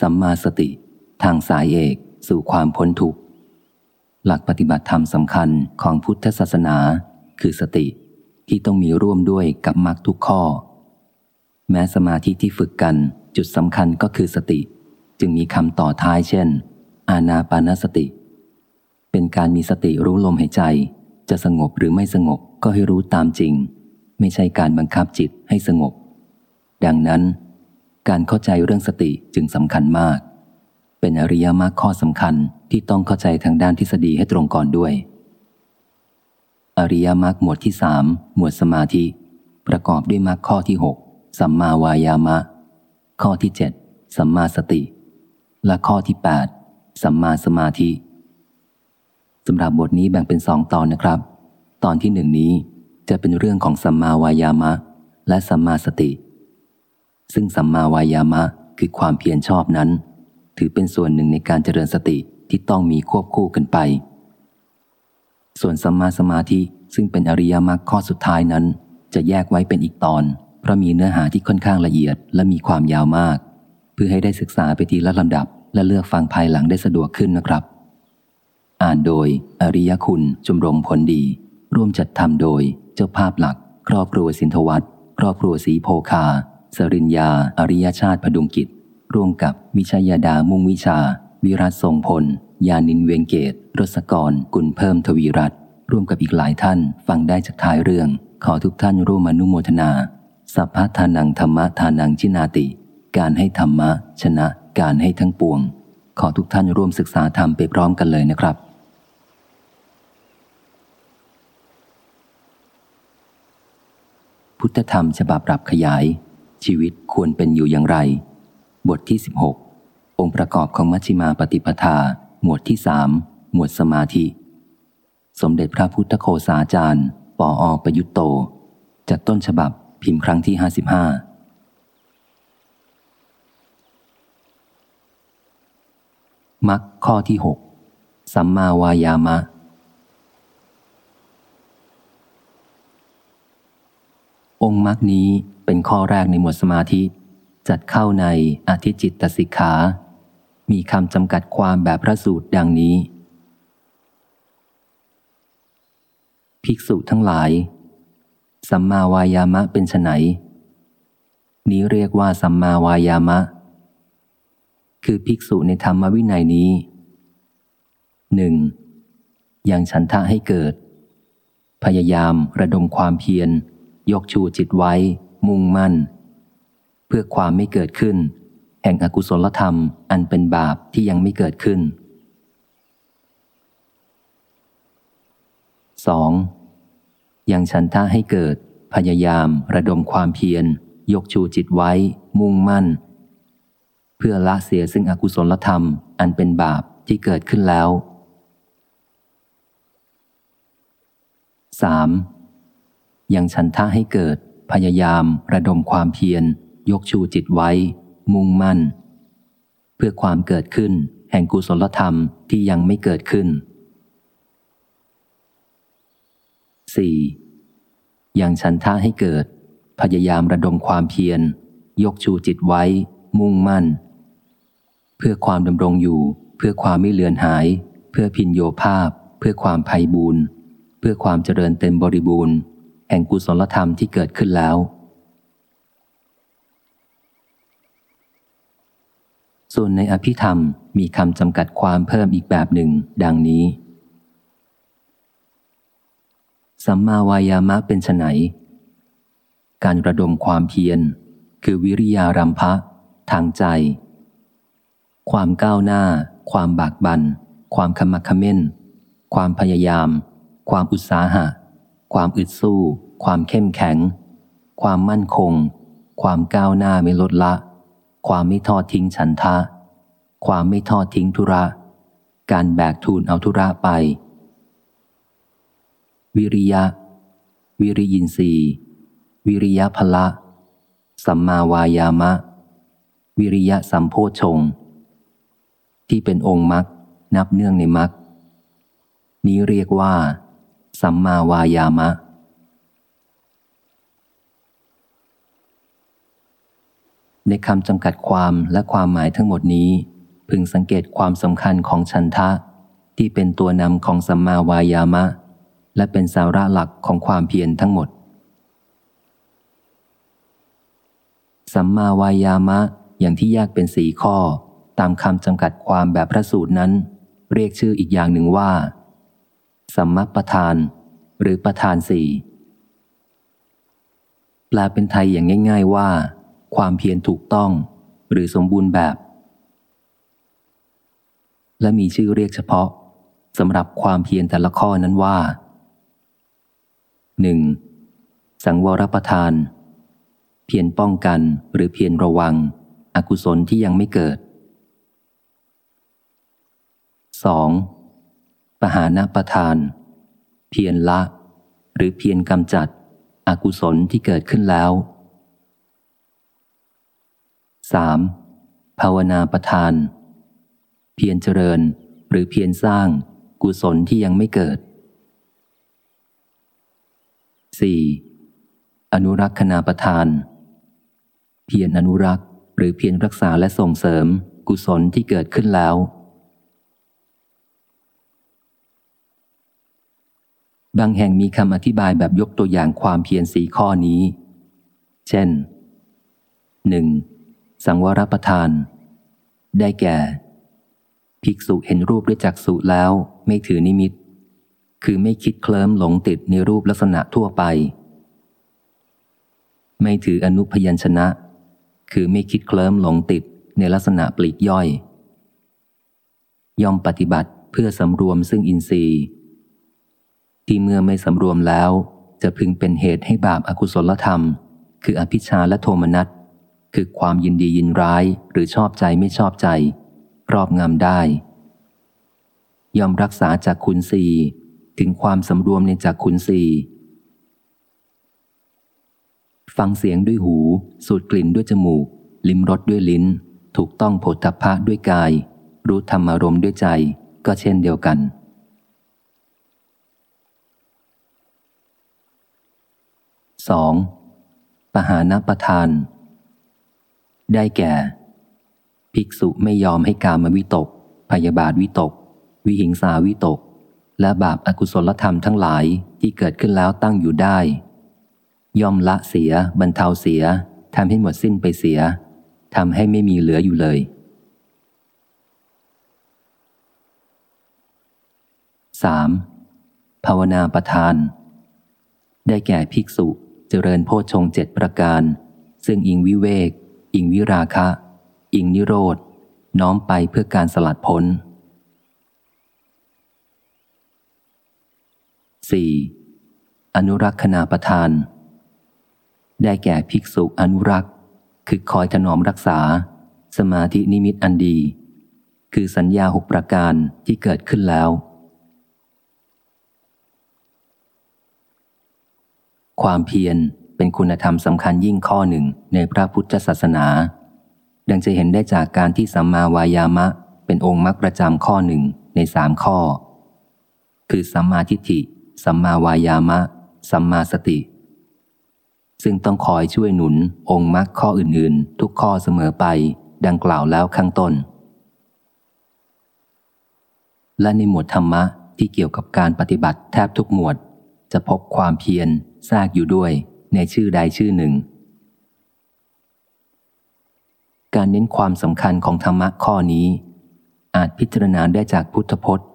สัมมาสติ ทางสายเอกสู่ความพ้นทุกข์ หลักปฏิบัติธรรมสำคัญของพุทธศาสนา คือสติที่ต้องมีร่วมด้วยกับมรรคทุกข้อ แม้สมาธิที่ฝึกกันจุดสำคัญก็คือสติ จึงมีคำต่อท้ายเช่น อาณาปานสติ เป็นการมีสติรู้ลมหายใจ จะสงบหรือไม่สงบก็ให้รู้ตามจริง ไม่ใช่การบังคับจิตให้สงบ ดังนั้น การเข้าใจเรื่องสติจึงสำคัญมาก เป็นอริยมรรคข้อสำคัญที่ต้องเข้าใจทางด้านทฤษฎีให้ตรงก่อนด้วย อริยมรรคหมวดที่สามหมวดสมาธิ ประกอบด้วยมรรคข้อที่หกสัมมาวายามะ ข้อที่เจ็ดสัมมาสติ และข้อที่แปดสัมมาสมาธิสำหรับบทนี้แบ่งเป็นสองตอนนะครับ ตอนที่หนึ่งนี้จะเป็นเรื่องของสัมมาวายามะ และสัมมาสติ ซึ่งสัมมาวายามะคือความเพียรชอบนั้น ถือเป็นส่วนหนึ่งในการเจริญสติที่ต้องมีควบคู่กันไป ส่วนสัมมาสมาธิซึ่งเป็นอริยมรรคข้อสุดท้ายนั้น จะแยกไว้เป็นอีกตอน เพราะมีเนื้อหาที่ค่อนข้างละเอียดและมีความยาวมาก เพื่อให้ได้ศึกษาไปทีละลำดับ และเลือกฟังภายหลังได้สะดวกขึ้นนะครับ อ่านโดย อริยคุณจุมรมผลดี ร่วมจัดทำโดย เจ้าภาพหลัก ครอบครัวสินทวัตครอบครัวสีโพคา สริญญา อริยชาติพดุงกิจ ร่วมกับวิชยาดามุ่งวิชา วิรัตทรงพล ยานินเวงเกต รสกร กุลเพิ่มทวีรัตร่วมกับอีกหลายท่านฟังได้จากท้ายเรื่อง ขอทุกท่านร่วมอนุโมทนา สัพพทานังธรรมทานังชินาติ การให้ธรรมะ ชนะ การให้ทั้งปวง ขอทุกท่านร่วมศึกษาธรรมไปพร้อมกันเลยนะครับพุทธธรรมฉบับปรับขยาย ชีวิตควรเป็นอยู่อย่างไร บทที่ 16 องค์ประกอบของมัชฌิมาปฏิปทา หมวดที่สามหมวดสมาธิ สมเด็จพระพุทธโคสาจารย์ปออประยุตโต จากต้นฉบับพิมพ์ครั้งที่ 55 มักข้อที่ 6 สัมมาวายามะองค์มรรคนี้ เป็นข้อแรกในหมวดสมาธิ จัดเข้าในอธิจิตตสิกขา มีคำจำกัดความแบบพระสูตรดังนี้ ภิกษุทั้งหลาย สัมมาวายามะเป็นไฉนนี้เรียกว่าสัมมาวายามะ คือภิกษุในธรรมวินัยนี้หนึ่งยังฉันทะให้เกิด พยายามระดมความเพียร ยกชูจิตไว้ มุ่งมั่น เพื่อความไม่เกิดขึ้น แห่งอกุศลธรรมอันเป็นบาปที่ยังไม่เกิดขึ้น 2. ยังฉันทะให้เกิด พยายามระดมความเพียร ยกชูจิตไว้ มุ่งมั่น เพื่อละเสียซึ่งอกุศลธรรมอันเป็นบาปที่เกิดขึ้นแล้ว 3. ยังฉันทะให้เกิด พยายามระดมความเพียร ยกชูจิตไว้ มุ่งมั่น เพื่อความเกิดขึ้น แห่งกุศลธรรมที่ยังไม่เกิดขึ้น 4. ยังฉันทะให้เกิด พยายามระดมความเพียร ยกชูจิตไว้ มุ่งมั่น เพื่อความดำรงอยู่ เพื่อความไม่เลือนหาย เพื่อพินโยภาพ เพื่อความภัยบูนเพื่อความเจริญเต็มบริบูรณ์ แห่งกุศลธรรมที่เกิดขึ้นแล้ว ส่วนในอภิธรรมมีคำจำกัดความเพิ่มอีกแบบหนึ่ง ดังนี้ สัมมาวายามะเป็นไนการระดมความเพียร คือวิริยารัมภะทางใจ ความก้าวหน้า ความบากบัน่นความขมักขม้น ความพยายาม ความอุตสาหะ ความอึดสู้ ความเข้มแข็ง ความมั่นคง ความก้าวหน้าไม่ลดละ ความไม่ทอดทิ้งฉันทะ ความไม่ทอดทิ้งธุระ การแบกทูลเอาธุระไป วิริยะ วิริยินทรีย์วิริยะพละ สัมมาวายามะ วิริยะสัมโพชง ที่เป็นองค์มรรคนับเนื่องในมรรคนี้เรียกว่า สัมมาวายามะ ในคำจำกัดความและความหมายทั้งหมดนี้ พึงสังเกตความสำคัญของฉันทะ ที่เป็นตัวนำของสัมมาวายามะ และเป็นสาระหลักของความเพียรทั้งหมด สัมมาวายามะอย่างที่แยกเป็นสีข้อ ตามคำจำกัดความแบบพระสูตรนั้น เรียกชื่ออีกอย่างหนึ่งว่า สัมมประธาน หรือประธานสี่แปลเป็นไทยอย่างง่าย ๆว่า ความเพียรถูกต้อง หรือสมบูรณ์แบบ และมีชื่อเรียกเฉพาะสำหรับความเพียรแต่ละข้อนั้นว่า 1. สังวรประทาน เพียรป้องกันหรือเพียรระวัง อกุศลที่ยังไม่เกิด 2. ปหานาประทาน เพียรละ หรือเพียรกำจัด อกุศลที่เกิดขึ้นแล้ว 3. ภาวนาประทาน เพียรเจริญหรือเพียรสร้าง กุศลที่ยังไม่เกิด 4. อนุรักษณาประทาน เพียรอนุรักษ์หรือเพียรรักษาและส่งเสริม กุศลที่เกิดขึ้นแล้ว บางแห่งมีคำอธิบายแบบยกตัวอย่างความเพียรสีข้อนี้ เช่น 1. สังวรประทาน ได้แก่ ภิกษุเห็นรูปด้วยจักษุแล้วไม่ถือนิมิต คือไม่คิดเคลิ้มหลงติดในรูปลักษณะทั่วไป ไม่ถืออนุพยัญชนะ คือไม่คิดเคลิ้มหลงติดในลักษณะปลีกย่อย ย่อมปฏิบัติเพื่อสำรวมซึ่งอินทรีย์ ที่เมื่อไม่สำรวมแล้ว จะพึงเป็นเหตุให้บาปอากุศลธรรม คืออภิชาและโทมนัสคือความยินดียินร้ายหรือชอบใจไม่ชอบใจ รอบงำได้ ยอมรักษาจากขุนสีถึงความสำรวมในจากขุนสีฟังเสียงด้วยหู สูดกลิ่นด้วยจมูก ลิ้มรสด้วยลิ้น ถูกต้องผลทพะด้วยกาย รู้ธรรมารมด้วยใจ ก็เช่นเดียวกัน 2. ปหานประทาน ได้แก่ ภิกษุไม่ยอมให้กามวิตก พยาบาทวิตก วิหิงสาวิตก และบาปอากุศลธรรมทั้งหลายที่เกิดขึ้นแล้วตั้งอยู่ได้ ย่อมละเสีย บรรเทาเสียทำให้หมดสิ้นไปเสียทำให้ไม่มีเหลืออยู่เลย 3. ภาวนาประทาน ได้แก่ภิกษุ เจริญโพชงเจ็ดประการ ซึ่งอิงวิเวก อิงวิราคะ อิงนิโรธ น้อมไปเพื่อการสลัดพ้น 4. อนุรักษณาประทาน ได้แก่ภิกษุอนุรักษ์ คือคอยถนอมรักษา สมาธินิมิตอันดี คือสัญญาหกประการที่เกิดขึ้นแล้ว ความเพียรเป็นคุณธรรมสำคัญยิ่งข้อหนึ่งในพระพุทธศาสนา ดังจะเห็นได้จากการที่สัมมาวายามะ เป็นองค์มรรคประจำข้อหนึ่งในสามข้อ คือสัมมาทิฏฐิ สัมมาวายามะ สัมมาสติ ซึ่งต้องคอยช่วยหนุนองค์มรรคข้ออื่นๆ ทุกข้อเสมอไป ดังกล่าวแล้วข้างต้น และในหมวดธรรมะที่เกี่ยวกับการปฏิบัติแทบทุกหมวด จะพบความเพียร แทรกอยู่ด้วยในชื่อใดชื่อหนึ่ง การเน้นความสำคัญของธรรมะข้อนี้ อาจพิจารณาได้จากพุทธพจน์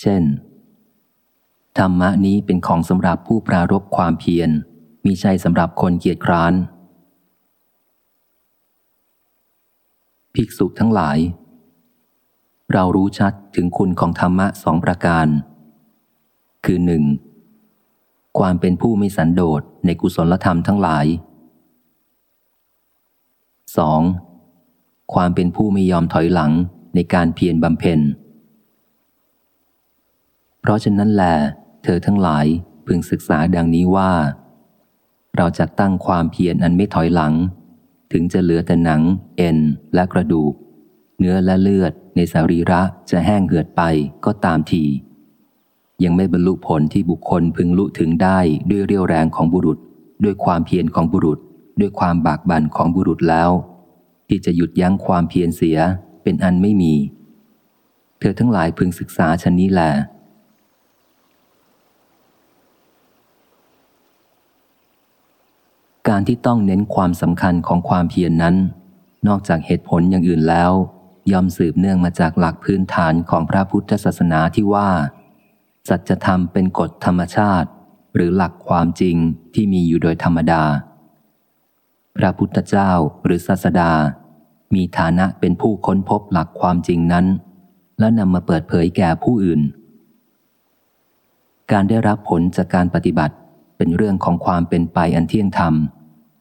เช่น ธรรมะนี้เป็นของสำหรับผู้ปรารบความเพียรมีใช่สำหรับคนเกียจคร้าน ภิกษุทั้งหลาย เรารู้ชัดถึงคุณของธรรมะสองประการ คือหนึ่ง ความเป็นผู้ไม่สันโดษในกุศลธรรมทั้งหลาย 2. ความเป็นผู้ไม่ยอมถอยหลังในการเพียรบำเพ็ญ เพราะฉะนั้นแหลเธอทั้งหลายพึงศึกษาดังนี้ว่า เราจะตั้งความเพียรอันไม่ถอยหลัง ถึงจะเหลือแต่หนัง เอ็น และกระดูก เนื้อและเลือดในสรีระจะแห้งเหือดไปก็ตามที ยังไม่บรรลุผลที่บุคคลพึงลุถึงได้ด้วยเรี่ยวแรงของบุรุษ ด้วยความเพียรของบุรุษ ด้วยความบากบั่นของบุรุษแล้ว ที่จะหยุดยั้งความเพียรเสียเป็นอันไม่มี เธอทั้งหลายพึงศึกษาชนนี้แหละการที่ต้องเน้นความสำคัญของความเพียรนนั้น นอกจากเหตุผลอย่างอื่นแล้วย่อมสืบเนื่องมาจากหลักพื้นฐานของพระพุทธศาสนาที่ว่า สัจธรรมเป็นกฎธรรมชาติ หรือหลักความจริงที่มีอยู่โดยธรรมดา พระพุทธเจ้าหรือศาสดา มีฐานะเป็นผู้ค้นพบหลักความจริงนั้น และนำมาเปิดเผยแก่ผู้อื่น การได้รับผลจากการปฏิบัติเป็นเรื่องของความเป็นไปอันเที่ยงธรรม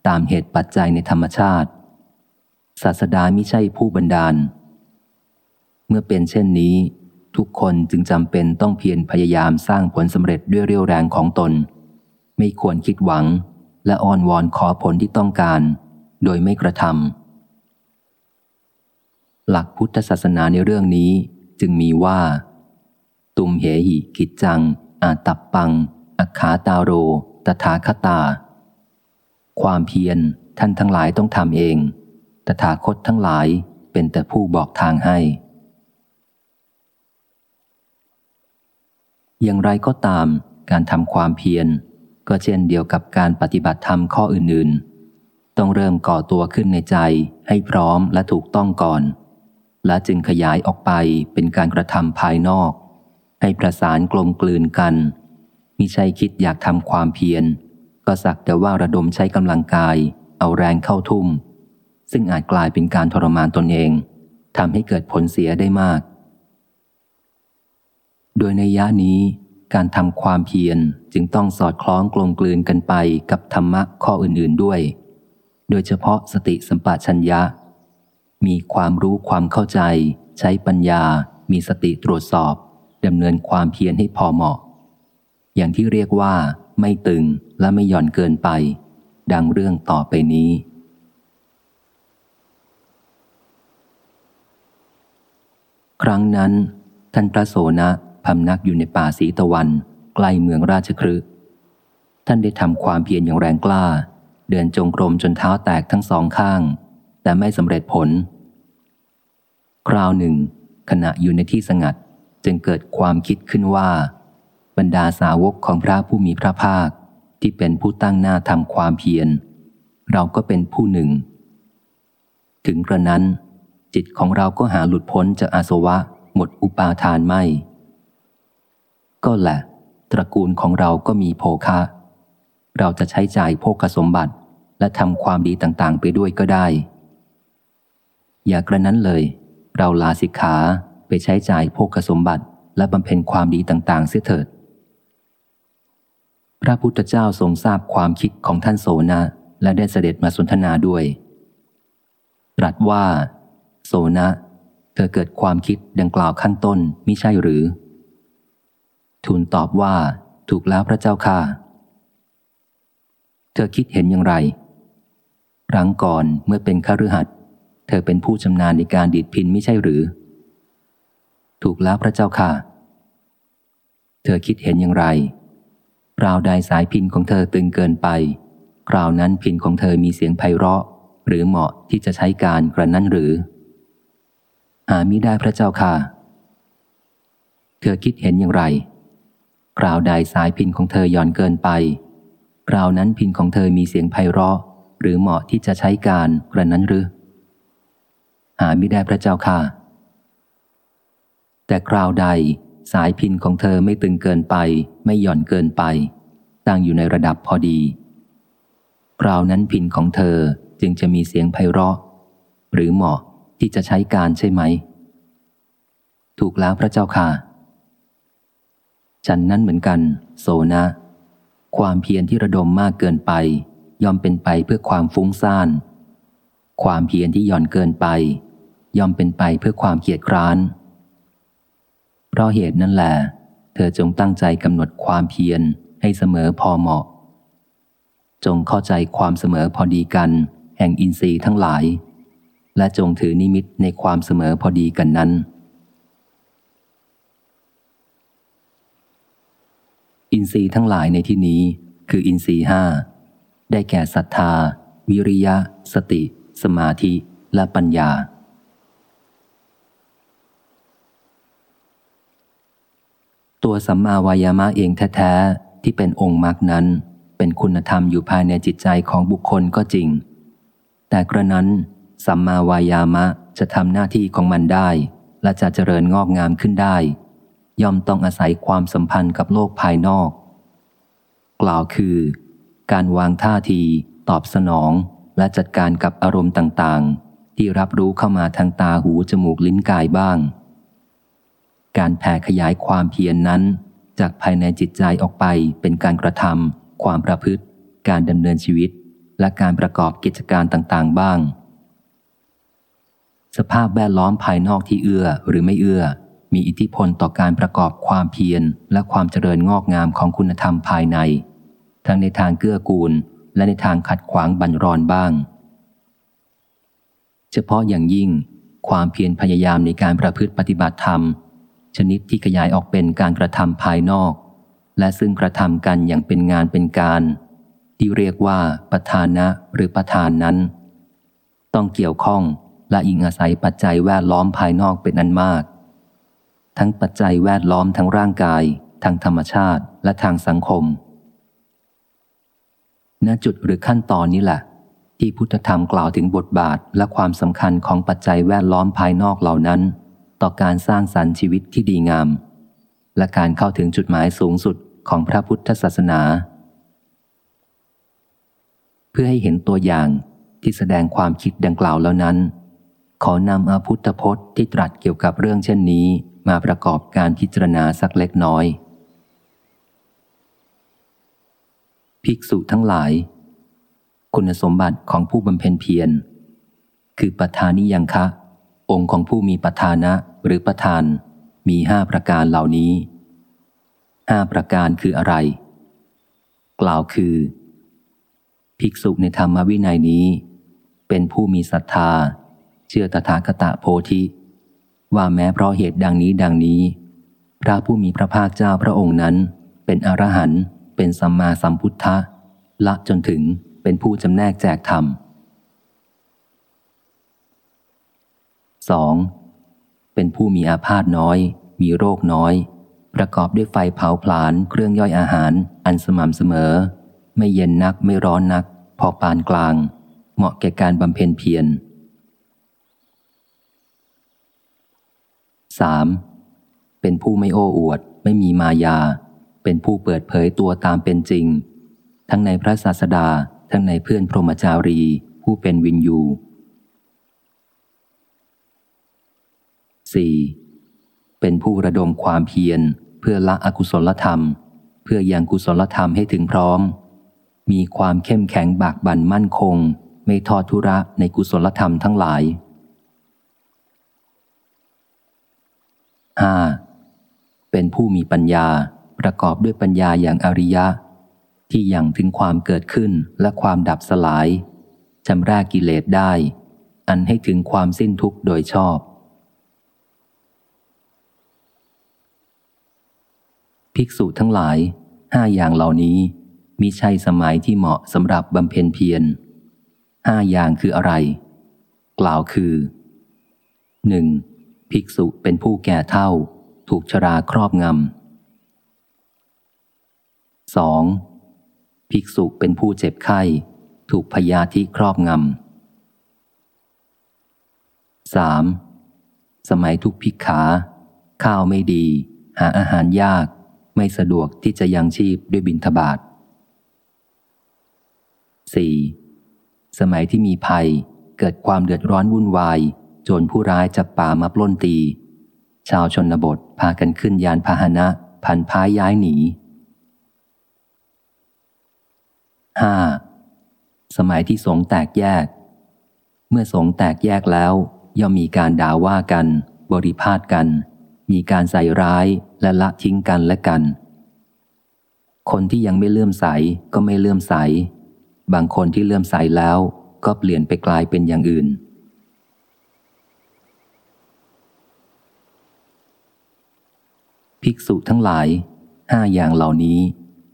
ตามเหตุปัจจัยในธรรมชาติ ศาสดามิใช่ผู้บันดาล เมื่อเป็นเช่นนี้ ทุกคนจึงจำเป็นต้องเพียรพยายามสร้างผลสำเร็จด้วยเรี่ยวแรงของตน ไม่ควรคิดหวัง และอ้อนวอนขอผลที่ต้องการ โดยไม่กระทำหลักพุทธศาสนาในเรื่องนี้จึงมีว่า ตุมเหหิกิจจัง อาตับปังอขาตาโร ตถาคตา ความเพียรท่านทั้งหลายต้องทำเอง ตถาคตทั้งหลายเป็นแต่ผู้บอกทางให้ อย่างไรก็ตาม การทำความเพียร ก็เช่นเดียวกับการปฏิบัติธรรมข้ออื่นๆ ต้องเริ่มก่อตัวขึ้นในใจให้พร้อมและถูกต้องก่อน และจึงขยายออกไปเป็นการกระทำภายนอก ให้ประสานกลมกลืนกันมิใช่คิดอยากทำความเพียร ก็สักแต่ว่าระดมใช้กำลังกาย เอาแรงเข้าทุ่ม ซึ่งอาจกลายเป็นการทรมานตนเองทำให้เกิดผลเสียได้มาก โดยในยะนี้การทำความเพียรจึงต้องสอดคล้องกลมกลืนกันไปกับธรรมะข้ออื่นๆด้วย โดยเฉพาะสติสัมปชัญญะ มีความรู้ความเข้าใจ ใช้ปัญญา มีสติตรวจสอบดำเนินความเพียรให้พอเหมาะ อย่างที่เรียกว่า ไม่ตึงและไม่หย่อนเกินไป ดังเรื่องต่อไปนี้ครั้งนั้น ท่านพระโสนะ พำนักอยู่ในป่าสีตะวัน ใกล้เมืองราชครึท่านได้ทำความเพียรอย่างแรงกล้า เดินจงกรมจนเท้าแตกทั้งสองข้าง แต่ไม่สำเร็จผล คราวหนึ่ง ขณะอยู่ในที่สงัดจึงเกิดความคิดขึ้นว่า บรรดาสาวกของพระผู้มีพระภาคที่เป็นผู้ตั้งหน้าทำความเพียร เราก็เป็นผู้หนึ่ง ถึงกระนั้น จิตของเราก็หาหลุดพ้นจากอาสวะหมดอุปาทานไม่ ก็แหละ ตระกูลของเราก็มีโภคะ เราจะใช้จ่ายโภคสมบัติ และทำความดีต่างๆ ไปด้วยก็ได้ อย่ากระนั้นเลย เราลาสิกขาไปใช้จ่ายโภคสมบัติ และบำเพ็ญความดีต่างๆ เสียเถิด พระพุทธเจ้าทรงทราบความคิดของท่านโสนะและได้เสด็จมาสนทนาด้วย ตรัสว่า โสนะ เธอเกิดความคิดดังกล่าวข้างต้นมิใช่หรือ ทูลตอบว่า ถูกแล้วพระเจ้าค่ะ เธอคิดเห็นอย่างไรครั้งก่อนเมื่อเป็นขรือหัดเธอเป็นผู้ชำนาญในการดีดพินไม่ใช่หรือ ถูกแล้วพระเจ้าค่ะ เธอคิดเห็นอย่างไรคราวใดสายพินของเธอตึงเกินไปคราวนั้นพินของเธอมีเสียงไพเราะ หรือเหมาะที่จะใช้การกระนั้นหรือ หามิได้พระเจ้าค่ะ เธอคิดเห็นอย่างไร คราวใดสายพินของเธอหย่อนเกินไป คราวนั้นพินของเธอมีเสียงไพเราะ หรือเหมาะที่จะใช้การกระนั้นหรือ หาไมิได้พระเจ้าค่ะ แต่คราวใดสายพินของเธอไม่ตึงเกินไป ไม่หย่อนเกินไป ตั้งอยู่ในระดับพอดี คราวนั้นพินของเธอจึงจะมีเสียงไพเราะ หรือเหมาะที่จะใช้การใช่ไหม ถูกแล้วพระเจ้าค่ะ ฉันนั้นเหมือนกันโซนะ ความเพียรที่ระดมมากเกินไป ย่อมเป็นไปเพื่อความฟุ้งซ่าน ความเพียรที่หย่อนเกินไป ย่อมเป็นไปเพื่อความเกียดคร้าน เพราะเหตุนั่นแหละเธอจงตั้งใจกำหนดความเพียรให้เสมอพอเหมาะ จงเข้าใจความเสมอพอดีกัน แห่งอินทรีย์ทั้งหลาย และจงถือนิมิตในความเสมอพอดีกันนั้น อินทรีย์ทั้งหลายในที่นี้ คืออินทรีย์ห้าได้แก่ศรัทธา วิริยะ สติ สมาธิ และปัญญา ตัวสัมมาวายามะเองแท้ๆ ที่เป็นองค์มรรคนั้น เป็นคุณธรรมอยู่ภายในจิตใจของบุคคลก็จริง แต่กระนั้นสัมมาวายามะจะทำหน้าที่ของมันได้ และจะเจริญงอกงามขึ้นได้ ย่อมต้องอาศัยความสัมพันธ์กับโลกภายนอก กล่าวคือ การวางท่าที ตอบสนอง และจัดการกับอารมณ์ต่างๆ ที่รับรู้เข้ามาทางตาหูจมูกลิ้นกายบ้าง การแผ่ขยายความเพียรนนั้น จากภายในจิตใจออกไปเป็นการกระทำความประพฤติ การดำเนินชีวิต และการประกอบกิจการต่างๆ บ้าง สภาพแวดล้อมภายนอกที่เอื้อหรือไม่เอื้อ มีอิทธิพลต่อการประกอบความเพียรและความเจริญงอกงามของคุณธรรมภายใน ทั้งในทางเกื้อกูล และในทางขัดขวางบันรอนบ้าง เฉพาะอย่างยิ่ง ความเพียรพยายามในการประพฤติปฏิบัติธรรม ชนิดที่ขยายออกเป็นการกระทำภายนอก และซึ่งกระทำกันอย่างเป็นงานเป็นการ ที่เรียกว่าประธานะหรือประธานนั้น ต้องเกี่ยวข้องและอิงอาศัยปัจจัยแวดล้อมภายนอกเป็นอันมาก ทั้งปัจจัยแวดล้อมทั้งร่างกาย ทางธรรมชาติและทางสังคม ณจุดหรือขั้นตอนนี้แหละ ที่พุทธธรรมกล่าวถึงบทบาทและความสำคัญของปัจจัยแวดล้อมภายนอกเหล่านั้น ต่อการสร้างสรรค์ชีวิตที่ดีงาม และการเข้าถึงจุดหมายสูงสุดของพระพุทธศาสนา เพื่อให้เห็นตัวอย่างที่แสดงความคิดดังกล่าวแล้วนั้น ขอนำอาพุทธพจน์ที่ตรัสเกี่ยวกับเรื่องเช่นนี้ มาประกอบการพิจารณาสักเล็กน้อย ภิกษุทั้งหลาย คุณสมบัติของผู้บำเพ็ญเพียร คือปทานิยังคะ องค์ของผู้มีปทานะหรือประธานมีห้าประการเหล่านี้ห้าประการคืออะไร กล่าวคือ ภิกษุในธรรมวินัยนี้ เป็นผู้มีศรัทธา เชื่อตถาคตโพธิ ว่าแม้เพราะเหตุดังนี้ดังนี้ พระผู้มีพระภาคเจ้าพระองค์นั้น เป็นอรหันต์เป็นสัมมาสัมพุทธะละจนถึงเป็นผู้จำแนกแจกธรรม 2. เป็นผู้มีอาพาธน้อย มีโรคน้อย ประกอบด้วยไฟเผาผลาญเครื่องย่อยอาหาร อันสม่ำเสมอ ไม่เย็นนักไม่ร้อนนัก พอปานกลาง เหมาะแก่การบำเพ็ญเพียร 3. เป็นผู้ไม่โอ้อวด ไม่มีมายา เป็นผู้เปิดเผยตัวตามเป็นจริง ทั้งในพระศาสดา ทั้งในเพื่อนพรหมจารี ผู้เป็นวินยู 4. เป็นผู้ระดมความเพียร เพื่อละอกุศลธรรม เพื่อยังกุศลธรรมให้ถึงพร้อม มีความเข้มแข็งบากบั่นมั่นคง ไม่ทอดทุระในกุศลธรรมทั้งหลาย 5. เป็นผู้มีปัญญาประกอบด้วยปัญญาอย่างอริยะ ที่ยังถึงความเกิดขึ้นและความดับสลายจำรกกิเลสได้ อันให้ถึงความสิ้นทุกข์โดยชอบ ภิกษุทั้งหลายห้าอย่างเหล่านี้มิใช่สมัยที่เหมาะสำหรับบำเพ็ญเพียรห้าอย่างคืออะไร กล่าวคือหนึ่ง ภิกษุเป็นผู้แก่เท่า ถูกชราครอบงำสองภิกษุเป็นผู้เจ็บไข้ ถูกพยาธิครอบงำสามสมัยทุกภิกขา ข้าวไม่ดี หาอาหารยาก ไม่สะดวกที่จะยังชีพด้วยบินทบาท 4. สมัยที่มีภัยเกิดความเดือดร้อนวุ่นวาย จรผู้ร้ายจับป่ามาปล้นตี ชาวชนบทพากันขึ้นยานพาหนะ พันพ้ายย้ายหนี 5. สมัยที่สงแตกแยก เมื่อสงแตกแยกแล้ว ย่อมมีการด่าว่ากัน บริพาทกัน มีการใส่ร้ายและละทิ้งกันและกัน คนที่ยังไม่เลื่อมใสก็ไม่เลื่อมใส บางคนที่เลื่อมใสแล้วก็เปลี่ยนไปกลายเป็นอย่างอื่น ภิกษุทั้งหลายห้าอย่างเหล่านี้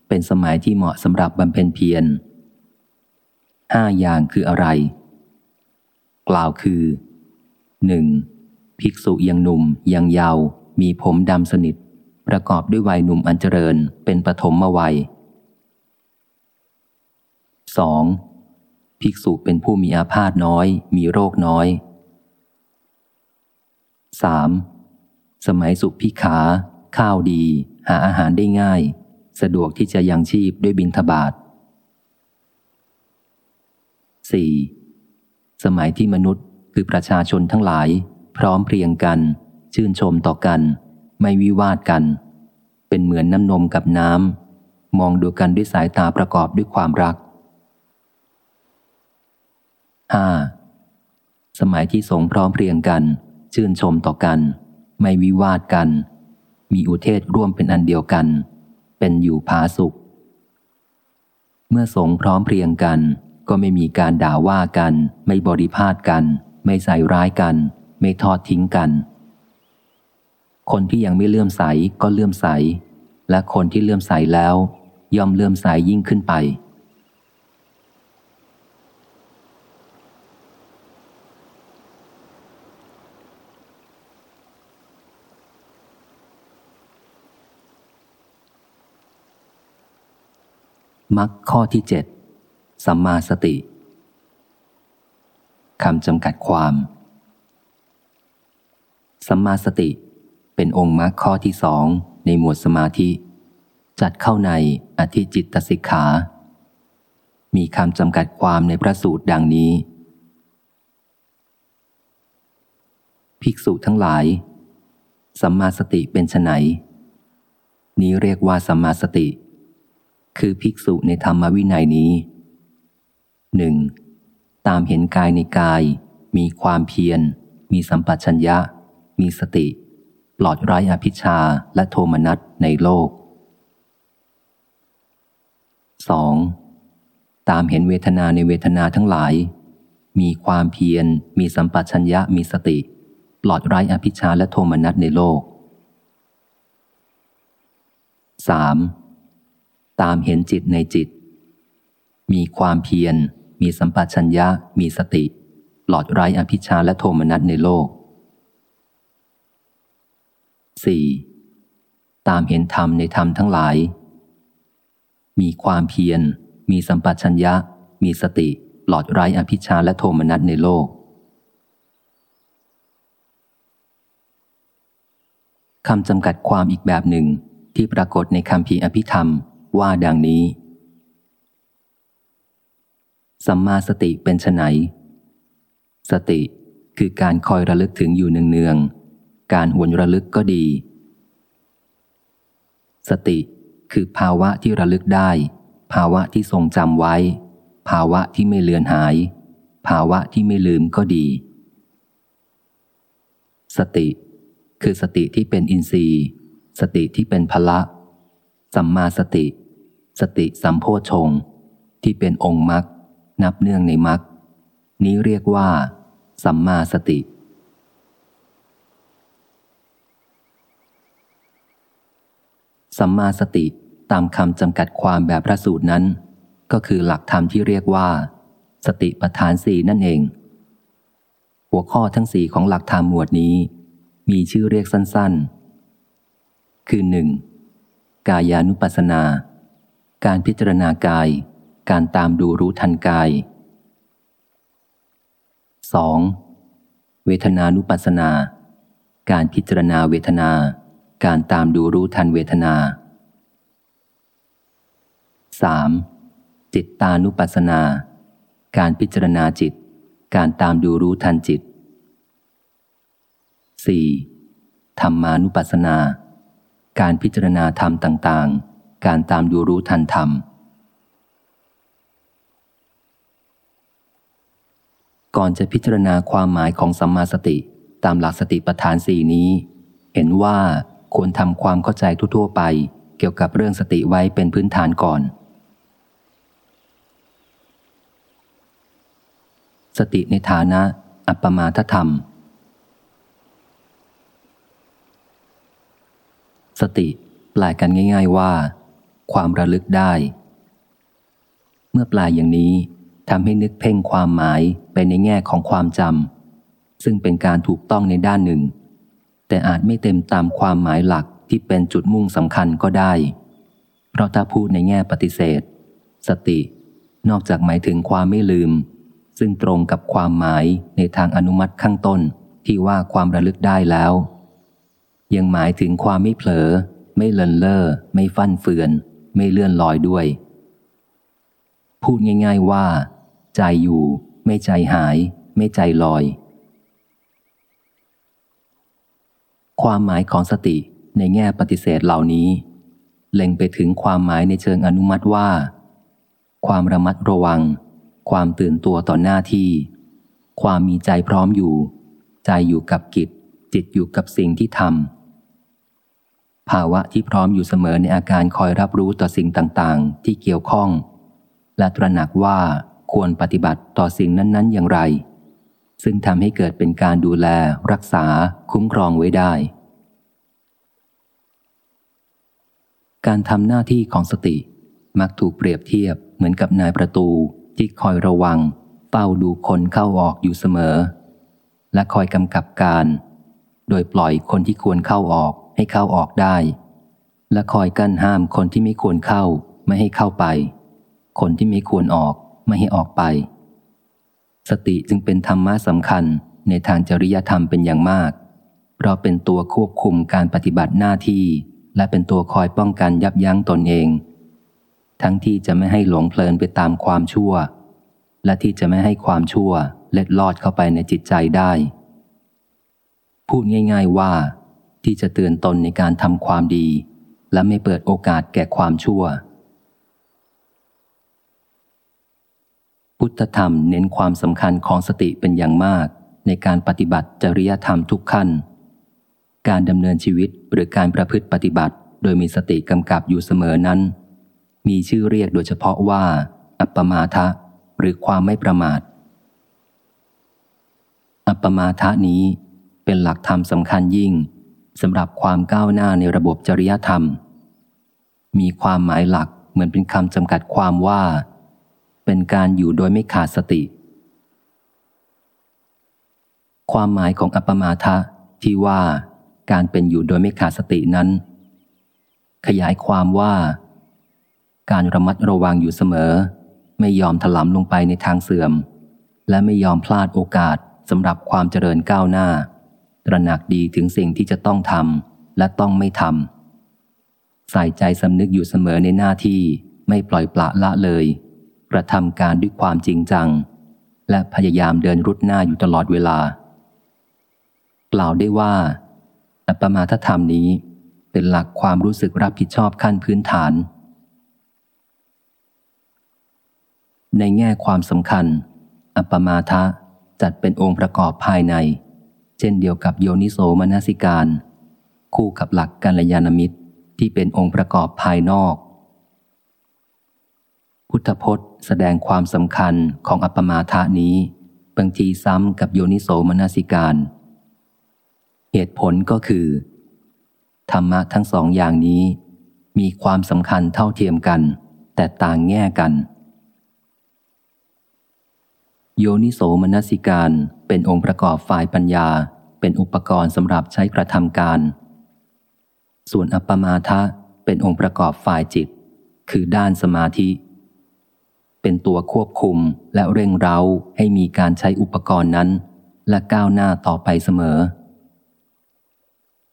เป็นสมัยที่เหมาะสำหรับบำเพ็ญเพียรห้าอย่างคืออะไร กล่าวคือหนึ่งภิกษุยังหนุ่มยังเยาว์มีผมดำสนิท ประกอบด้วยวัยหนุ่มอันเจริญเป็นปฐมวัย 2. ภิกษุเป็นผู้มีอาพาธน้อย มีโรคน้อย 3. สมัยสุขพิขา ข้าวดี หาอาหารได้ง่าย สะดวกที่จะยังชีพด้วยบินทบาท 4. สมัยที่มนุษย์คือประชาชนทั้งหลาย พร้อมเพรียงกัน ชื่นชมต่อกัน ไม่วิวาทกัน เป็นเหมือนน้ำนมกับน้ำ มองดูกันด้วยสายตาประกอบด้วยความรัก 5. สมัยที่สงพร้อมเพรียงกัน ชื่นชมต่อกัน ไม่วิวาทกัน มีอุเทศร่วมเป็นอันเดียวกัน เป็นอยู่พาสุข เมื่อสงพร้อมเพรียงกัน ก็ไม่มีการด่าว่ากัน ไม่บริพาทกัน ไม่ใส่ร้ายกัน ไม่ทอดทิ้งกัน คนที่ยังไม่เลื่อมใสก็เลื่อมใส และคนที่เลื่อมใสแล้ว ย่อมเลื่อมใสยิ่งขึ้นไป มักข้อที่เจ็ดสัมมาสติคำจำกัดความ สัมมาสติ เป็นองค์มรรคข้อที่สองในหมวดสมาธิ จัดเข้าในอธิจิตตสิกขา มีคำจำกัดความในพระสูตรดังนี้ ภิกษุทั้งหลาย สัมมาสติเป็นไนนี้เรียกว่าสัมมาสติ คือภิกษุในธรรมวินัยนี้หนึ่งตามเห็นกายในกาย มีความเพียร มีสัมปชัญญะ มีสติ ปลอดไร้อภิชาและโทมนัสในโลก 2. ตามเห็นเวทนาในเวทนาทั้งหลาย มีความเพียร มีสัมปชัญญะ มีสติ ปลอดไร้อภิชาและโทมนัสในโลก 3. ตามเห็นจิตในจิต มีความเพียร มีสัมปชัญญะ มีสติ หลอดไร้อภิชาและโทมนัสในโลก 4. ตามเห็นธรรมในธรรมทั้งหลาย มีความเพียร มีสัมปชัญญะ มีสติ หลอดไร้อภิชาและโทมนัสในโลก คำจำกัดความอีกแบบหนึ่งที่ปรากฏในคำพีอภิธรรม ว่าดังนี้ สัมมาสติเป็นไนสติคือการคอยระลึกถึงอยู่เนืองๆ การหวนระลึกก็ดี สติคือภาวะที่ระลึกได้ ภาวะที่ทรงจำไว้ ภาวะที่ไม่เลือนหาย ภาวะที่ไม่ลืมก็ดี สติ คือสติที่เป็นอินทรีย์ สติที่เป็นพละ สัมมาสติ สติสัมโพชงที่เป็นองค์มรรคนับเนื่องในมรรคนี้เรียกว่า สัมมาสติ สัมมาสติตามคำจำกัดความแบบพระสูตรนั้น ก็คือหลักธรรมที่เรียกว่า สติปทานสี่นั่นเอง หัวข้อทั้งสี่ของหลักธรรมหมวดนี้ มีชื่อเรียกสั้นๆ คือหนึ่งกายานุปัสสนา การพิจารณากาย การตามดูรู้ทันกาย 2. เวทนานุปัสสนา การพิจารณาเวทนา การตามดูรู้ทันเวทนา 3. จิตตานุปัสสนา การพิจารณาจิต การตามดูรู้ทันจิต 4. ธรรมานุปัสสนา การพิจารณาธรรมต่าง ๆ การตามดูรู้ทันธรรม ก่อนจะพิจารณาความหมายของสัมมาสติ ตามหลักสติปัฏฐานสี่นี้ เห็นว่าควรทำความเข้าใจทั่วๆไป เกี่ยวกับเรื่องสติไว้เป็นพื้นฐานก่อน สติในฐานะ อัปปมาทธรรม สติแปลกันง่าย ๆว่า ความระลึกได้ เมื่อปลายอย่างนี้ทำให้นึกเพ่งความหมายไปในแง่ของความจำซึ่งเป็นการถูกต้องในด้านหนึ่ง แต่อาจไม่เต็มตามความหมายหลักที่เป็นจุดมุ่งสำคัญก็ได้ เพราะถ้าพูดในแง่ปฏิเสธ สติ นอกจากหมายถึงความไม่ลืม ซึ่งตรงกับความหมายในทางอนุมัติข้างต้นที่ว่าความระลึกได้แล้ว ยังหมายถึงความไม่เผลอ ไม่เลินเล่อไม่ฟั่นเฟือน ไม่เลื่อนลอยด้วย พูดง่าย ๆว่า ใจอยู่ ไม่ใจหาย ไม่ใจลอย ความหมายของสติในแง่ปฏิเสธเหล่านี้ เล็งไปถึงความหมายในเชิงอนุมัติว่า ความระมัดระวัง ความตื่นตัวต่อหน้าที่ ความมีใจพร้อมอยู่ ใจอยู่กับกิจ จิตอยู่กับสิ่งที่ทำ ภาวะที่พร้อมอยู่เสมอในอาการคอยรับรู้ต่อสิ่งต่างๆ ที่เกี่ยวข้อง และตระหนักว่าควรปฏิบัติต่อสิ่งนั้น ๆ อย่างไร ซึ่งทำให้เกิดเป็นการดูแล รักษา คุ้มครองไว้ได้ การทำหน้าที่ของสติ มักถูกเปรียบเทียบเหมือนกับนายประตูที่คอยระวังเฝ้าดูคนเข้าออกอยู่เสมอ และคอยกำกับการ โดยปล่อยคนที่ควรเข้าออก ให้เข้าออกได้ และคอยกั้นห้ามคนที่ไม่ควรเข้าไม่ให้เข้าไป คนที่ไม่ควรออกไม่ให้ออกไป สติจึงเป็นธรรมะสำคัญในทางจริยธรรมเป็นอย่างมาก เพราะเป็นตัวควบคุมการปฏิบัติหน้าที่ และเป็นตัวคอยป้องกันยับยั้งตนเอง ทั้งที่จะไม่ให้หลงเพลินไปตามความชั่ว และที่จะไม่ให้ความชั่วเล็ดลอดเข้าไปในจิตใจได้ พูดง่าย ๆว่า ที่จะเตือนตนในการทำความดี และไม่เปิดโอกาสแก่ความชั่ว พุทธธรรมเน้นความสำคัญของสติเป็นอย่างมากในการปฏิบัติจริยธรรมทุกขั้น การดำเนินชีวิตหรือการประพฤติปฏิบัติ โดยมีสติกำกับอยู่เสมอนั้น มีชื่อเรียกโดยเฉพาะว่า อัปปมาทะ หรือความไม่ประมาท อัปปมาทะนี้เป็นหลักธรรมสำคัญยิ่ง สำหรับความก้าวหน้าในระบบจริยธรรม มีความหมายหลักเหมือนเป็นคำจำกัดความว่า เป็นการอยู่โดยไม่ขาดสติ ความหมายของอัปปมาทะที่ว่าการเป็นอยู่โดยไม่ขาดสตินั้น ขยายความว่า การระมัดระวังอยู่เสมอ ไม่ยอมถลำลงไปในทางเสื่อม และไม่ยอมพลาดโอกาสสำหรับความเจริญก้าวหน้า ตระหนักดีถึงสิ่งที่จะต้องทำและต้องไม่ทำใส่ใจสำนึกอยู่เสมอในหน้าที่ไม่ปล่อยปละละเลย กระทำการด้วยความจริงจัง และพยายามเดินรุดหน้าอยู่ตลอดเวลา กล่าวได้ว่า อัปมาทธรรมนี้เป็นหลักความรู้สึกรับผิดชอบขั้นพื้นฐาน ในแง่ความสำคัญ อัปปมาทะจัดเป็นองค์ประกอบภายใน ช่นเดียวกับโยนิโสมนสิการ คู่กับหลักกัลยาณมิตรที่เป็นองค์ประกอบภายนอก พุทธพจน์แสดงความสำคัญของอัปปมาทะนี้บางทีซ้ำกับโยนิโสมนสิการ เหตุผลก็คือ ธรรมะทั้งสองอย่างนี้ มีความสำคัญเท่าเทียมกัน แต่ต่างแง่กัน โยนิโสมนสิการเป็นองค์ประกอบฝ่ายปัญญา เป็นอุปกรณ์สำหรับใช้กระทำการ ส่วนอัปปมาทะเป็นองค์ประกอบฝ่ายจิต คือด้านสมาธิ เป็นตัวควบคุมและเร่งเร้าให้มีการใช้อุปกรณ์นั้น และก้าวหน้าต่อไปเสมอ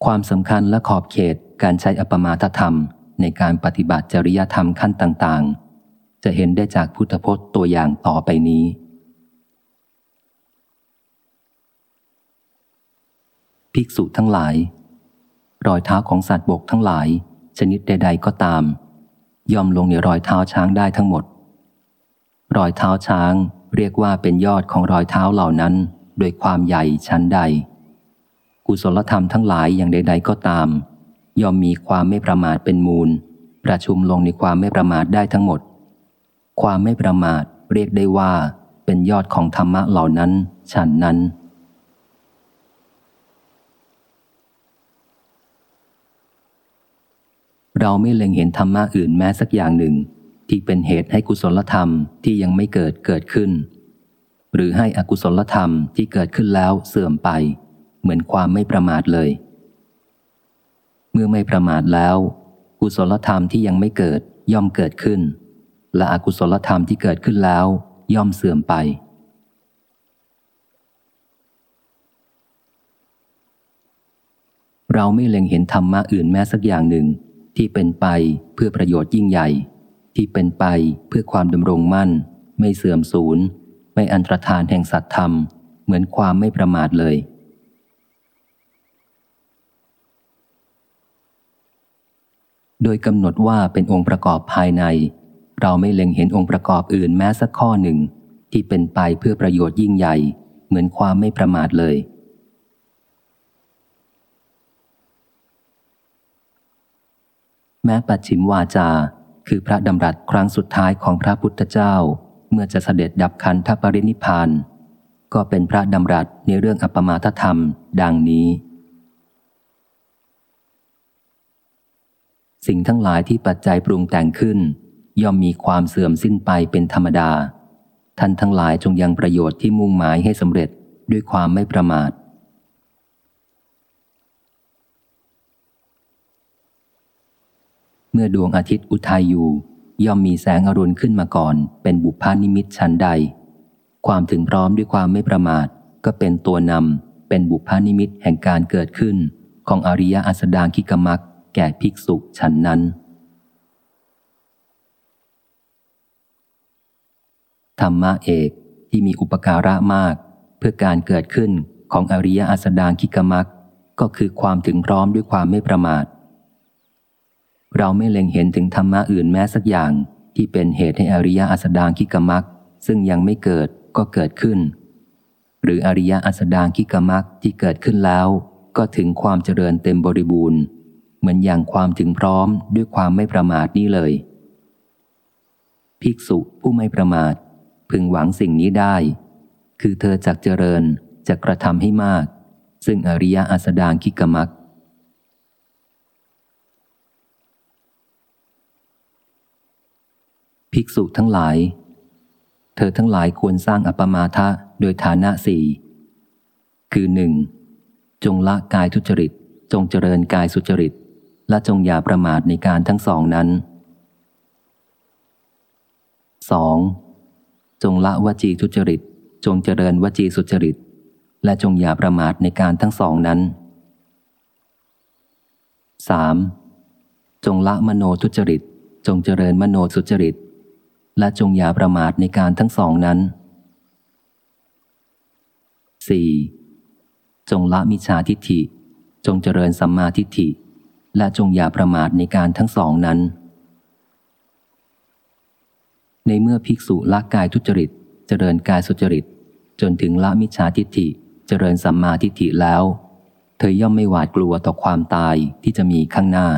ความสำคัญและขอบเขตการใช้อัปมาทธรรมในการปฏิบัติจริยธรรมขั้นต่าง ๆ จะเห็นได้จากพุทธพจน์ตัวอย่างต่อไปนี้ ภิกษุทั้งหลาย รอยเท้าของสัตว์บกทั้งหลาย ชนิดใด ๆ ก็ตาม ย่อมลงในรอยเท้าช้างได้ทั้งหมด รอยเท้าช้างเรียกว่าเป็นยอดของรอยเท้าเหล่านั้น โดยความใหญ่ชั้นใด กุศลธรรมทั้งหลายอย่างใด ๆ ก็ตาม ย่อมมีความไม่ประมาทเป็นมูล ประชุมลงในความไม่ประมาทได้ทั้งหมด ความไม่ประมาทเรียกได้ว่าเป็นยอดของธรรมะเหล่านั้นฉันนั้น เราไม่เล็งเห็นธรรมะอื่นแม้สักอย่างหนึ่ง ที่เป็นเหตุให้กุศลธรรมที่ยังไม่เกิดเกิดขึ้น หรือให้อกุศลธรรมที่เกิดขึ้นแล้วเสื่อมไป เหมือนความไม่ประมาทเลย เมื่อไม่ประมาทแล้ว กุศลธรรมที่ยังไม่เกิดย่อมเกิดขึ้น และอกุศลธรรมที่เกิดขึ้นแล้ว ย่อมเสื่อมไปเราไม่เล็งเห็นธรรมะอื่นแม้สักอย่างหนึ่ง ที่เป็นไปเพื่อประโยชน์ยิ่งใหญ่ ที่เป็นไปเพื่อความดำรงมั่น ไม่เสื่อมสูญ ไม่อันตรธานแห่งสัตธรรม เหมือนความไม่ประมาทเลย โดยกำหนดว่าเป็นองค์ประกอบภายใน เราไม่เล็งเห็นองค์ประกอบอื่นแม้สักข้อหนึ่ง ที่เป็นไปเพื่อประโยชน์ยิ่งใหญ่ เหมือนความไม่ประมาทเลย แม้ปัจฉิมวาจา คือพระดำรัสครั้งสุดท้ายของพระพุทธเจ้า เมื่อจะเสด็จดับขันธปรินิพาน ก็เป็นพระดำรัสในเรื่องอปมาทธรรม ดังนี้ สิ่งทั้งหลายที่ปัจจัยปรุงแต่งขึ้น ย่อมมีความเสื่อมสิ้นไปเป็นธรรมดา ท่านทั้งหลายจงยังประโยชน์ที่มุ่งหมายให้สำเร็จด้วยความไม่ประมาท เมื่อดวงอาทิตย์อุทัยอยู่ ย่อมมีแสงอรุณขึ้นมาก่อน เป็นบุพานิมิตชั้นใด ความถึงพร้อมด้วยความไม่ประมาท ก็เป็นตัวนำเป็นบุพานิมิตแห่งการเกิดขึ้น ของอริยอัสดางคิกมักแก่ภิกษุฉันนั้น ธรรมะเอกที่มีอุปการะมาก เพื่อการเกิดขึ้นของอริยอัสดางคิกมักก็คือความถึงพร้อมด้วยความไม่ประมาท เราไม่เล็งเห็นถึงธรรมะอื่นแม้สักอย่างที่เป็นเหตุให้อริยอัสดางคิกมักซึ่งยังไม่เกิดก็เกิดขึ้น หรืออริยอัสดางคิกมักที่เกิดขึ้นแล้ว ก็ถึงความเจริญเต็มบริบูรณ์ เหมือนอย่างความถึงพร้อมด้วยความไม่ประมาทนี้เลย ภิกษุผู้ไม่ประมาท พึงหวังสิ่งนี้ได้ คือเธอจักเจริญจะกระทำให้มาก ซึ่งอริยอัสดางคิกมัก ภิกษุทั้งหลาย เธอทั้งหลายควรสร้างอัปมาทะโดยฐานะสี่ คือหนึ่งจงละกายทุจริต จงเจริญกายสุจริต และจงอย่าประมาทในการทั้งสองนั้น 2. จงละวจีทุจริต จงเจริญวจีสุจริต และจงอย่าประมาทในการทั้งสองนั้น 3. จงละมโนทุจริต จงเจริญมโนสุจริต และจงอย่าประมาทในการทั้งสองนั้น 4. จงละมิจฉาทิฏฐิ จงเจริญสัมมาทิฏฐิ และจงอย่าประมาทในการทั้งสองนั้น ในเมื่อภิกษุละกายทุจริต เจริญกายสุจริต จนถึงละมิจฉาทิฏฐิ เจริญสัมมาทิฏฐิแล้ว เธอย่อมไม่หวาดกลัวต่อความตายที่จะมีข้างหน้า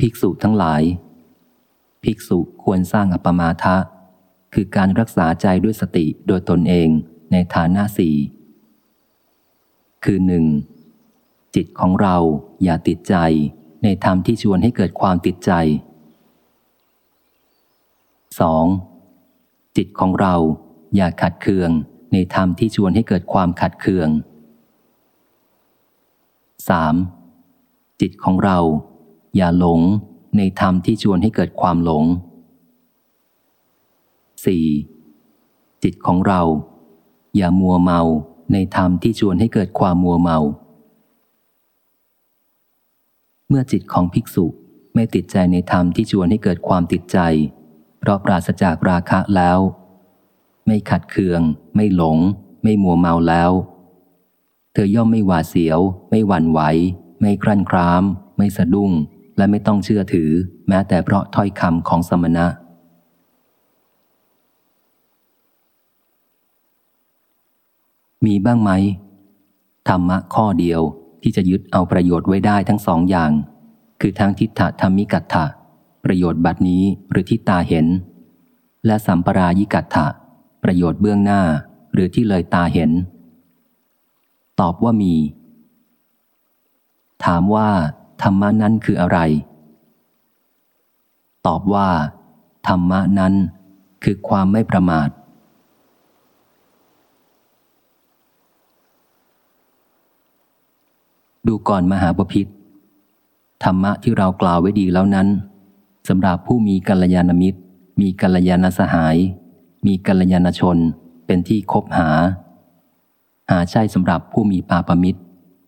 ภิกษุทั้งหลาย ภิกษุควรสร้างอัปมาทะ คือการรักษาใจด้วยสติโดยตนเองในฐานะสี่คือหนึ่งจิตของเราอย่าติดใจในธรรมที่ชวนให้เกิดความติดใจ 2. จิตของเราอย่าขัดเคืองในธรรมที่ชวนให้เกิดความขัดเคือง 3. จิตของเรา อย่าหลงในธรรมที่ชวนให้เกิดความหลง 4. จิตของเรา อย่ามัวเมาในธรรมที่ชวนให้เกิดความมัวเมา เมื่อจิตของภิกษุไม่ติดใจในธรรมที่ชวนให้เกิดความติดใจ เพราะปราศจากราคะแล้ว ไม่ขัดเคือง ไม่หลง ไม่มัวเมาแล้ว เธอย่อมไม่หวาดเสียว ไม่หวั่นไหว ไม่ครั่นคราม ไม่สะดุ้ง และไม่ต้องเชื่อถือ แม้แต่เพราะถ้อยคำของสมณะ มีบ้างไหมธรรมะข้อเดียวที่จะยึดเอาประโยชน์ไว้ได้ทั้งสองอย่าง คือทั้งทิฏฐธรรมิกัตถะประโยชน์บัดนี้หรือที่ตาเห็น และสัมปรายิกัตถะประโยชน์เบื้องหน้าหรือที่เลยตาเห็น ตอบว่ามี ถามว่า ธรรมะนั้นคืออะไร ตอบว่า ธรรมะนั้นคือความไม่ประมาท ดูก่อนมหาบพิษธรรมะที่เรากล่าวไว้ดีแล้วนั้นสำหรับผู้มีกัลยาณมิตร มีกัลยาณสหาย มีกัลยาณชน เป็นที่คบหา หาใช่สำหรับผู้มีปาปมิตร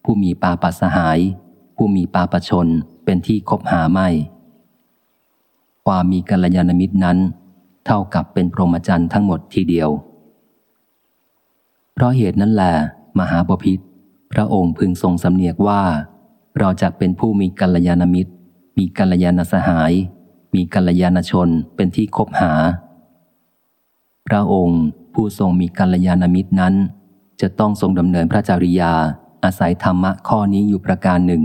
ผู้มีปาปัสหาย ผู้มีปาปชนเป็นที่คบหาไม่ ความมีกัลยาณมิตรนั้น เท่ากับเป็นพรหมจรรย์ทั้งหมดทีเดียว เพราะเหตุนั้นแหละมหาบพิษพระองค์พึงทรงสำเนียกว่า เราจะเป็นผู้มีกัลยาณมิตร มีกัลยาณสหาย มีกัลยาณชนเป็นที่คบหา พระองค์ผู้ทรงมีกัลยาณมิตรนั้น จะต้องทรงดำเนินพระจริยาอาศัยธรรมะข้อนี้อยู่ประการหนึ่ง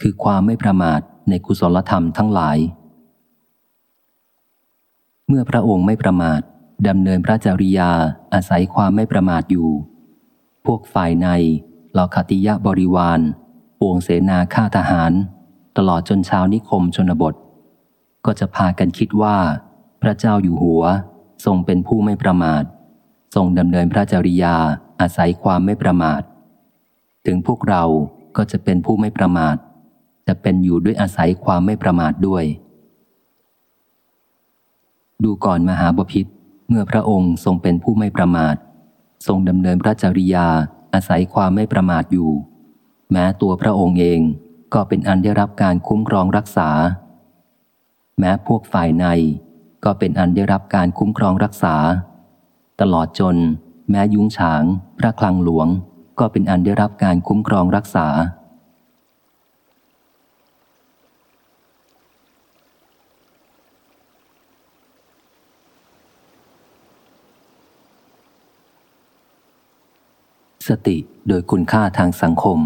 คือความไม่ประมาทในกุศลธรรมทั้งหลาย เมื่อพระองค์ไม่ประมาทดำเนินพระจริยาอาศัยความไม่ประมาทอยู่ พวกฝ่ายในเหล่าคติยะบริวารปวงเสนาข้าทหาร ตลอดจนชาวนิคมชนบท ก็จะพากันคิดว่า พระเจ้าอยู่หัวทรงเป็นผู้ไม่ประมาท ทรงดำเนินพระจริยาอาศัยความไม่ประมาท ถึงพวกเราก็จะเป็นผู้ไม่ประมาท จะเป็นอยู่ด้วยอาศัยความไม่ประมาทด้วย ดูก่อนมหาบพิษเมื่อพระองค์ทรงเป็นผู้ไม่ประมาท ทรงดำเนินพระจริยาอาศัยความไม่ประมาทอยู่ แม้ตัวพระองค์เองก็เป็นอันได้รับการคุ้มครองรักษา แม้พวกฝ่ายในก็เป็นอันได้รับการคุ้มครองรักษา ตลอดจน แม้ยุ้งฉาง พระคลังหลวง ก็เป็นอันได้รับการคุ้มครองรักษา สติโดยคุณค่าทางสังคม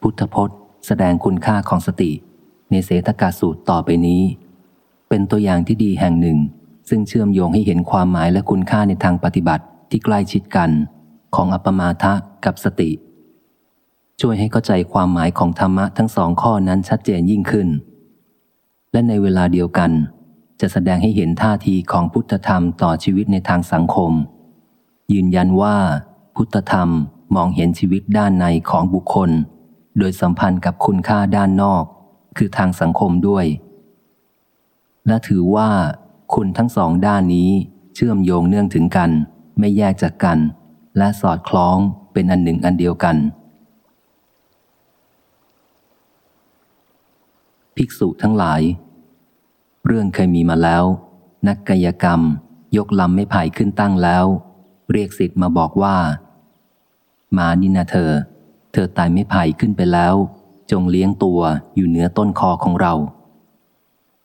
พุทธพจน์แสดงคุณค่าของสติ ในเสตกาสูตรต่อไปนี้ เป็นตัวอย่างที่ดีแห่งหนึ่ง ซึ่งเชื่อมโยงให้เห็นความหมายและคุณค่าในทางปฏิบัติที่ใกล้ชิดกันของอัปมาทะกับสติ ช่วยให้เข้าใจความหมายของธรรมะทั้งสองข้อนั้นชัดเจนยิ่งขึ้น และในเวลาเดียวกัน จะแสดงให้เห็นท่าทีของพุทธธรรมต่อชีวิตในทางสังคม ยืนยันว่า พุทธธรรมมองเห็นชีวิตด้านในของบุคคล โดยสัมพันธ์กับคุณค่าด้านนอก คือทางสังคมด้วย และถือว่า คุณทั้งสองด้านนี้เชื่อมโยงเนื่องถึงกัน ไม่แยกจากกัน และสอดคล้องเป็นอันหนึ่งอันเดียวกัน ภิกษุทั้งหลาย เรื่องเคยมีมาแล้ว นักกายกรรม ยกลำไม่ไผ่ขึ้นตั้งแล้ว เรียกสิทธิ์มาบอกว่า มานี่นะเธอ เธอตายไม่ไผ่ขึ้นไปแล้ว จงเลี้ยงตัวอยู่เหนือต้นคอของเรา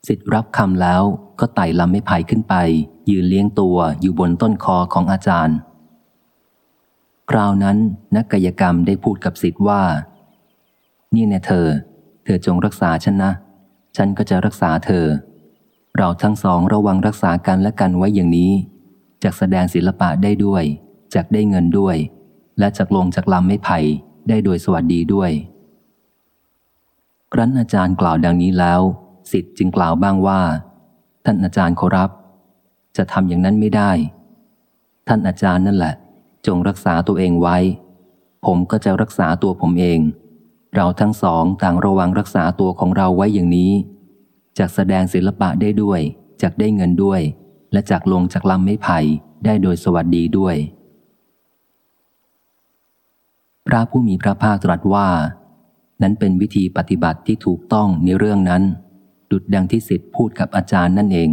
สิทธิ์รับคำแล้วก็ไต่ลำไม่ไผ่ขึ้นไป ยืนเลี้ยงตัวอยู่บนต้นคอของอาจารย์ คราวนั้นนักกายกรรมได้พูดกับสิทธิ์ว่า นี่เนี่ยเธอ เธอจงรักษาฉันนะ ฉันก็จะรักษาเธอ เราทั้งสองระวังรักษากันและกันไว้อย่างนี้จะแสดงศิลปะได้ด้วยจากได้เงินด้วย และจากลงจากลำไม่ไผ่ได้โดยสวัสดีด้วย ครั้นอาจารย์กล่าวดังนี้แล้วสิทธิ์จึงกล่าวบ้างว่า ท่านอาจารย์ขอรับ จะทำอย่างนั้นไม่ได้ ท่านอาจารย์นั่นแหละ จงรักษาตัวเองไว้ ผมก็จะรักษาตัวผมเอง เราทั้งสองต่างระวังรักษาตัวของเราไว้อย่างนี้ จากแสดงศิลปะได้ด้วย จากได้เงินด้วย และจากลงจากลำไม้ไผ่ได้โดยสวัสดีด้วย พระผู้มีพระภาคตรัสว่า นั้นเป็นวิธีปฏิบัติที่ถูกต้องในเรื่องนั้น ดุดดังที่สิทธิพูดกับอาจารย์นั่นเอง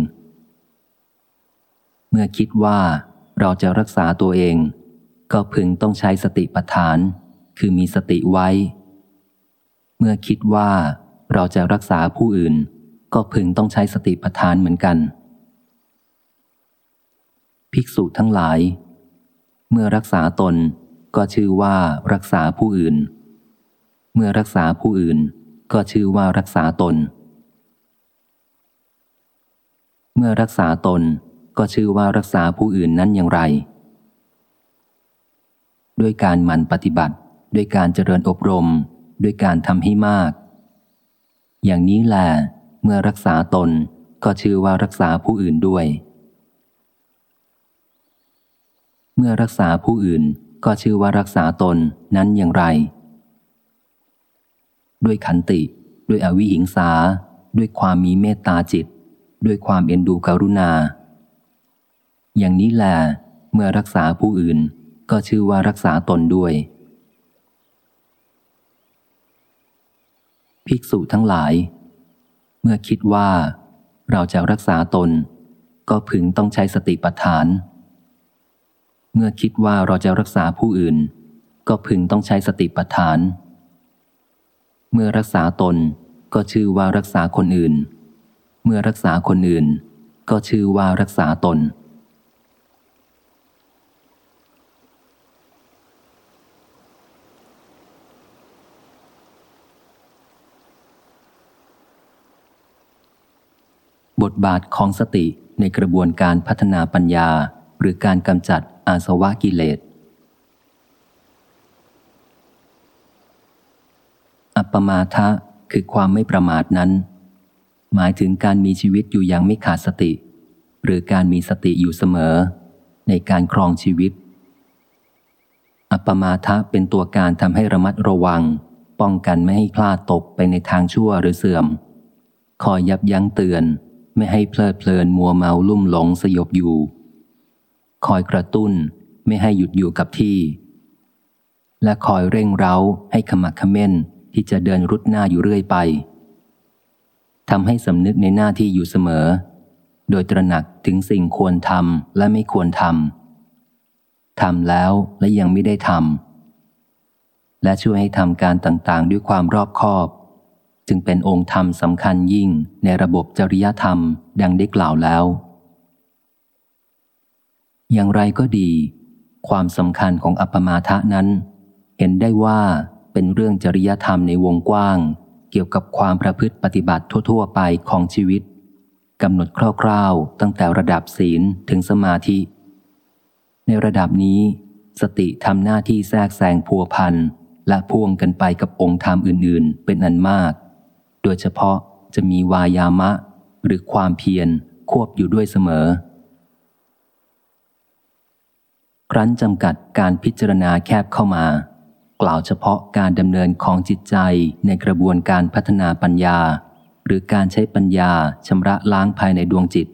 เมื่อคิดว่าเราจะรักษาตัวเอง ก็พึงต้องใช้สติปัฏฐาน คือมีสติไว้ เมื่อคิดว่าเราจะรักษาผู้อื่น ก็พึงต้องใช้สติปัฏฐานเหมือนกัน ภิกษุทั้งหลาย เมื่อรักษาตนก็ชื่อว่ารักษาผู้อื่น เมื่อรักษาผู้อื่น ก็ชื่อว่ารักษาตน เมื่อรักษาตนก็ชื่อว่ารักษาผู้อื่นนั้นอย่างไร ด้วยการหมั่นปฏิบัติ ด้วยการเจริญอบรม ด้วยการทำให้มาก อย่างนี้แหละ เมื่อรักษาตนก็ชื่อว่ารักษาผู้อื่นด้วย เมื่อรักษาผู้อื่นก็ชื่อว่ารักษาตนนั้นอย่างไร ด้วยขันติ ด้วยอวิหิงสา ด้วยความมีเมตตาจิต ด้วยความเอ็นดูกรุณา อย่างนี้แหละเมื่อรักษาผู้อื่นก็ชื่อว่ารักษาตนด้วย ภิกษุทั้งหลาย มื่อคิดว่า เราจะรักษาตน ก็พึงต้องใช้สติปัฏฐาน เมื่อคิดว่าเราจะรักษาผู้อื่น ก็พึงต้องใช้สติปัฏฐาน เมื่อรักษาตนก็ชื่อว่ารักษาคนอื่น เมื่อรักษาคนอื่น ก็ชื่อว่ารักษาตน บทบาทของสติในกระบวนการพัฒนาปัญญา หรือการกำจัดอาสวะกิเลส อัปมาทะคือความไม่ประมาทนั้น หมายถึงการมีชีวิตอยู่อย่างไม่ขาดสติ หรือการมีสติอยู่เสมอ ในการครองชีวิต อัปมาทะเป็นตัวการทำให้ระมัดระวัง ป้องกันไม่ให้พลาดตกไปในทางชั่วหรือเสื่อม คอยยับยั้งเตือน ไม่ให้เพลิดเพลินมัวเมาลุ่มหลงสยบอยู่ คอยกระตุ้นไม่ให้หยุดอยู่กับที่ และคอยเร่งเร้าให้ขมักขม้นที่จะเดินรุดหน้าอยู่เรื่อยไปทำให้สำนึกในหน้าที่อยู่เสมอ โดยตระหนักถึงสิ่งควรทำและไม่ควรทำทำแล้วและยังไม่ได้ทำและช่วยให้ทำการต่างๆ ด้วยความรอบคอบ จึงเป็นองค์ธรรมสำคัญยิ่งในระบบจริยธรรม ดังได้กล่าวแล้ว อย่างไรก็ดี ความสำคัญของอัปปมาทะนั้น เห็นได้ว่าเป็นเรื่องจริยธรรมในวงกว้าง เกี่ยวกับความประพฤติปฏิบัติทั่ว ๆ ไปของชีวิตกำหนดคร่าวๆ ตั้งแต่ระดับศีลถึงสมาธิ ในระดับนี้สติทำหน้าที่แทรกแซงพัวพันและพ่วงกันไปกับองค์ธรรมอื่น ๆ เป็นอันมาก โดยเฉพาะจะมีวายามะ หรือความเพียรควบอยู่ด้วยเสมอ ครั้นจำกัดการพิจารณาแคบเข้ามา กล่าวเฉพาะการดำเนินของจิตใจในกระบวนการพัฒนาปัญญา หรือการใช้ปัญญาชำระล้างภายในดวงจิต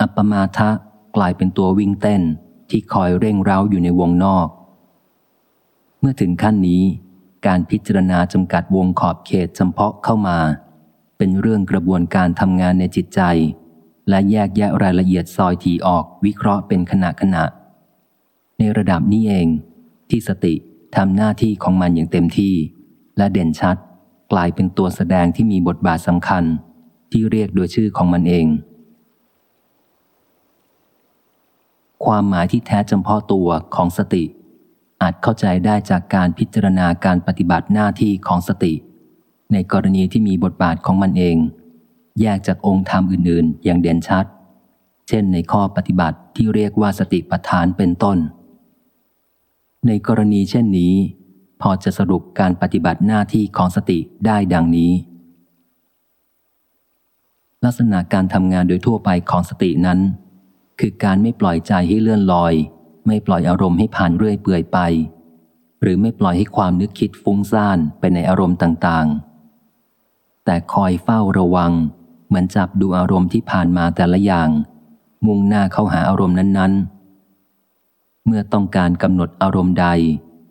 อัปปมาทะกลายเป็นตัววิ่งเต้นที่คอยเร่งเร้าอยู่ในวงนอก เมื่อถึงขั้นนี้ การพิจารณาจำกัดวงขอบเขตจำเพาะเข้ามา เป็นเรื่องกระบวนการทำงานในจิตใจ และแยกแยะรายละเอียดซอยทีออกวิเคราะห์เป็นขณะขณะ ในระดับนี้เอง ที่สติทำหน้าที่ของมันอย่างเต็มที่ และเด่นชัด กลายเป็นตัวแสดงที่มีบทบาทสำคัญ ที่เรียกโดยชื่อของมันเอง ความหมายที่แท้จำเพาะตัวของสติ อาจเข้าใจได้จากการพิจารณาการปฏิบัติหน้าที่ของสติ ในกรณีที่มีบทบาทของมันเอง แยกจากองค์ธรรมอื่น ๆ อย่างเด่นชัด เช่นในข้อปฏิบัติที่เรียกว่าสติปัฏฐานเป็นต้น ในกรณีเช่นนี้ พอจะสรุปการปฏิบัติหน้าที่ของสติได้ดังนี้ ลักษณะการทำงานโดยทั่วไปของสตินั้น คือการไม่ปล่อยใจให้เลื่อนลอย ไม่ปล่อยอารมณ์ให้ผ่านเรื่อยเปื่อยไป หรือไม่ปล่อยให้ความนึกคิดฟุ้งซ่านไปในอารมณ์ต่างๆ แต่คอยเฝ้าระวัง เหมือนจับดูอารมณ์ที่ผ่านมาแต่ละอย่าง มุ่งหน้าเข้าหาอารมณ์นั้นๆ เมื่อต้องการกำหนดอารมณ์ใด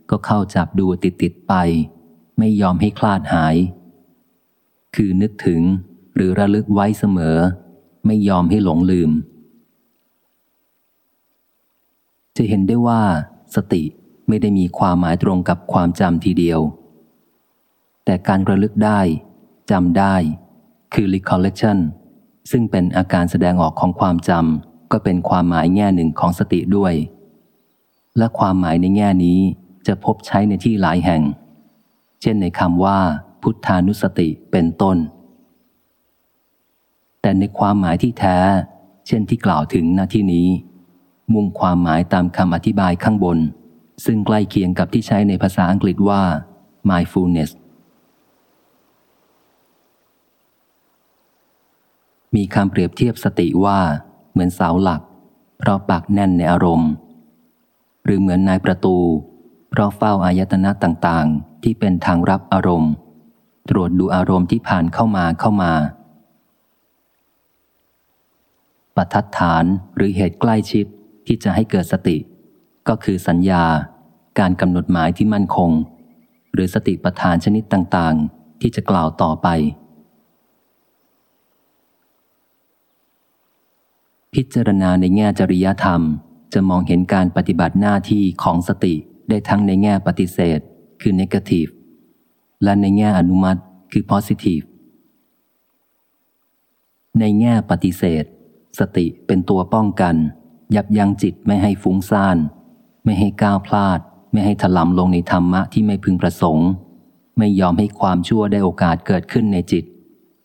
ก็เข้าจับดูติดๆไป ไม่ยอมให้คลาดหาย คือนึกถึงหรือระลึกไว้เสมอ ไม่ยอมให้หลงลืม จะเห็นได้ว่า สติไม่ได้มีความหมายตรงกับความจำทีเดียว แต่การระลึกได้จำได้ คือ recollection ซึ่งเป็นอาการแสดงออกของความจำก็เป็นความหมายแง่หนึ่งของสติด้วย และความหมายในแง่นี้จะพบใช้ในที่หลายแห่ง เช่นในคำว่า พุทธานุสติเป็นต้น แต่ในความหมายที่แท้ เช่นที่กล่าวถึงหน้าที่นี้ มุ่งความหมายตามคำอธิบายข้างบน ซึ่งใกล้เคียงกับที่ใช้ในภาษาอังกฤษว่า mindfulness มีคำเปรียบเทียบสติว่า เหมือนเสาหลัก เพราะปักแน่นในอารมณ์ หรือเหมือนนายประตู เพราะเฝ้าอายตนะต่างๆ ที่เป็นทางรับอารมณ์ ตรวจดูอารมณ์ที่ผ่านเข้ามาเข้ามาปัทัดฐานหรือเหตุใกล้ชิด ที่จะให้เกิดสติ ก็คือสัญญา การกำหนดหมายที่มั่นคง หรือสติปัฏฐานชนิดต่างๆ ที่จะกล่าวต่อไป พิจารณาในแง่จริยธรรม จะมองเห็นการปฏิบัติหน้าที่ของสติได้ทั้งในแง่ปฏิเสธ คือ negative และในแง่อนุมัติคือ positive ในแง่ปฏิเสธ สติเป็นตัวป้องกัน ยับยั้งจิตไม่ให้ฟุ้งซ่าน ไม่ให้ก้าวพลาด ไม่ให้ถลำลงในธรรมะที่ไม่พึงประสงค์ ไม่ยอมให้ความชั่วได้โอกาสเกิดขึ้นในจิต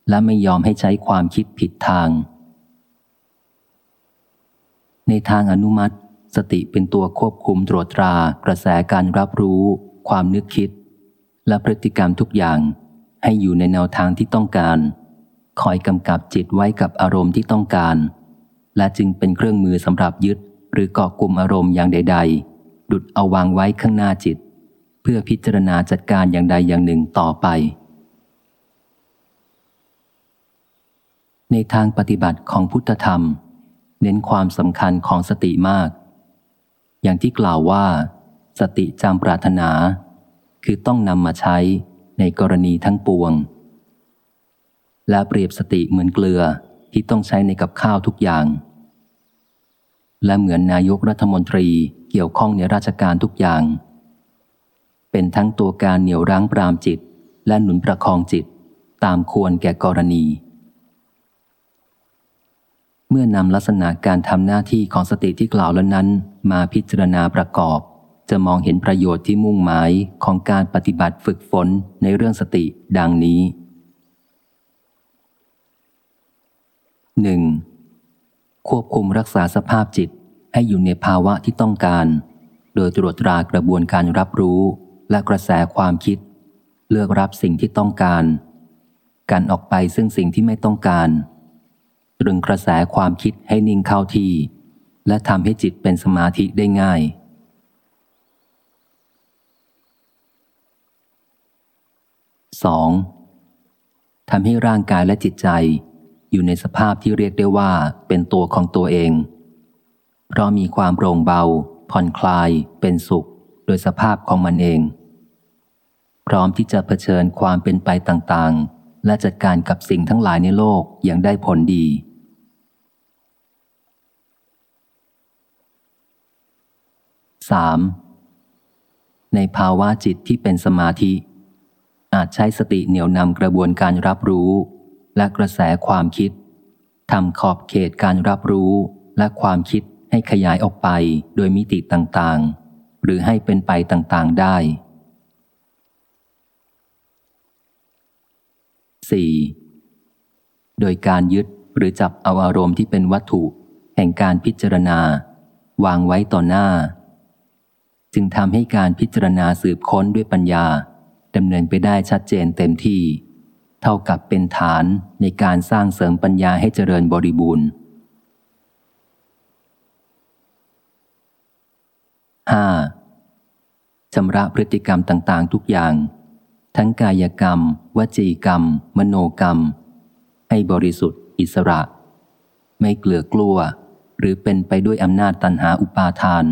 และไม่ยอมให้ใช้ความคิดผิดทาง ในทางอนุมัติ สติเป็นตัวควบคุมตรวจตรากระแสการรับรู้ ความนึกคิด และพฤติกรรมทุกอย่างให้อยู่ในแนวทางที่ต้องการ คอยกำกับจิตไว้กับอารมณ์ที่ต้องการ และจึงเป็นเครื่องมือสำหรับยึด หรือเกาะกลุ่มอารมณ์อย่างใด ๆ ดุดเอาวางไว้ข้างหน้าจิต เพื่อพิจารณาจัดการอย่างใดอย่างหนึ่งต่อไป ในทางปฏิบัติของพุทธธรรม เน้นความสำคัญของสติมาก อย่างที่กล่าวว่า สติจำปรารถนา คือต้องนำมาใช้ในกรณีทั้งปวง และเปรียบสติเหมือนเกลือที่ต้องใช้ในกับข้าวทุกอย่าง และเหมือนนายกรัฐมนตรีเกี่ยวข้องในราชการทุกอย่าง เป็นทั้งตัวการเหนี่ยวรั้งปรามจิต และหนุนประคองจิต ตามควรแก่กรณี เมื่อนำลักษณะการทำหน้าที่ของสติที่กล่าวแล้วนั้น มาพิจารณาประกอบ จะมองเห็นประโยชน์ที่มุ่งหมายของการปฏิบัติฝึกฝนในเรื่องสติดังนี้ 1. ควบคุมรักษาสภาพจิตให้อยู่ในภาวะที่ต้องการ โดยตรวจตรากระบวนการรับรู้และกระแสความคิด เลือกรับสิ่งที่ต้องการ การออกไปซึ่งสิ่งที่ไม่ต้องการตรึงกระแสความคิดให้นิ่งเข้าที่ และทำให้จิตเป็นสมาธิได้ง่าย 2. ทำให้ร่างกายและจิตใจ อยู่ในสภาพที่เรียกได้ว่าเป็นตัวของตัวเอง เพราะมีความโปร่งเบา ผ่อนคลาย เป็นสุข โดยสภาพของมันเอง พร้อมที่จะเผชิญความเป็นไปต่างๆ และจัดการกับสิ่งทั้งหลายในโลกอย่างได้ผลดี 3. ในภาวะจิตที่เป็นสมาธิ อาจใช้สติเหนี่ยวนำกระบวนการรับรู้ และกระแสความคิดทำขอบเขตการรับรู้และความคิดให้ขยายออกไปโดยมิติต่างๆ หรือให้เป็นไปต่างๆได้ 4. โดยการยึดหรือจับเอาอารมณ์ที่เป็นวัตถุ แห่งการพิจารณา วางไว้ต่อหน้า จึงทำให้การพิจารณาสืบค้นด้วยปัญญาดำเนินไปได้ชัดเจนเต็มที่ เท่ากับเป็นฐานในการสร้างเสริมปัญญาให้เจริญบริบูรณ์ 5. ชำระพฤติกรรมต่าง ๆ ทุกอย่าง ทั้งกายกรรม วจีกรรม มโนกรรม ให้บริสุทธิ์ อิสระ ไม่เกลือกลัว หรือเป็นไปด้วยอำนาจตันหาอุปาทาน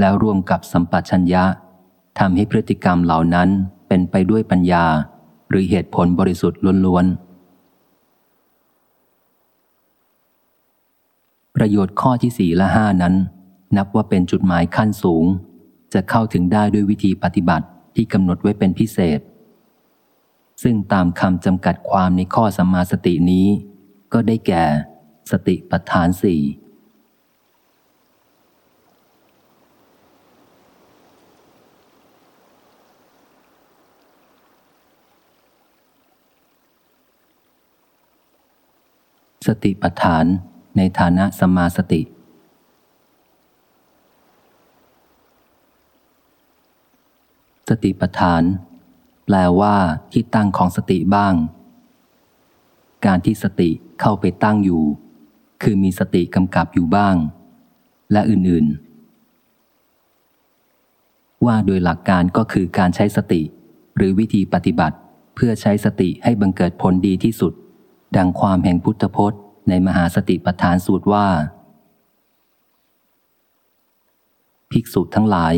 แล้วร่วมกับสัมปชัญญะทำให้พฤติกรรมเหล่านั้นเป็นไปด้วยปัญญา หรือเหตุผลบริสุทธิ์ล้วนๆ ประโยชน์ข้อที่สี่และห้านั้น นับว่าเป็นจุดหมายขั้นสูง จะเข้าถึงได้ด้วยวิธีปฏิบัติที่กำหนดไว้เป็นพิเศษ ซึ่งตามคำจำกัดความในข้อสัมมาสตินี้ ก็ได้แก่ สติปัฏฐานสี่ สติปัฏฐานในฐานะสมาสติ สติปัฏฐาน แปลว่าที่ตั้งของสติบ้าง การที่สติเข้าไปตั้งอยู่ คือมีสติกำกับอยู่บ้าง และอื่นๆ ว่าโดยหลักการก็คือการใช้สติ หรือวิธีปฏิบัติเพื่อใช้สติให้บังเกิดผลดีที่สุด ดังความแห่งพุทธพจน์ในมหาสติปัฏฐานสูตรว่า ภิกษุทั้งหลาย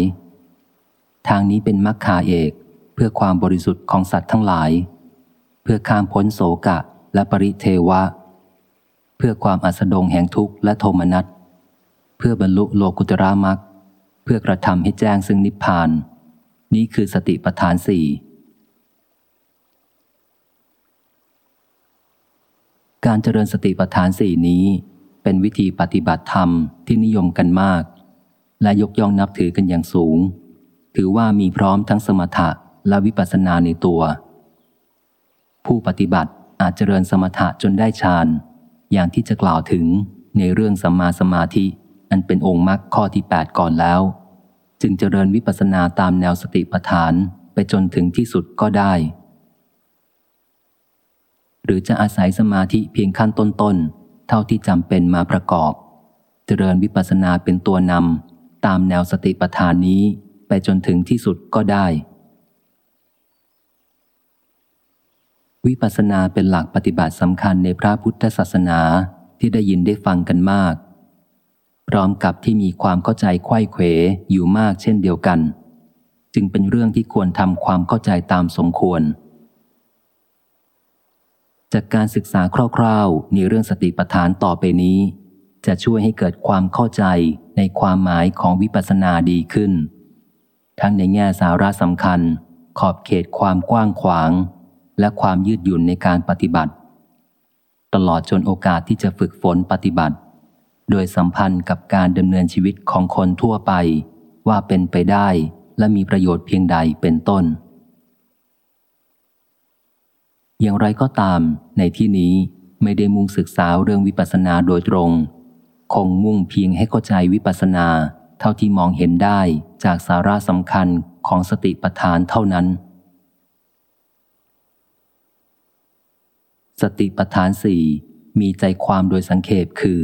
ทางนี้เป็นมรรคาเอกเพื่อความบริสุทธิ์ของสัตว์ทั้งหลาย เพื่อข้ามพ้นโศกะและปริเทวะ เพื่อความอัสดงแห่งทุกข์และโทมนัส เพื่อบรรลุโลกุตระมักเพื่อกระทำให้แจ้งซึ่งนิพพาน นี้คือสติปัฏฐานสี่ การเจริญสติปัฏฐานสี่นี้ เป็นวิธีปฏิบัติธรรมที่นิยมกันมาก และยกย่องนับถือกันอย่างสูง ถือว่ามีพร้อมทั้งสมถะและวิปัสสนาในตัว ผู้ปฏิบัติอาจเจริญสมถะจนได้ฌานอย่างที่จะกล่าวถึงในเรื่องสัมมาสมาธิ อันเป็นองค์มรรคข้อที่ 8 ก่อนแล้ว จึงเจริญวิปัสสนาตามแนวสติปัฏฐานไปจนถึงที่สุดก็ได้ หรือจะอาศัยสมาธิเพียงขั้นต้นๆ เท่าที่จำเป็นมาประกอบ เจริญวิปัสสนาเป็นตัวนำตามแนวสติปัฏฐานนี้ไปจนถึงที่สุดก็ได้ วิปัสสนาเป็นหลักปฏิบัติสำคัญในพระพุทธศาสนาที่ได้ยินได้ฟังกันมาก พร้อมกับที่มีความเข้าใจไข้เขวอยู่มากเช่นเดียวกัน จึงเป็นเรื่องที่ควรทำความเข้าใจตามสมควร จากการศึกษาคร่าวๆในเรื่องสติปัฏฐานต่อไปนี้ จะช่วยให้เกิดความเข้าใจในความหมายของวิปัสสนาดีขึ้น ทั้งในแง่สาระสำคัญ ขอบเขตความกว้างขวาง และความยืดหยุ่นในการปฏิบัติ ตลอดจนโอกาสที่จะฝึกฝนปฏิบัติ โดยสัมพันธ์กับการดำเนินชีวิตของคนทั่วไป ว่าเป็นไปได้และมีประโยชน์เพียงใดเป็นต้น อย่างไรก็ตาม ในที่นี้ไม่ได้มุ่งศึกษาเรื่องวิปัสสนาโดยตรง คงมุ่งเพียงให้เข้าใจวิปัสสนา เท่าที่มองเห็นได้จากสาระสำคัญของสติปัฏฐานเท่านั้น สติปัฏฐานสี่มีใจความโดยสังเขปคือ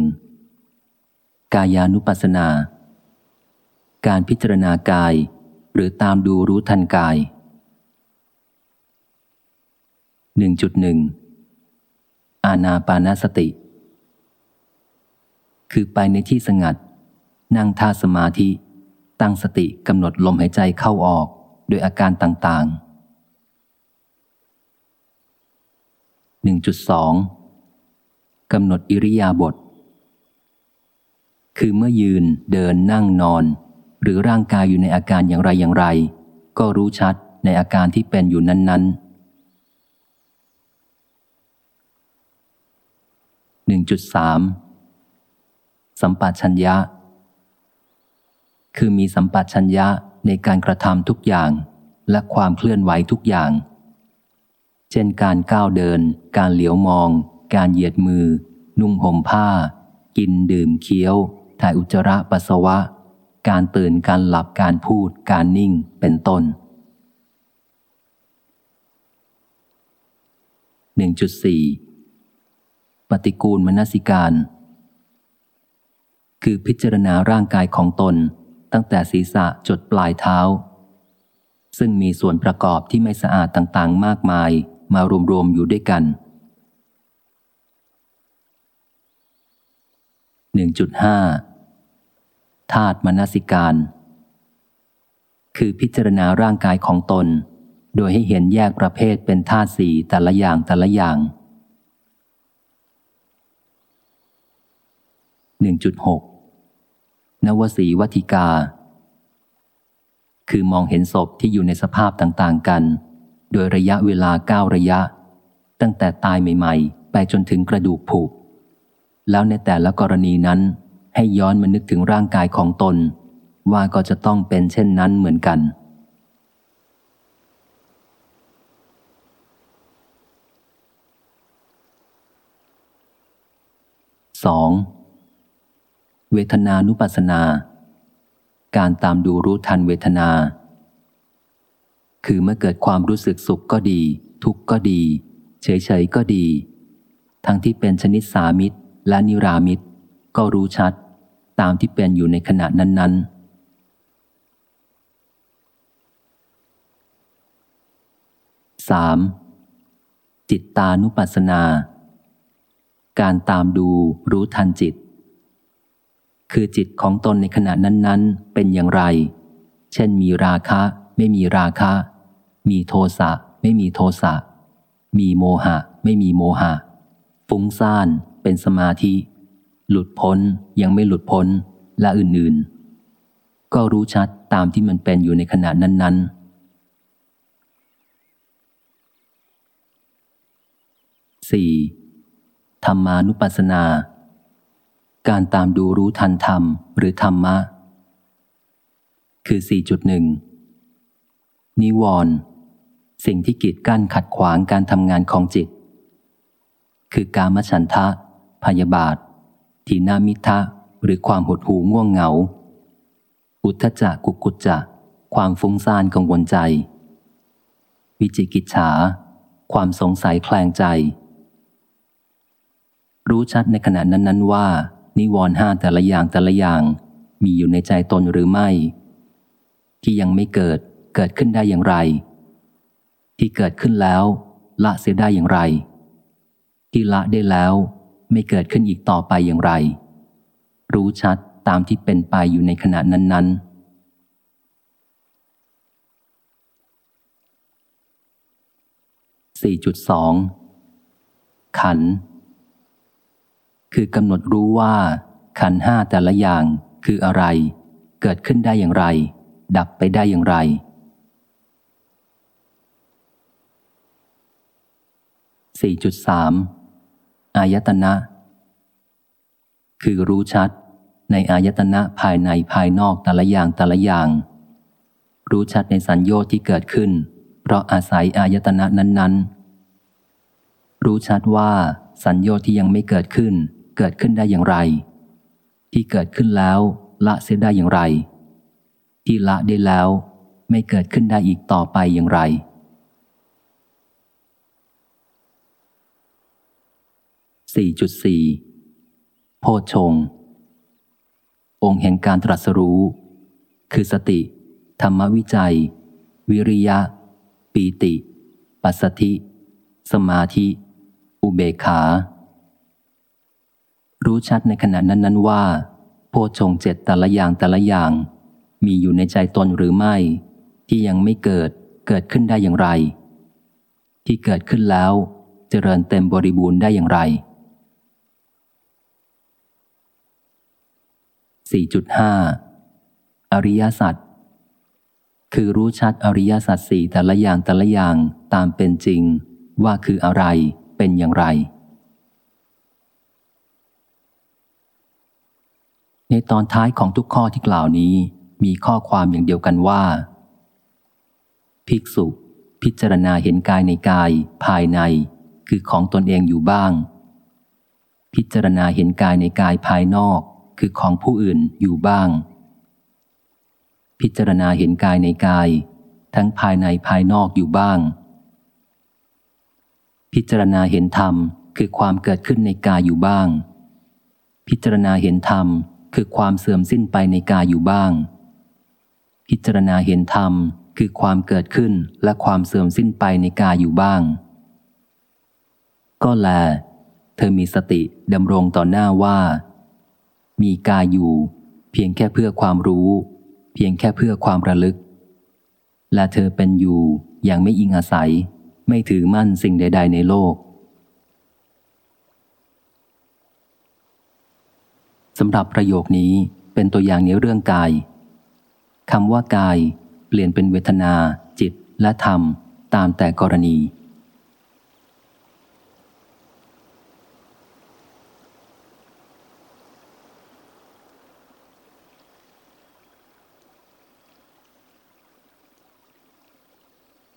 1. กายานุปัสสนา การพิจารณากาย หรือตามดูรู้ทันกาย 1.1 อาณาปานาสติ คือไปในที่สงัด นั่งท่าสมาธิ ตั้งสติกำหนดลมหายใจเข้าออกโดยอาการต่างๆ 1.2 กำหนดอิริยาบถ คือเมื่อยืนเดินนั่งนอน หรือร่างกายอยู่ในอาการอย่างไรอย่างไร ก็รู้ชัดในอาการที่เป็นอยู่นั้นๆ 1.3 สัมปชัญญะ คือมีสัมปชัญญะในการกระทำทุกอย่างและความเคลื่อนไหวทุกอย่าง เช่นการก้าวเดิน การเหลียวมอง การเหยียดมือ นุ่งห่มผ้า กินดื่มเคี้ยว ถ่ายอุจจาระปัสสาวะ การตื่นการหลับการพูด การนิ่งเป็นต้น 1.4 ปฏิกูลมนสิการ คือพิจารณาร่างกายของตน ตั้งแต่ศีรษะจดปลายเท้า ซึ่งมีส่วนประกอบที่ไม่สะอาดต่างๆ มากมายมารวมๆอยู่ด้วยกัน 1.5 ธาตุมนสิการ คือพิจารณาร่างกายของตน โดยให้เห็นแยกประเภทเป็นธาตุสีแต่ละอย่างแต่ละอย่าง 1.6 นวสีวัติกา คือมองเห็นศพที่อยู่ในสภาพต่างๆกัน โดยระยะเวลาเก้าระยะ ตั้งแต่ตายใหม่ ๆ ไปจนถึงกระดูกผุ แล้วในแต่ละกรณีนั้น ให้ย้อนมานึกถึงร่างกายของตน ว่าก็จะต้องเป็นเช่นนั้นเหมือนกันสอง เวทนานุปัสนา การตามดูรู้ทันเวทนา คือเมื่อเกิดความรู้สึกสุขก็ดี ทุกข์ก็ดี เฉยๆก็ดี ทั้งที่เป็นชนิดสามิตรและนิรามิตร ก็รู้ชัด ตามที่เป็นอยู่ในขณะนั้นๆ 3. จิตตานุปัสสนา การตามดูรู้ทันจิต คือจิตของตนในขณะนั้น ๆ เป็นอย่างไร เช่นมีราคะ ไม่มีราคะ มีโทสะ ไม่มีโทสะ มีโมหะ ไม่มีโมหะ ฟุ้งซ่าน เป็นสมาธิ หลุดพ้น ยังไม่หลุดพ้น และอื่นๆ ก็รู้ชัดตามที่มันเป็นอยู่ในขณะนั้นๆ 4. ธรรมานุปัสสนา การตามดูรู้ทันธรรมหรือธรรมะ คือ 4.1 นิวรณ์สิ่งที่กีดกั้นขัดขวางการทำงานของจิต คือกามฉันทะ พยาบาท ทีนามิทะ หรือความหดหู่ง่วงเหงา อุทธจักกุกุจจะ ความฟุ้งซ่านกังวลใจ วิจิกิจฉา ความสงสัยแคลงใจรู้ชัดในขณะนั้น ๆ ว่า นิวรณ์ห้าแต่ละอย่างแต่ละอย่าง มีอยู่ในใจตนหรือไม่ ที่ยังไม่เกิดเกิดขึ้นได้อย่างไร ที่เกิดขึ้นแล้ว ละเสียได้อย่างไร ที่ละได้แล้วไม่เกิดขึ้นอีกต่อไปอย่างไร รู้ชัดตามที่เป็นไปอยู่ในขณะนั้น ๆ4.2 ขัน คือกำหนดรู้ว่า ขันห้าแต่ละอย่างคืออะไร เกิดขึ้นได้อย่างไร ดับไปได้อย่างไร 4.3 อายตนะ คือรู้ชัด ในอายตนะภายในภายนอกแต่ละอย่างแต่ละอย่าง รู้ชัดในสัญญาที่เกิดขึ้น เพราะอาศัยอายตนะนั้น ๆ รู้ชัดว่าสัญญาที่ยังไม่เกิดขึ้น เกิดขึ้นได้อย่างไร ที่เกิดขึ้นแล้ว ละเสียได้อย่างไร ที่ละได้แล้ว ไม่เกิดขึ้นได้อีกต่อไปอย่างไร 4.4 โพชง องค์แห่งการตรัสรู้ คือสติ ธรรมวิจัย วิริยะ ปีติ ปัสสธิ สมาธิ อุเบกขา รู้ชัดในขณะนั้นๆว่า โพชงเจ็ดแต่ละอย่างแต่ละอย่าง มีอยู่ในใจตนหรือไม่ ที่ยังไม่เกิดเกิดขึ้นได้อย่างไร ที่เกิดขึ้นแล้วเจริญเต็มบริบูรณ์ได้อย่างไร 4.5 อริยสัจคือรู้ชัดอริยสัจสี่แต่ละอย่างแต่ละอย่างตามเป็นจริงว่าคืออะไรเป็นอย่างไร ในตอนท้ายของทุกข้อที่กล่าวนี้ มีข้อความอย่างเดียวกันว่า ภิกษุ พิจารณาเห็นกายในกาย ภายใน คือของตนเองอยู่บ้าง พิจารณาเห็นกายในกายภายนอก คือของผู้อื่นอยู่บ้าง พิจารณาเห็นกายในกาย ทั้งภายในภายนอกอยู่บ้าง พิจารณาเห็นธรรมคือความเกิดขึ้นในกายอยู่บ้าง พิจารณาเห็นธรรม คือความเสื่อมสิ้นไปในกายอยู่บ้าง พิจารณาเห็นธรรมคือความเกิดขึ้นและความเสื่อมสิ้นไปในกายอยู่บ้าง ก็แล เธอมีสติดำรงต่อหน้าว่า มีกายอยู่ เพียงแค่เพื่อความรู้ เพียงแค่เพื่อความระลึก และเธอเป็นอยู่อย่างไม่อิงอาศัย ไม่ถือมั่นสิ่งใด ๆ ในโลก สำหรับประโยคนี้เป็นตัวอย่างในเรื่องกายคำว่ากาย เปลี่ยนเป็นเวทนา จิตและธรรม ตามแต่กรณี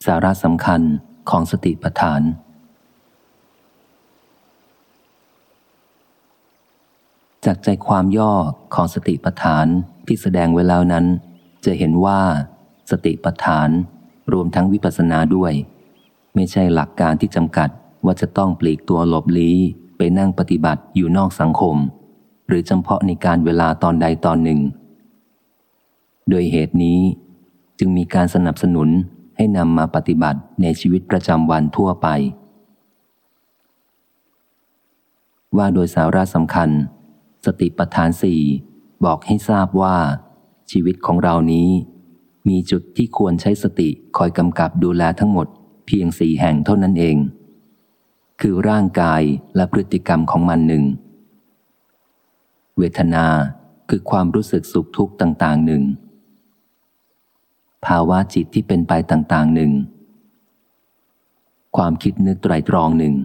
สาระสำคัญของสติปัฏฐาน จากใจความย่อของสติปัฏฐานที่แสดงไว้แล้วนั้น จะเห็นว่าสติปัฏฐานรวมทั้งวิปัสสนาด้วย ไม่ใช่หลักการที่จำกัดว่าจะต้องปลีกตัวหลบลี้ไปนั่งปฏิบัติอยู่นอกสังคม หรือเฉพาะในการเวลาตอนใดตอนหนึ่ง โดยเหตุนี้จึงมีการสนับสนุนให้นำมาปฏิบัติในชีวิตประจำวันทั่วไป ว่าโดยสาระสำคัญ สติปัฏฐานสี่บอกให้ทราบว่า ชีวิตของเรานี้ มีจุดที่ควรใช้สติคอยกำกับดูแลทั้งหมด เพียงสี่แห่งเท่านั้นเอง คือร่างกายและพฤติกรรมของมันหนึ่ง เวทนาคือความรู้สึกสุขทุกข์ต่าง ๆหนึ่ง ภาวะจิตที่เป็นไปต่าง ๆหนึ่ง ความคิดนึกไตรตรองหนึ่ง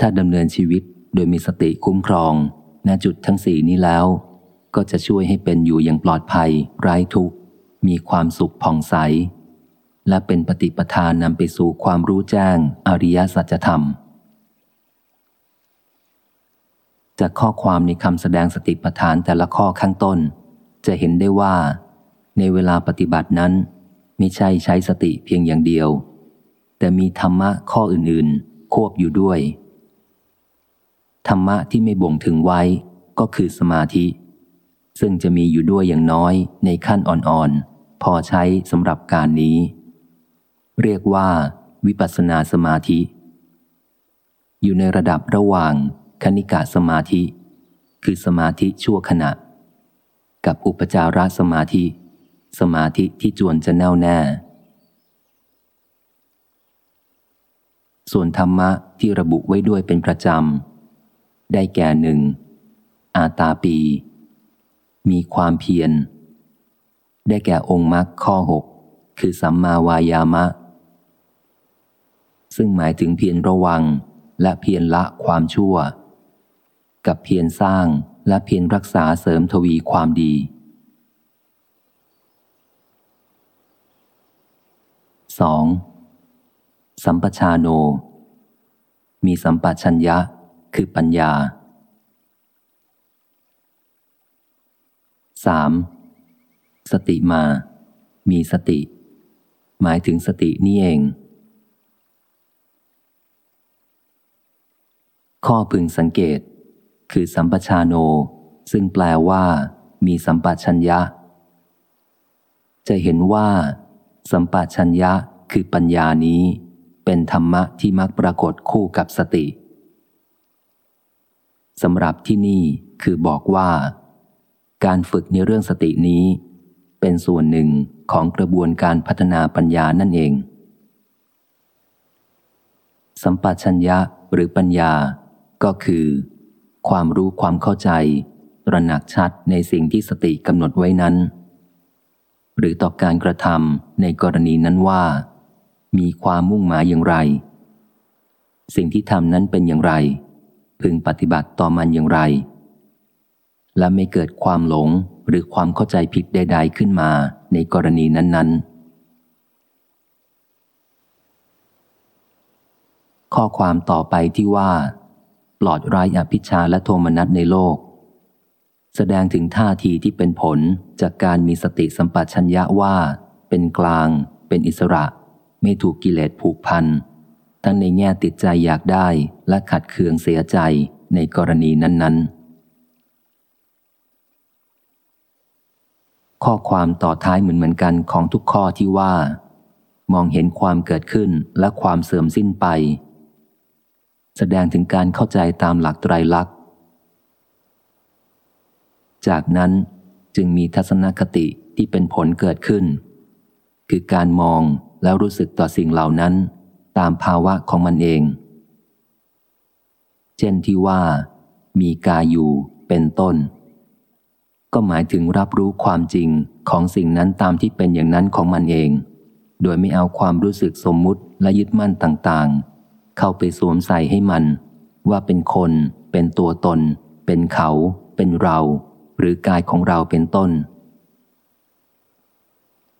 ถ้าดำเนินชีวิต โดยมีสติคุ้มครอง ณจุดทั้งสี่นี้แล้ว ก็จะช่วยให้เป็นอยู่อย่างปลอดภัย ไร้ทุกข์ มีความสุขผ่องใส และเป็นปฏิปทานนำไปสู่ความรู้แจ้งอริยสัจธรรม จากข้อความในคำแสดงสติปัฏฐานแต่ละข้อข้างต้น จะเห็นได้ว่า ในเวลาปฏิบัตินั้นไม่ใช่ใช้สติเพียงอย่างเดียว แต่มีธรรมะข้ออื่นๆ ควบอยู่ด้วย ธรรมะที่ไม่บ่งถึงไว้ก็คือสมาธิ ซึ่งจะมีอยู่ด้วยอย่างน้อยในขั้นอ่อนๆ พอใช้สำหรับการนี้ เรียกว่า วิปัสสนาสมาธิ อยู่ในระดับระหว่างคณิกาสมาธิ คือสมาธิชั่วขณะ กับอุปจารสมาธิ สมาธิที่จวนจะแน่วแน่ส่วนธรรมะที่ระบุไว้ด้วยเป็นประจำ ได้แก่หนึ่ง อาตาปี มีความเพียร ได้แก่องค์มรรคข้อหกคือสัมมาวายามะ ซึ่งหมายถึงเพียรระวังและเพียรละความชั่ว กับเพียรสร้างและเพียรรักษาเสริมทวีความดี 2. สัมปชาโน มีสัมปชัญญะ คือปัญญา 3. สติมา มีสติ หมายถึงสตินี่เอง ข้อพึงสังเกต คือสัมปชาโน ซึ่งแปลว่า มีสัมปชัญญะ จะเห็นว่า สัมปชัญญะคือปัญญานี้ เป็นธรรมะที่มักปรากฏคู่กับสติ สำหรับที่นี่คือบอกว่า การฝึกในเรื่องสตินี้ เป็นส่วนหนึ่งของกระบวนการพัฒนาปัญญานั่นเอง สัมปชัญญะหรือปัญญาก็คือ ความรู้ความเข้าใจระหนักชัดในสิ่งที่สติกำหนดไว้นั้น หรือต่อการกระทำในกรณีนั้นว่า มีความมุ่งหมายอย่างไร สิ่งที่ทำนั้นเป็นอย่างไร พึงปฏิบัติต่อมันอย่างไร และไม่เกิดความหลงหรือความเข้าใจผิดใด ๆขึ้นมาในกรณีนั้น ๆ ข้อความต่อไปที่ว่า ปลอดรายอภิชาและโทมนัสในโลก แสดงถึงท่าทีที่เป็นผลจากการมีสติสัมปชัญญะว่า เป็นกลาง เป็นอิสระ ไม่ถูกกิเลสผูกพัน ทั้งในแง่ติดใจอยากได้และขัดเคืองเสียใจในกรณีนั้น ๆ ข้อความต่อท้ายเหมือนเหมือนกันของทุกข้อที่ว่า มองเห็นความเกิดขึ้นและความเสื่อมสิ้นไป แสดงถึงการเข้าใจตามหลักไตรลักษณ์ จากนั้นจึงมีทัศนคติที่เป็นผลเกิดขึ้น คือการมองแล้วรู้สึกต่อสิ่งเหล่านั้น ตามภาวะของมันเอง เช่นที่ว่า มีกายอยู่เป็นต้น ก็หมายถึงรับรู้ความจริงของสิ่งนั้นตามที่เป็นอย่างนั้นของมันเอง โดยไม่เอาความรู้สึกสมมุติและยึดมั่นต่างๆ เข้าไปสวมใส่ให้มัน ว่าเป็นคน เป็นตัวตน เป็นเขา เป็นเรา หรือกายของเราเป็นต้น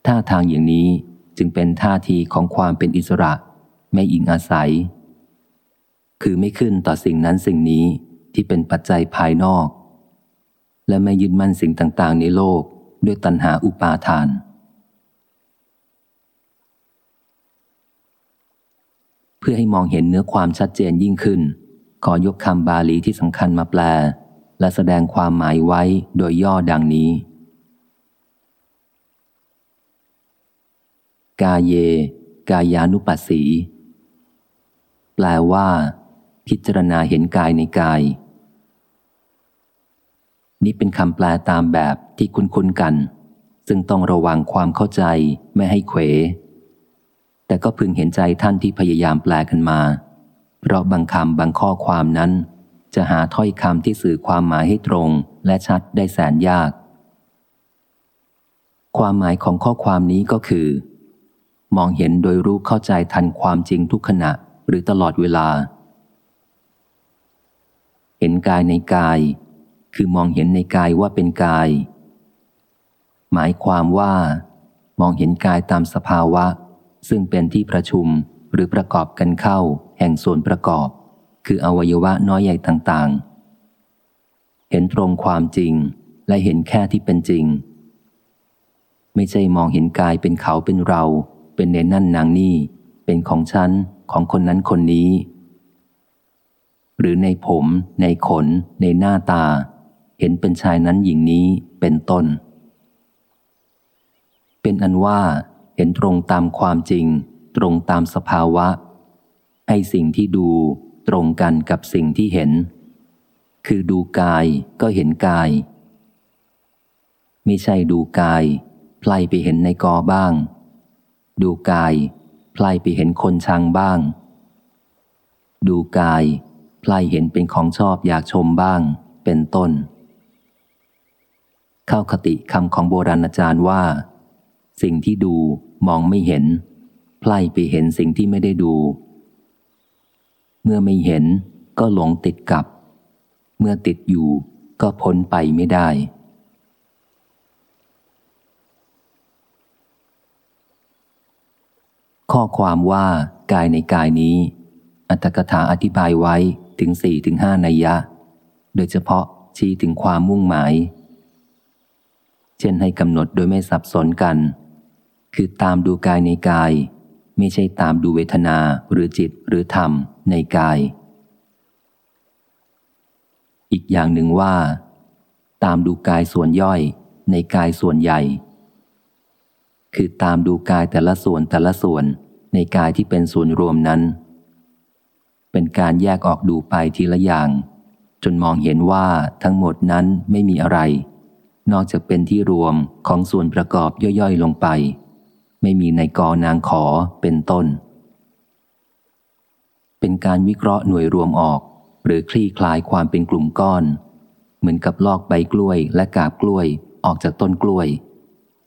ท่าทางอย่างนี้จึงเป็นท่าทีของความเป็นอิสระ ไม่อิงอาศัย คือไม่ขึ้นต่อสิ่งนั้นสิ่งนี้ที่เป็นปัจจัยภายนอก และไม่ยึดมั่นสิ่งต่างๆ ในโลกด้วยตัณหาอุปาทาน เพื่อให้มองเห็นเนื้อความชัดเจนยิ่งขึ้น ขอยกคำบาลีที่สำคัญมาแปล และแสดงความหมายไว้โดยย่อดังนี้ กาเย กายานุปัสสี แปลว่า พิจารณาเห็นกายในกาย นี่เป็นคำแปลตามแบบที่คุ้นๆกัน ซึ่งต้องระวังความเข้าใจไม่ให้เขว แต่ก็พึงเห็นใจท่านที่พยายามแปลกันมา เพราะบางคำบางข้อความนั้น จะหาถ้อยคำที่สื่อความหมายให้ตรงและชัดได้แสนยาก ความหมายของข้อความนี้ก็คือ มองเห็นโดยรู้เข้าใจทันความจริงทุกขณะ หรือตลอดเวลา เห็นกายในกาย คือมองเห็นในกายว่าเป็นกาย หมายความว่า มองเห็นกายตามสภาวะ ซึ่งเป็นที่ประชุมหรือประกอบกันเข้า แห่งส่วนประกอบ คืออวัยวะน้อยใหญ่ต่างๆ เห็นตรงความจริงและเห็นแค่ที่เป็นจริง ไม่ใช่มองเห็นกายเป็นเขาเป็นเรา เป็นในนั่นนางนี่ เป็นของฉัน ของคนนั้นคนนี้ หรือในผม ในขน ในหน้าตา เห็นเป็นชายนั้นหญิงนี้เป็นต้น เป็นอันว่าเห็นตรงตามความจริง ตรงตามสภาวะ ให้สิ่งที่ดูตรงกันกับสิ่งที่เห็น คือดูกายก็เห็นกาย ไม่ใช่ดูกายไพลไปเห็นในกอบ้าง ดูกาย พลไปเห็นคนชังบ้าง ดูกายไพลเห็นเป็นของชอบอยากชมบ้าง เป็นต้น เข้าคติคำของโบราณอาจารย์ว่า สิ่งที่ดูมองไม่เห็นไพลไปเห็นสิ่งที่ไม่ได้ดู เมื่อไม่เห็นก็หลงติดกับ เมื่อติดอยู่ก็พ้นไปไม่ได้ ข้อความว่ากายในกายนี้ อัตถกถาอธิบายไว้ถึงสี่ถึงห้านัยยะ โดยเฉพาะชี้ถึงความมุ่งหมาย เช่นให้กำหนดโดยไม่สับสนกัน คือตามดูกายในกาย ไม่ใช่ตามดูเวทนาหรือจิตหรือธรรมในกาย อีกอย่างหนึ่งว่า ตามดูกายส่วนย่อยในกายส่วนใหญ่ คือตามดูกายแต่ละส่วนแต่ละส่วนในกายที่เป็นส่วนรวมนั้น เป็นการแยกออกดูไปทีละอย่าง จนมองเห็นว่าทั้งหมดนั้นไม่มีอะไร นอกจากเป็นที่รวมของส่วนประกอบย่อยๆลงไป ไม่มีในกอนางขอเป็นต้น เป็นการวิเคราะห์หน่วยรวมออก หรือคลี่คลายความเป็นกลุ่มก้อน เหมือนกับลอกใบกล้วยและกาบกล้วยออกจากต้นกล้วย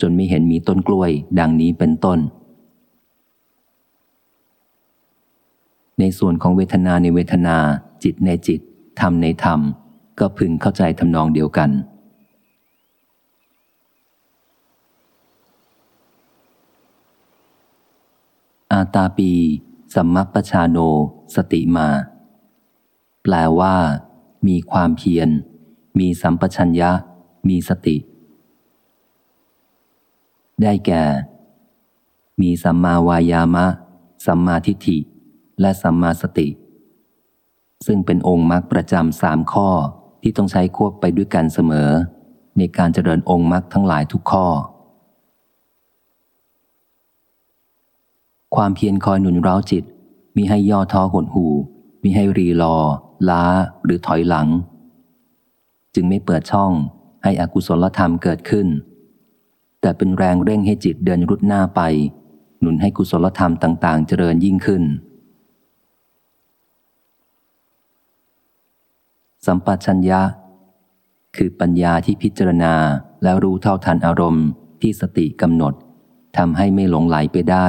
จนไม่เห็นมีต้นกล้วย ดังนี้เป็นต้น ในส่วนของเวทนาในเวทนา จิตในจิต ธรรมในธรรม ก็พึงเข้าใจทำนองเดียวกัน อาตาปีสัมมัปปชาโน สติมา แปลว่า มีความเพียร มีสัมปชัญญะ มีสติ ได้แก่ มีสัมมาวายามะ สัมมาทิฏฐิ และสัมมาสติ ซึ่งเป็นองค์มรรคประจำสามข้อที่ต้องใช้ควบไปด้วยกันเสมอ ในการเจริญองค์มรรคทั้งหลายทุกข้อ ความเพียรคอยหนุนร้าจิต มีให้ย่อท้อหดหูมีให้รีรอ ล้าหรือถอยหลัง จึงไม่เปิดช่องให้อกุศลธรรมเกิดขึ้น แต่เป็นแรงเร่งให้จิตเดินรุดหน้าไป หนุนให้กุศลธรรมต่าง ๆ เจริญยิ่งขึ้น สัมปชัญญะ คือปัญญาที่พิจารณาแล้วรู้เท่าทันอารมณ์ ที่สติกำหนดทำให้ไม่หลงไหลไปได้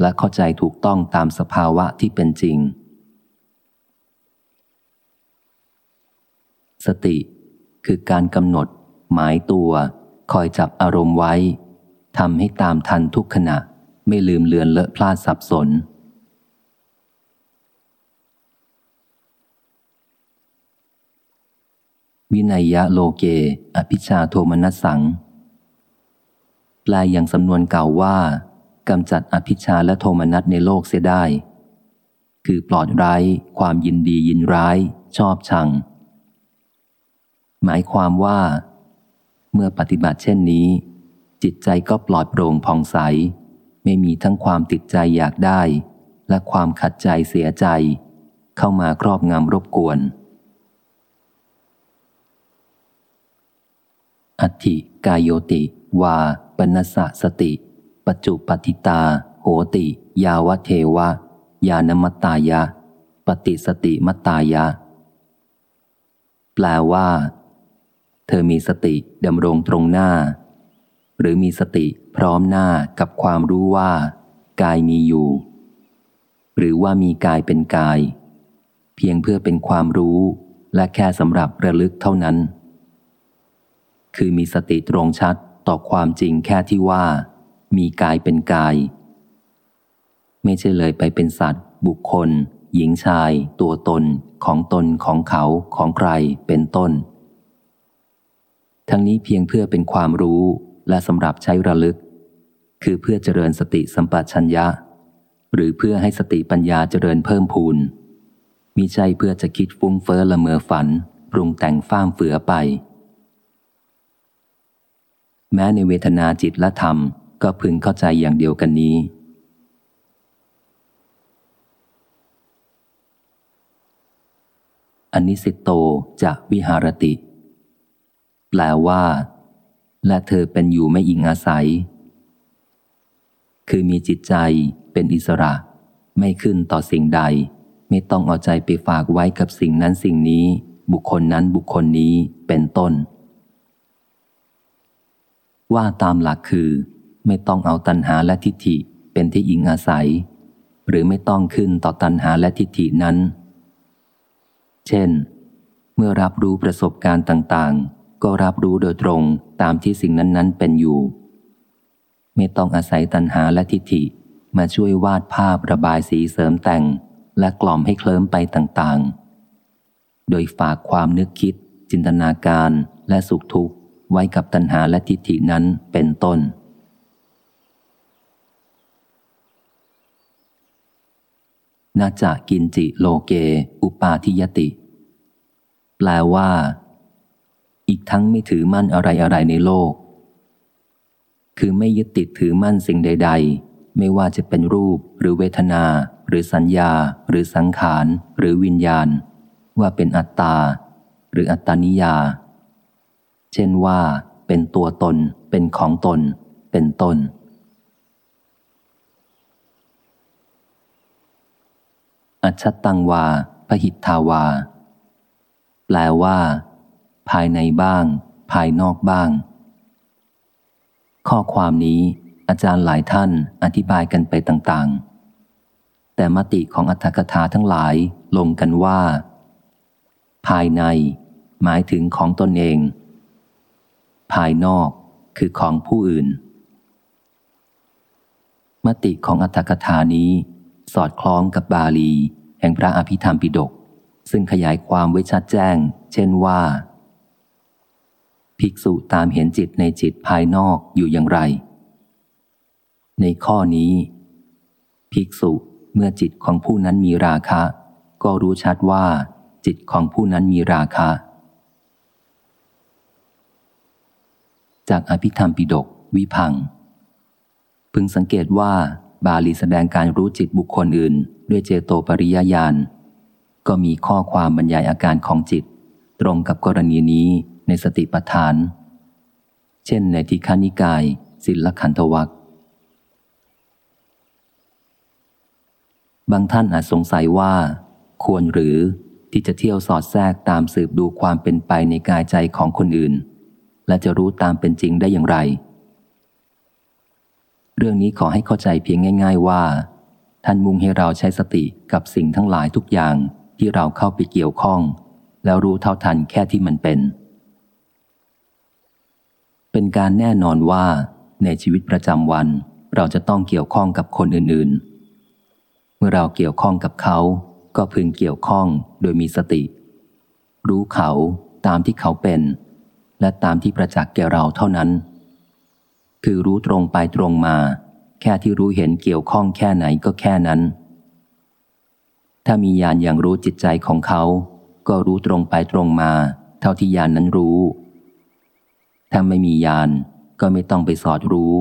และเข้าใจถูกต้องตามสภาวะที่เป็นจริง สติ คือการกำหนด หมายตัว คอยจับอารมณ์ไว้ทำให้ตามทันทุกขณะ ไม่ลืมเลือนเลอะพลาดสับสน วินัยยะโลเก อภิชาโทมนัสสัง แปลอย่างสำนวนเก่าว่ากำจัดอภิชาและโทมนัสในโลกเสียได้ คือปลอดร้ายความยินดียินร้าย ชอบชัง หมายความว่า เมื่อปฏิบัติเช่นนี้ จิตใจก็ปลอดโปร่งผ่องใส ไม่มีทั้งความติดใจอยากได้ และความขัดใจเสียใจ เข้ามาครอบงำรบกวนอัติกายโยติ วาปนสะสติ ปัจจุปฏิตา โหติ ยาวเทวะ ยานมตายะ ปฏิสติมตายะ แปลว่า เธอมีสติดำรงตรงหน้า หรือมีสติพร้อมหน้ากับความรู้ว่า กายมีอยู่ หรือว่ามีกายเป็นกาย เพียงเพื่อเป็นความรู้และแค่สำหรับระลึกเท่านั้น คือมีสติตรงชัดต่อความจริงแค่ที่ว่า มีกายเป็นกาย ไม่ใช่เลยไปเป็นสัตว์ บุคคล หญิงชาย ตัวตนของตนของเขาของใครเป็นต้น ทั้งนี้เพียงเพื่อเป็นความรู้และสำหรับใช้ระลึก คือเพื่อเจริญสติสัมปชัญญะ หรือเพื่อให้สติปัญญาเจริญเพิ่มพูนมิใช่เพื่อจะคิดฟุ้งเฟอ้อละเมอฝัน ปรุงแต่งฟ้ามเฟือไป แม้ในเวทนาจิตและธรรมก็พึงเข้าใจอย่างเดียวกันนี้อนิสิตโตจะวิหารติ แปลว่า และเธอเป็นอยู่ไม่อิงอาศัย คือมีจิตใจเป็นอิสระ ไม่ขึ้นต่อสิ่งใด ไม่ต้องเอาใจไปฝากไว้กับสิ่งนั้นสิ่งนี้ บุคคลนั้นบุคคลนี้เป็นต้น ว่าตามหลักคือ ไม่ต้องเอาตัณหาและทิฏฐิเป็นที่อิงอาศัย หรือไม่ต้องขึ้นต่อตัณหาและทิฏฐินั้น เช่น เมื่อรับรู้ประสบการณ์ต่างๆ ก็รับรู้โดยตรงตามที่สิ่งนั้นๆ เป็นอยู่ ไม่ต้องอาศัยตัณหาและทิฏฐิมาช่วยวาดภาพระบายสีเสริมแต่ง และกล่อมให้เคลิ้มไปต่างๆ โดยฝากความนึกคิด จินตนาการและสุขทุกข์ไว้กับตัณหาและทิฏฐินั้นเป็นต้น นาจากกินจิโลเก อุปาทิยติ แปลว่า อีกทั้งไม่ถือมั่นอะไรอะไรในโลก คือไม่ยึดติดถือมั่นสิ่งใด ๆ ไม่ว่าจะเป็นรูปหรือเวทนา หรือสัญญา หรือสังขาร หรือวิญญาณ ว่าเป็นอัตตา หรืออัตตานิยา เช่นว่า เป็นตัวตน เป็นของตน เป็นต้นอัจฉตังวา พหิทธาวา แปลว่า ภายในบ้าง ภายนอกบ้าง ข้อความนี้อาจารย์หลายท่านอธิบายกันไปต่างๆ แต่มติของอัตถกถาทั้งหลายลงกันว่า ภายใน หมายถึงของตนเอง ภายนอกคือของผู้อื่น มติของอัตถกถานี้ สอดคล้องกับบาลี แห่งพระอภิธรรมปิฎกซึ่งขยายความไว้ชัดแจ้ง เช่นว่า ภิกษุตามเห็นจิตในจิตภายนอกอยู่อย่างไร ในข้อนี้ ภิกษุเมื่อจิตของผู้นั้นมีราคะ ก็รู้ชัดว่า จิตของผู้นั้นมีราคะ จากอภิธรรมปิดกวิพัง พึงสังเกตว่าบาลีแสดงการรู้จิตบุคคลอื่น ด้วยเจโตปริยญาณก็มีข้อความบรรยายอาการของจิต ตรงกับกรณีนี้ ในสติปัฏฐาน เช่นในทิคานิกายศิลขันธวักบางท่านอาจสงสัยว่า ควรหรือที่จะเที่ยวสอดแทรกตามสืบดูความเป็นไปในกายใจของคนอื่น และจะรู้ตามเป็นจริงได้อย่างไร เรื่องนี้ขอให้เข้าใจเพียงง่าย ๆว่า ท่านมุ่งให้เราใช้สติกับสิ่งทั้งหลายทุกอย่างที่เราเข้าไปเกี่ยวข้อง แล้วรู้เท่าทันแค่ที่มันเป็น เป็นการแน่นอนว่าในชีวิตประจำวัน เราจะต้องเกี่ยวข้องกับคนอื่นๆ เมื่อเราเกี่ยวข้องกับเขา ก็พึงเกี่ยวข้องโดยมีสติ รู้เขาตามที่เขาเป็น และตามที่ประจักษ์แก่เราเท่านั้น คือรู้ตรงไปตรงมา แค่ที่รู้เห็นเกี่ยวข้องแค่ไหนก็แค่นั้น ถ้ามีญาณอย่างรู้จิตใจของเขา ก็รู้ตรงไปตรงมา เท่าที่ญาณนนั้นรู้ ถ้าไม่มีญาณก็ไม่ต้องไปสอดรู้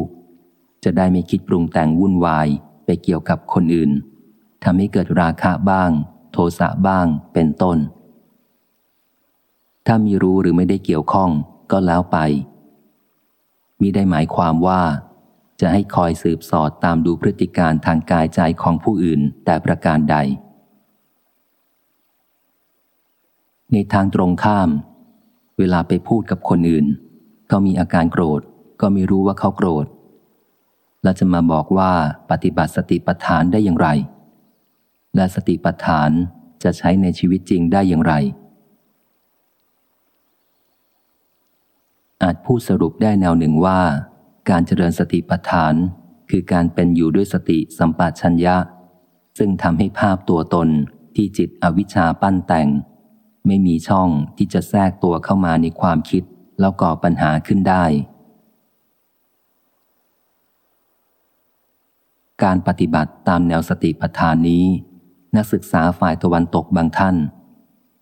จะได้ไม่คิดปรุงแต่งวุ่นวายไปเกี่ยวกับคนอื่นทำให้เกิดราคะบ้าง โทสะบ้างเป็นต้น ถ้ามีรู้หรือไม่ได้เกี่ยวข้องก็แล้วไปมิได้หมายความว่า จะให้คอยสืบสอดตามดูพฤติการทางกายใจของผู้อื่นแต่ประการใด ในทางตรงข้าม เวลาไปพูดกับคนอื่น เขามีอาการโกรธ ก็ไม่รู้ว่าเขาโกรธ และจะมาบอกว่าปฏิบัติสติปัฏฐานได้อย่างไร และสติปัฏฐานจะใช้ในชีวิตจริงได้อย่างไร อาจพูดสรุปได้แนวหนึ่งว่า การเจริญสติปัฏฐาน คือการเป็นอยู่ด้วยสติสัมปชัญญะ ซึ่งทำให้ภาพตัวตนที่จิตอวิชชาปั้นแต่ง ไม่มีช่องที่จะแทรกตัวเข้ามาในความคิด แล้วก่อปัญหาขึ้นได้ การปฏิบัติตามแนวสติปัฏฐานนี้ นักศึกษาฝ่ายตะวันตกบางท่าน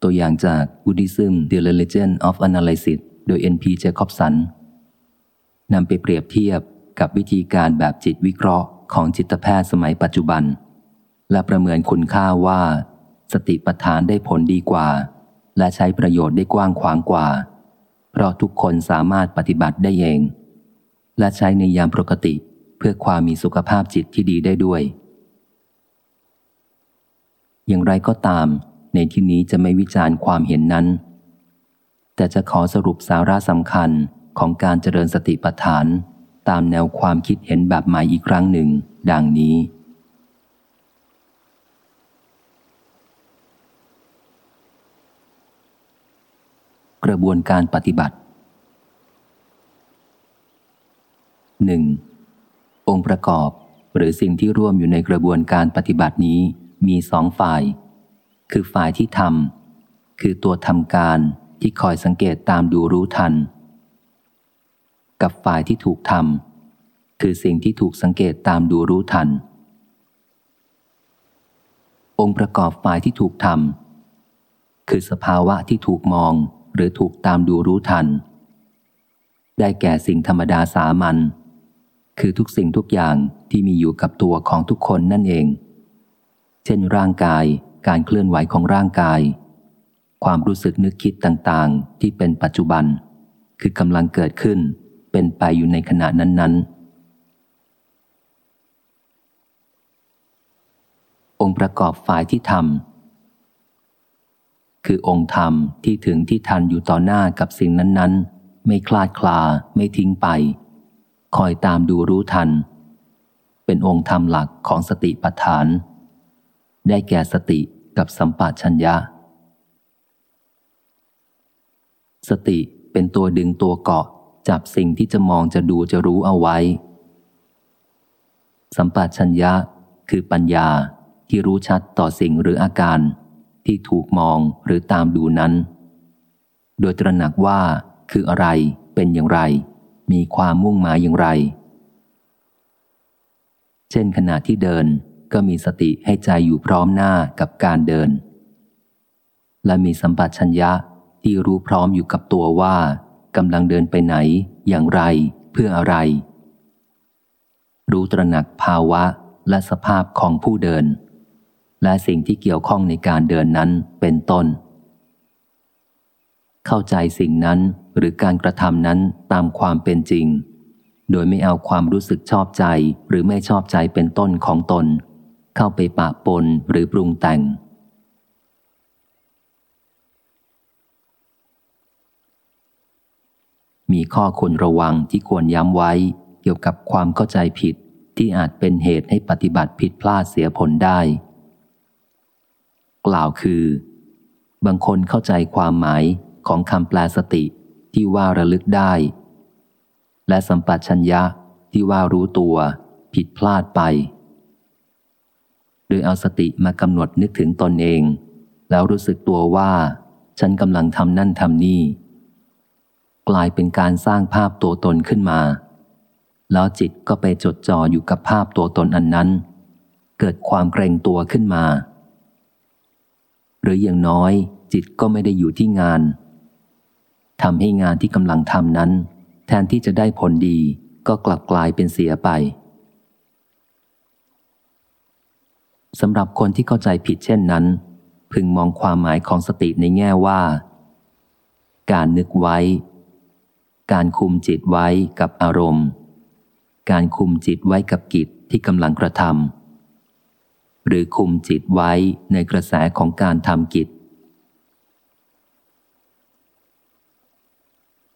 ตัวอย่างจาก Buddhism The Religion of Analysis โดย N.P. Jacobson นำไปเปรียบเทียบกับวิธีการแบบจิตวิเคราะห์ของจิตแพทย์สมัยปัจจุบัน และประเมินคุณค่าว่า สติปัฏฐานได้ผลดีกว่า และใช้ประโยชน์ได้กว้างขวางกว่า เพราะทุกคนสามารถปฏิบัติได้เอง และใช้ในยามปกติเพื่อความมีสุขภาพจิตที่ดีได้ด้วย อย่างไรก็ตาม ในที่นี้จะไม่วิจารณ์ความเห็นนั้น แต่จะขอสรุปสาระสำคัญของการเจริญสติปัฏฐาน ตามแนวความคิดเห็นแบบใหม่อีกครั้งหนึ่ง ดังนี้ ระบวนการปฏิบัติ 1. องค์ประกอบหรือสิ่งที่ร่วมอยู่ในกระบวนการปฏิบัตินี้มีสองฝ่าย คือฝ่ายที่ทำคือตัวทำการที่คอยสังเกตตามดูรู้ทัน กับฝ่ายที่ถูกทำคือสิ่งที่ถูกสังเกตตามดูรู้ทัน องค์ประกอบฝ่ายที่ถูกทำคือสภาวะที่ถูกมอง หรือถูกตามดูรู้ทัน ได้แก่สิ่งธรรมดาสามัญคือทุกสิ่งทุกอย่างที่มีอยู่กับตัวของทุกคนนั่นเอง เช่นร่างกาย การเคลื่อนไหวของร่างกาย ความรู้สึกนึกคิดต่างๆ ที่เป็นปัจจุบัน คือกำลังเกิดขึ้น เป็นไปอยู่ในขณะนั้น ๆ องค์ประกอบฝ่ายที่ทำ คือองค์ธรรมที่ถึงที่ทันอยู่ต่อหน้ากับสิ่งนั้น ๆ ไม่คลาดคลาไม่ทิ้งไป คอยตามดูรู้ทัน เป็นองค์ธรรมหลักของสติปัฏฐาน ได้แก่สติกับสัมปชัญญะ สติเป็นตัวดึงตัวเกาะจับสิ่งที่จะมองจะดูจะรู้เอาไว้ สัมปชัญญะคือปัญญาที่รู้ชัดต่อสิ่งหรืออาการ ที่ถูกมองหรือตามดูนั้น โดยตระหนักว่าคืออะไร เป็นอย่างไร มีความมุ่งหมายอย่างไร เช่นขณะที่เดินก็มีสติให้ใจอยู่พร้อมหน้ากับการเดิน และมีสัมปชัญญะที่รู้พร้อมอยู่กับตัวว่ากำลังเดินไปไหน อย่างไร เพื่ออะไร รู้ตระหนักภาวะและสภาพของผู้เดิน และสิ่งที่เกี่ยวข้องในการเดินนั้นเป็นต้น เข้าใจสิ่งนั้นหรือการกระทำนั้นตามความเป็นจริง โดยไม่เอาความรู้สึกชอบใจหรือไม่ชอบใจเป็นต้นของตน เข้าไปปะปนหรือปรุงแต่ง มีข้อควรระวังที่ควรย้ำไว้เกี่ยวกับความเข้าใจผิดที่อาจเป็นเหตุให้ปฏิบัติผิดพลาดเสียผลได้ กล่าวคือ บางคนเข้าใจความหมายของคำแปลสติที่ว่าระลึกได้ และสัมปชัญญะที่ว่ารู้ตัวผิดพลาดไป โดยเอาสติมากำหนดนึกถึงตนเอง แล้วรู้สึกตัวว่า ฉันกำลังทำนั่นทำนี่ กลายเป็นการสร้างภาพตัวตนขึ้นมา แล้วจิตก็ไปจดจ่ออยู่กับภาพตัวตนอันนั้น เกิดความเกรงตัวขึ้นมา หรืออย่างน้อยจิตก็ไม่ได้อยู่ที่งานทำให้งานที่กำลังทำนั้น แทนที่จะได้ผลดีก็กลับกลายเป็นเสียไปสำหรับคนที่เข้าใจผิดเช่นนั้น พึงมองความหมายของสติในแง่ว่า การนึกไว้ การคุมจิตไว้กับอารมณ์ การคุมจิตไว้กับกิจที่กำลังกระทำ หรือคุมจิตไว้ในกระแสของการทำกิจ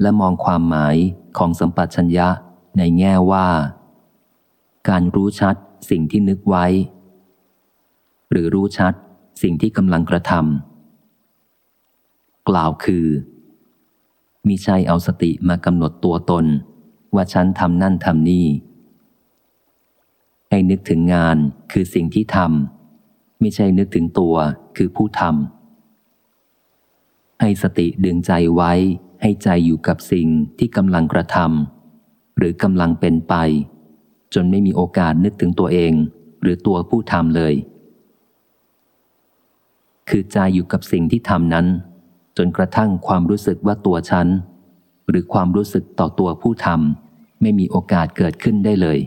และมองความหมายของสัมปชัญญะในแง่ว่า การรู้ชัดสิ่งที่นึกไว้ หรือรู้ชัดสิ่งที่กำลังกระทำกล่าวคือมิใช่เอาสติมากำหนดตัวตน ว่าฉันทำนั่นทำนี่ ให้นึกถึงงานคือสิ่งที่ทำไม่ใช่นึกถึงตัวคือผู้ทำให้สติดึงใจไว้ให้ใจอยู่กับสิ่งที่กำลังกระทำหรือกำลังเป็นไป จนไม่มีโอกาสนึกถึงตัวเอง หรือตัวผู้ทำเลย คือใจอยู่กับสิ่งที่ทำนั้น จนกระทั่งความรู้สึกว่าตัวฉัน หรือความรู้สึกต่อตัวผู้ทำไม่มีโอกาสเกิดขึ้นได้เลย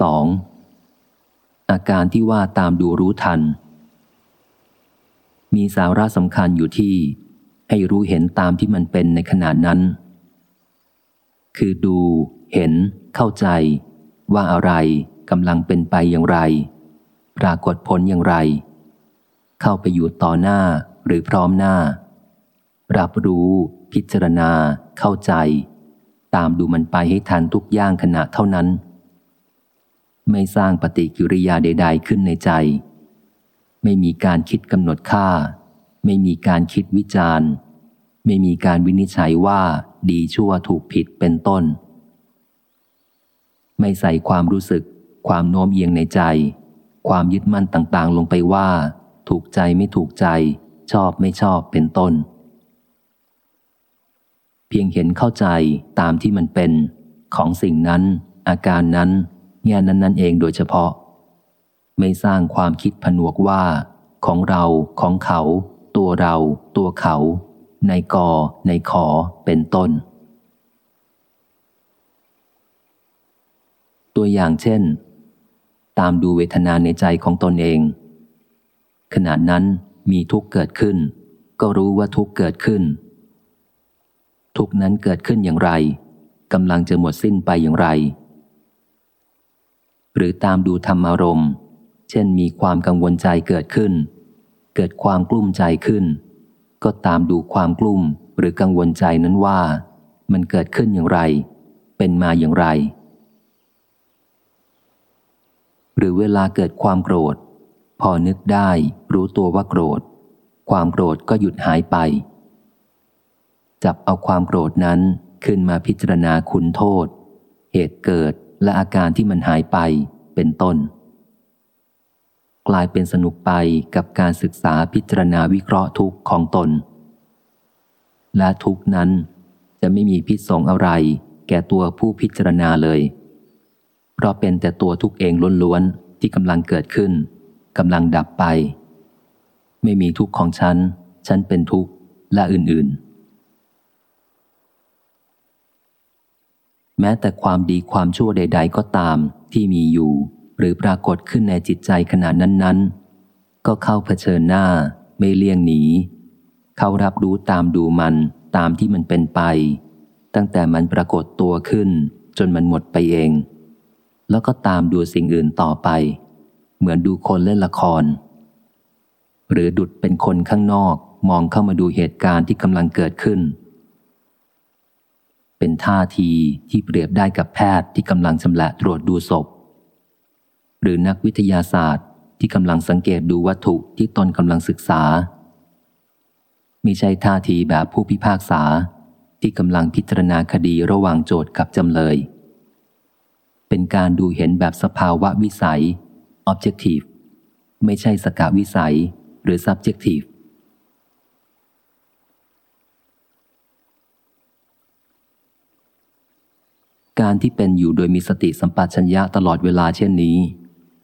2. อาการที่ว่าตามดูรู้ทัน มีสาระสำคัญอยู่ที่ ให้รู้เห็นตามที่มันเป็นในขณะนั้น คือดู เห็น เข้าใจ ว่าอะไรกำลังเป็นไปอย่างไร ปรากฏผลอย่างไร เข้าไปอยู่ต่อหน้าหรือพร้อมหน้า รับรู้ พิจารณา เข้าใจ ตามดูมันไปให้ทันทุกย่างขณะเท่านั้น ไม่สร้างปฏิกิริยาใด ๆ ขึ้นในใจ ไม่มีการคิดกำหนดค่า ไม่มีการคิดวิจารณ์ ไม่มีการวินิจฉัยว่าดีชั่วถูกผิดเป็นต้น ไม่ใส่ความรู้สึก ความโน้มเอียงในใจ ความยึดมั่นต่างๆ ลงไปว่า ถูกใจไม่ถูกใจ ชอบไม่ชอบเป็นต้น เพียงเห็นเข้าใจตามที่มันเป็นของสิ่งนั้น อาการนั้น แง่นั้นนั่นเองโดยเฉพาะ ไม่สร้างความคิดผนวกว่า ของเราของเขา ตัวเรา ตัวเขา ในกอ ในขอเป็นต้น ตัวอย่างเช่น ตามดูเวทนาในใจของตนเอง ขณะนั้นมีทุกเกิดขึ้น ก็รู้ว่าทุกเกิดขึ้น ทุกนั้นเกิดขึ้นอย่างไรกำลังจะหมดสิ้นไปอย่างไร หรือตามดูธรรมารมณ์ เช่นมีความกังวลใจเกิดขึ้น เกิดความกลุ้มใจขึ้น ก็ตามดูความกลุ่มหรือกังวลใจนั้นว่า มันเกิดขึ้นอย่างไร เป็นมาอย่างไร หรือเวลาเกิดความโกรธ พอนึกได้รู้ตัวว่าโกรธ ความโกรธก็หยุดหายไป จับเอาความโกรธนั้นขึ้นมาพิจารณาคุณโทษ เหตุเกิด และอาการที่มันหายไปเป็นต้น กลายเป็นสนุกไปกับการศึกษาพิจารณาวิเคราะห์ทุกข์ของตน และทุกนั้นจะไม่มีพิษสงอะไร แก่ตัวผู้พิจารณาเลย เพราะเป็นแต่ตัวทุกเองล้วนๆที่กำลังเกิดขึ้นกำลังดับไป ไม่มีทุกข์ของฉัน ฉันเป็นทุกข์และอื่นๆ แม้แต่ความดีความชั่วใด ๆ ก็ตามที่มีอยู่ หรือปรากฏขึ้นในจิตใจขณะนั้น ๆ ก็เข้าเผชิญหน้า ไม่เลี่ยงหนี เข้ารับรู้ตามดูมันตามที่มันเป็นไป ตั้งแต่มันปรากฏตัวขึ้น จนมันหมดไปเอง แล้วก็ตามดูสิ่งอื่นต่อไป เหมือนดูคนเล่นละคร หรือดุดเป็นคนข้างนอกมองเข้ามาดูเหตุการณ์ที่กำลังเกิดขึ้น เป็นท่าทีที่เปรียบได้กับแพทย์ที่กำลังชำละตรวจดูศพ หรือนักวิทยาศาสตร์ที่กำลังสังเกตดูวัตถุที่ตนกำลังศึกษาไม่ใช่ท่าทีแบบผู้พิพากษาที่กำลังพิจารณาคดีระหว่างโจทย์กับจำเลย เป็นการดูเห็นแบบสภาวะวิสัย objective ไม่ใช่สกาวิสัยหรือ subjective การที่เป็นอยู่โดยมีสติสัมปชัญญะตลอดเวลาเช่นนี้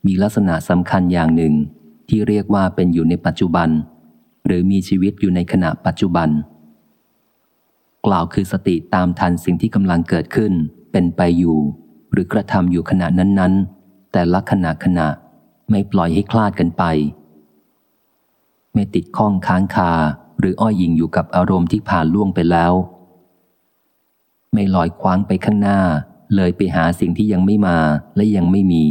มีลักษณะสำคัญอย่างหนึ่ง ที่เรียกว่าเป็นอยู่ในปัจจุบัน หรือมีชีวิตอยู่ในขณะปัจจุบัน กล่าวคือสติตามทันสิ่งที่กำลังเกิดขึ้น เป็นไปอยู่ หรือกระทำอยู่ขณะนั้น ๆ แต่ละขณะขณะไม่ปล่อยให้คลาดกันไป ไม่ติดข้องค้างคาหรืออ้อยยิงอยู่กับอารมณ์ที่ผ่านล่วงไปแล้ว ไม่ลอยคว้างไปข้างหน้า เลยไปหาสิ่งที่ยังไม่มาและยังไม่มี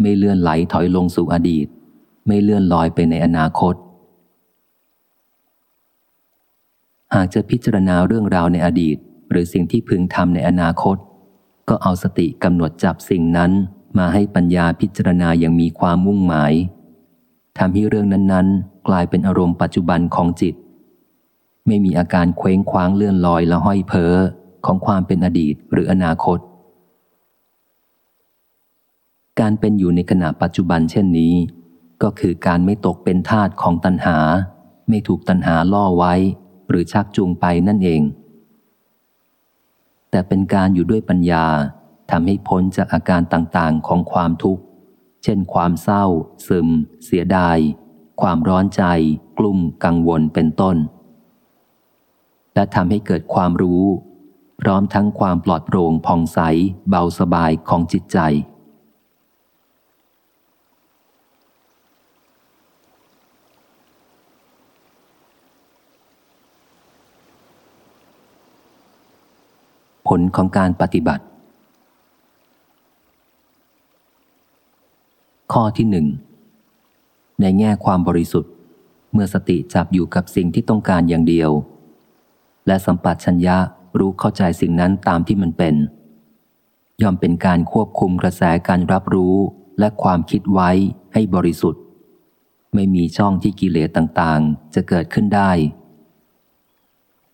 ไม่เลื่อนไหลถอยลงสู่อดีต ไม่เลื่อนลอยไปในอนาคต หากจะพิจารณาเรื่องราวในอดีต หรือสิ่งที่พึงทำในอนาคต ก็เอาสติกำหนดจับสิ่งนั้นมาให้ปัญญาพิจารณาอย่างมีความมุ่งหมายทำให้เรื่องนั้นๆ กลายเป็นอารมณ์ปัจจุบันของจิต ไม่มีอาการเคว้งคว้างเลื่อนลอยและห้อยเพ้อของความเป็นอดีตหรืออนาคต การเป็นอยู่ในขณะปัจจุบันเช่นนี้ ก็คือการไม่ตกเป็นทาสของตัณหา ไม่ถูกตัณหาล่อไว้ หรือชักจูงไปนั่นเอง แต่เป็นการอยู่ด้วยปัญญาทำให้พ้นจากอาการต่างๆของความทุกข์ เช่น ความเศร้า ซึม เสียดาย ความร้อนใจ กลุ่มกังวลเป็นต้น และทำให้เกิดความรู้ พร้อมทั้งความปลอดโปร่งผ่องใส เบาสบายของจิตใจ ผลของการปฏิบัติ ข้อที่หนึ่งในแง่ความบริสุทธิ์ เมื่อสติจับอยู่กับสิ่งที่ต้องการอย่างเดียว และสัมปัชัญญะรู้เข้าใจสิ่งนั้นตามที่มันเป็น ย่อมเป็นการควบคุมกระแสการรับรู้และความคิดไว้ให้บริสุทธิ์ ไม่มีช่องที่กิเลสต่างๆ จะเกิดขึ้นได้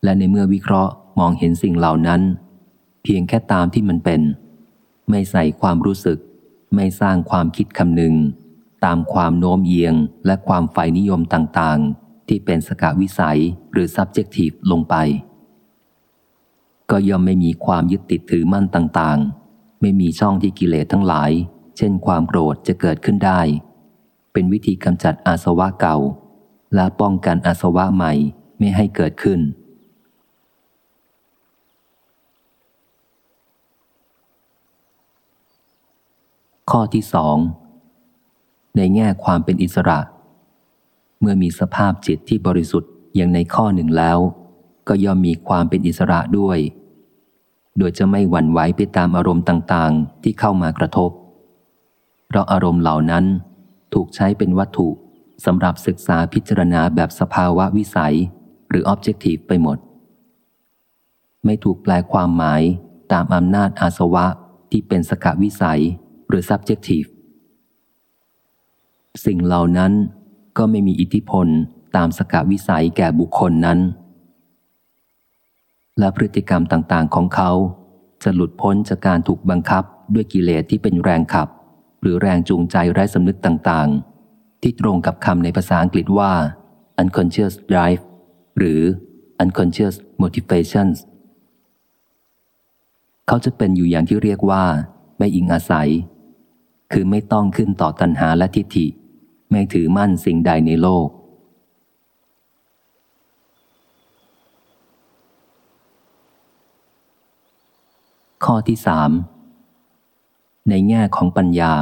และในเมื่อวิเคราะห์มองเห็นสิ่งเหล่านั้น เพียงแค่ตามที่มันเป็น ไม่ใส่ความรู้สึก ไม่สร้างความคิดคำนึง ตามความโน้มเอียงและความฝ่นิยมต่างๆ ที่เป็นสกาวิสัยหรือ subjective ลงไป ก็ย่อมไม่มีความยึดติดถือมั่นต่างๆ ไม่มีช่องที่กิเลสทั้งหลาย เช่นความโกรธจะเกิดขึ้นได้ เป็นวิธีกำจัดอาสวะเก่า และป้องกันอาสวะใหม่ไม่ให้เกิดขึ้นข้อที่สองในแง่ความเป็นอิสระ เมื่อมีสภาพจิตที่บริสุทธิ์อย่างในข้อหนึ่งแล้ว ก็ย่อมมีความเป็นอิสระด้วย โดยจะไม่หวั่นไหวไปตามอารมณ์ต่างๆ ที่เข้ามากระทบ เพราะอารมณ์เหล่านั้นถูกใช้เป็นวัตถุสำหรับศึกษาพิจารณาแบบสภาวะวิสัย หรือ objective ไปหมด ไม่ถูกแปลความหมายตามอำนาจอาสวะที่เป็นสกวิสัยหรือ subjective สิ่งเหล่านั้น ก็ไม่มีอิทธิพลตามสกาวิสัยแก่บุคคลนั้น และพฤติกรรมต่างๆของเขา จะหลุดพ้นจากการถูกบังคับด้วยกิเลสที่เป็นแรงขับ หรือแรงจูงใจไร้สำนึกต่างๆ ที่ตรงกับคำในภาษาอังกฤษว่า unconscious drive หรือ unconscious motivations เขาจะเป็นอยู่อย่างที่เรียกว่า ไม่อิงอาศัย คือไม่ต้องขึ้นต่อตัณหาและทิฏฐิ ไม่ถือมั่นสิ่งใดในโลก ข้อที่สามในแง่ของปัญญา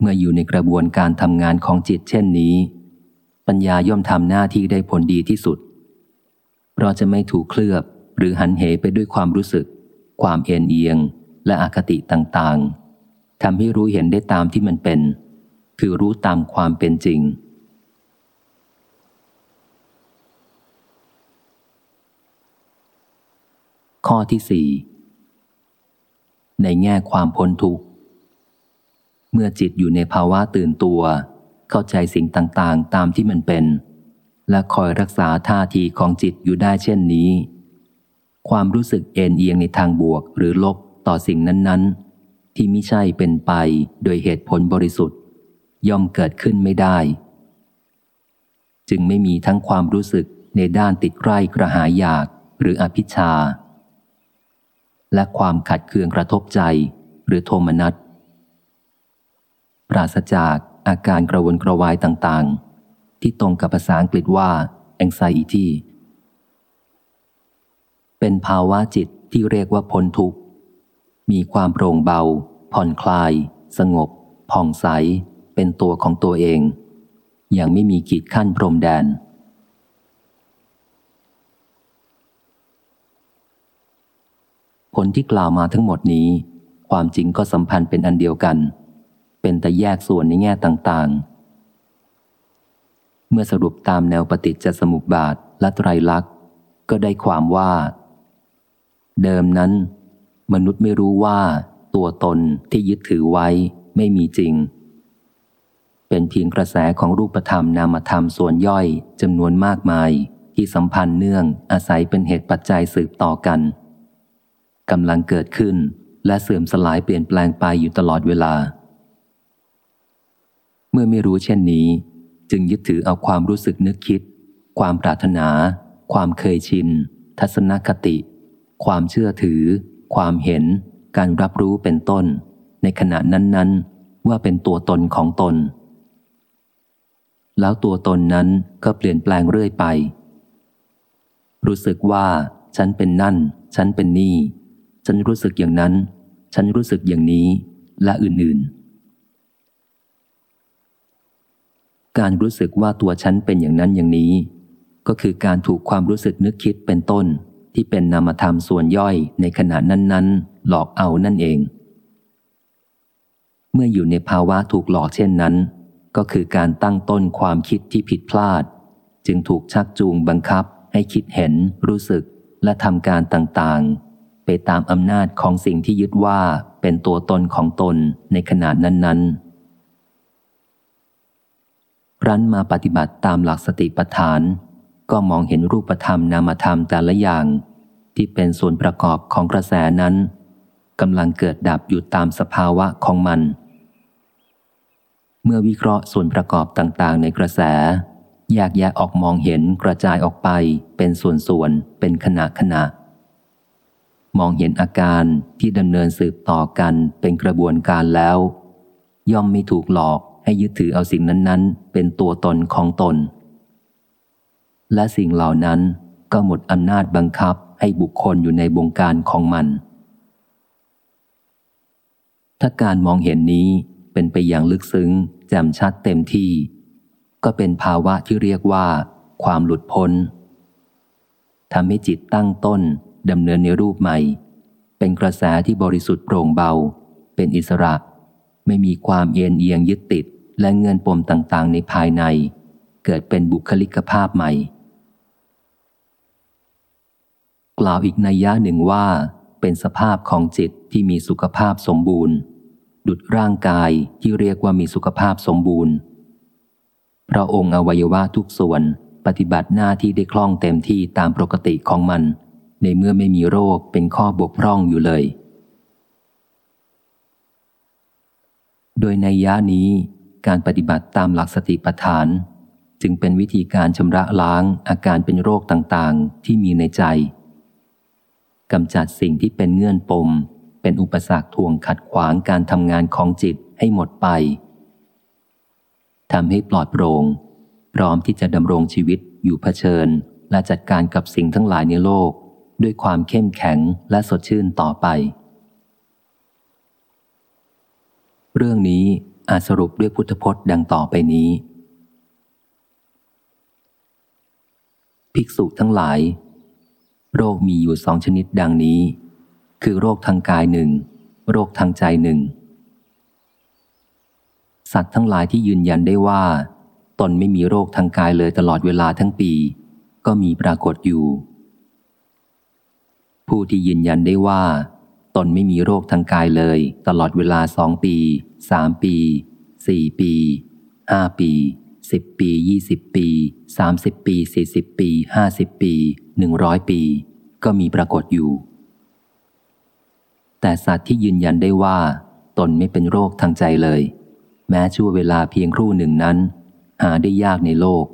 เมื่ออยู่ในกระบวนการทำงานของจิตเช่นนี้ ปัญญาย่อมทำหน้าที่ได้ผลดีที่สุด เพราะจะไม่ถูกเคลือบหรือหันเหไปด้วยความรู้สึก ความเอ็นเอียงและอคติต่างๆทำให้รู้เห็นได้ตามที่มันเป็น คือรู้ตามความเป็นจริง ข้อที่สี่ในแง่ความพ้นทุกข์ เมื่อจิตอยู่ในภาวะตื่นตัว เข้าใจสิ่งต่างๆ ตามที่มันเป็น และคอยรักษาท่าทีของจิตอยู่ได้เช่นนี้ ความรู้สึกเอ็นเอียงในทางบวกหรือลบต่อสิ่งนั้น ๆ ที่ไมิใช่เป็นไปโดยเหตุผลบริสุทธิ์ ย่อมเกิดขึ้นไม่ได้ จึงไม่มีทั้งความรู้สึกในด้านติดใกล้กระหายอยากหรืออภิชา และความขัดเคืองกระทบใจหรือโทมนัสปราศจากอาการกระวนกระวายต่างๆ ที่ตรงกับภาษาอังกฤษว่า anxiety เป็นภาวะจิตที่เรียกว่าพ้นทุกข์ มีความโปร่งเบา ผ่อนคลาย สงบ ผ่องใส เป็นตัวของตัวเอง อย่างไม่มีขีดขั้นพรมแดน ผลที่กล่าวมาทั้งหมดนี้ ความจริงก็สัมพันธ์เป็นอันเดียวกัน เป็นแต่แยกส่วนในแง่ต่างๆ เมื่อสรุปตามแนวปฏิจจสมุปบาทและไตรลักษณ์ ก็ได้ความว่า เดิมนั้น มนุษย์ไม่รู้ว่าตัวตนที่ยึดถือไว้ไม่มีจริง เป็นเพียงกระแสของรูปธรรมนามธรรมส่วนย่อยจำนวนมากมาย ที่สัมพันธ์เนื่องอาศัยเป็นเหตุปัจจัยสืบต่อกันกำลังเกิดขึ้นและเสื่อมสลายเปลี่ยนแปลงไปอยู่ตลอดเวลา เมื่อไม่รู้เช่นนี้ จึงยึดถือเอาความรู้สึกนึกคิด ความปรารถนา ความเคยชิน ทัศนคติ ความเชื่อถือ ความเห็น การรับรู้เป็นต้น ในขณะนั้น ๆ ว่าเป็นตัวตนของตน แล้วตัวตนนั้นก็เปลี่ยนแปลงเรื่อยไป รู้สึกว่าฉันเป็นนั่น ฉันเป็นนี่ ฉันรู้สึกอย่างนั้น ฉันรู้สึกอย่างนี้ และอื่นๆ การรู้สึกว่าตัวฉันเป็นอย่างนั้นอย่างนี้ ก็คือการถูกความรู้สึกนึกคิดเป็นต้นที่เป็นนามธรรมส่วนย่อยในขณะนั้น ๆ หลอกเอานั่นเอง เมื่ออยู่ในภาวะถูกหลอกเช่นนั้น ก็คือการตั้งต้นความคิดที่ผิดพลาด จึงถูกชักจูงบังคับให้คิดเห็น รู้สึกและทำการต่างๆ ไปตามอำนาจของสิ่งที่ยึดว่าเป็นตัวตนของตนในขณะนั้น ๆ รั้นมาปฏิบัติตามหลักสติปัฏฐาน ก็มองเห็นรูปธรรมนามธรรมแต่ละอย่าง ที่เป็นส่วนประกอบของกระแสนั้นกำลังเกิดดับอยู่ตามสภาวะของมัน เมื่อวิเคราะห์ส่วนประกอบต่างๆ ในกระแสแยกแยะออกมองเห็นกระจายออกไปเป็นส่วนๆ เป็นขณะขณะ มองเห็นอาการที่ดำเนินสืบต่อกันเป็นกระบวนการแล้ว ย่อมไม่ถูกหลอกให้ยึดถือเอาสิ่งนั้นๆ เป็นตัวตนของตน และสิ่งเหล่านั้นก็หมดอำนาจบังคับให้บุคคลอยู่ในบงการของมัน ถ้าการมองเห็นนี้ เป็นไปอย่างลึกซึ้ง แจ่มชัดเต็มที่ ก็เป็นภาวะที่เรียกว่า ความหลุดพ้นทำให้จิตตั้งต้นดำเนินในรูปใหม่ เป็นกระแสที่บริสุทธิ์โปร่งเบา เป็นอิสระ ไม่มีความเอียงเอียงยึดติดและเงื่อนปมต่างๆ ในภายใน เกิดเป็นบุคลิกภาพใหม่ กล่าวอีกนัยยะหนึ่งว่า เป็นสภาพของจิตที่มีสุขภาพสมบูรณ์ ดุดร่างกายที่เรียกว่ามีสุขภาพสมบูรณ์ พระองค์อวัยวะทุกส่วนปฏิบัติหน้าที่ได้คล่องเต็มที่ตามปกติของมัน ในเมื่อไม่มีโรคเป็นข้อบกพร่องอยู่เลย โดยในยะนี้การปฏิบัติตามหลักสติปัฏฐาน จึงเป็นวิธีการชำระล้างอาการเป็นโรคต่างๆ ที่มีในใจกำจัดสิ่งที่เป็นเงื่อนปม เป็นอุปสรรคทวงขัดขวางการทำงานของจิตให้หมดไปทำให้ปลอดโปรง่งพร้อมที่จะดำรงชีวิตอยู่เผชิญ และจัดการกับสิ่งทั้งหลายในโลก ด้วยความเข้มแข็งและสดชื่นต่อไป เรื่องนี้อาจสรุปด้วยพุทธพจน์ดังต่อไปนี้ ภิกษุทั้งหลาย โรคมีอยู่สองชนิดดังนี้ คือโรคทางกายหนึ่งโรคทางใจหนึ่ง สัตว์ทั้งหลายที่ยืนยันได้ว่า ตนไม่มีโรคทางกายเลยตลอดเวลาทั้งปี ก็มีปรากฏอยู่ ผู้ที่ยืนยันได้ว่า ตนไม่มีโรคทางกายเลย ตลอดเวลาสองปีสามปีสี่ปีห้าปีสิบปียี่สิบปีสามสิบปีสี่สิบปีห้าสิบปีหนึ่งร้อยปี ก็มีปรากฏอยู่ แต่สัตว์ที่ยืนยันได้ว่า ตนไม่เป็นโรคทางใจเลย แม้ชั่วเวลาเพียงครู่หนึ่งนั้น หาได้ยากในโลก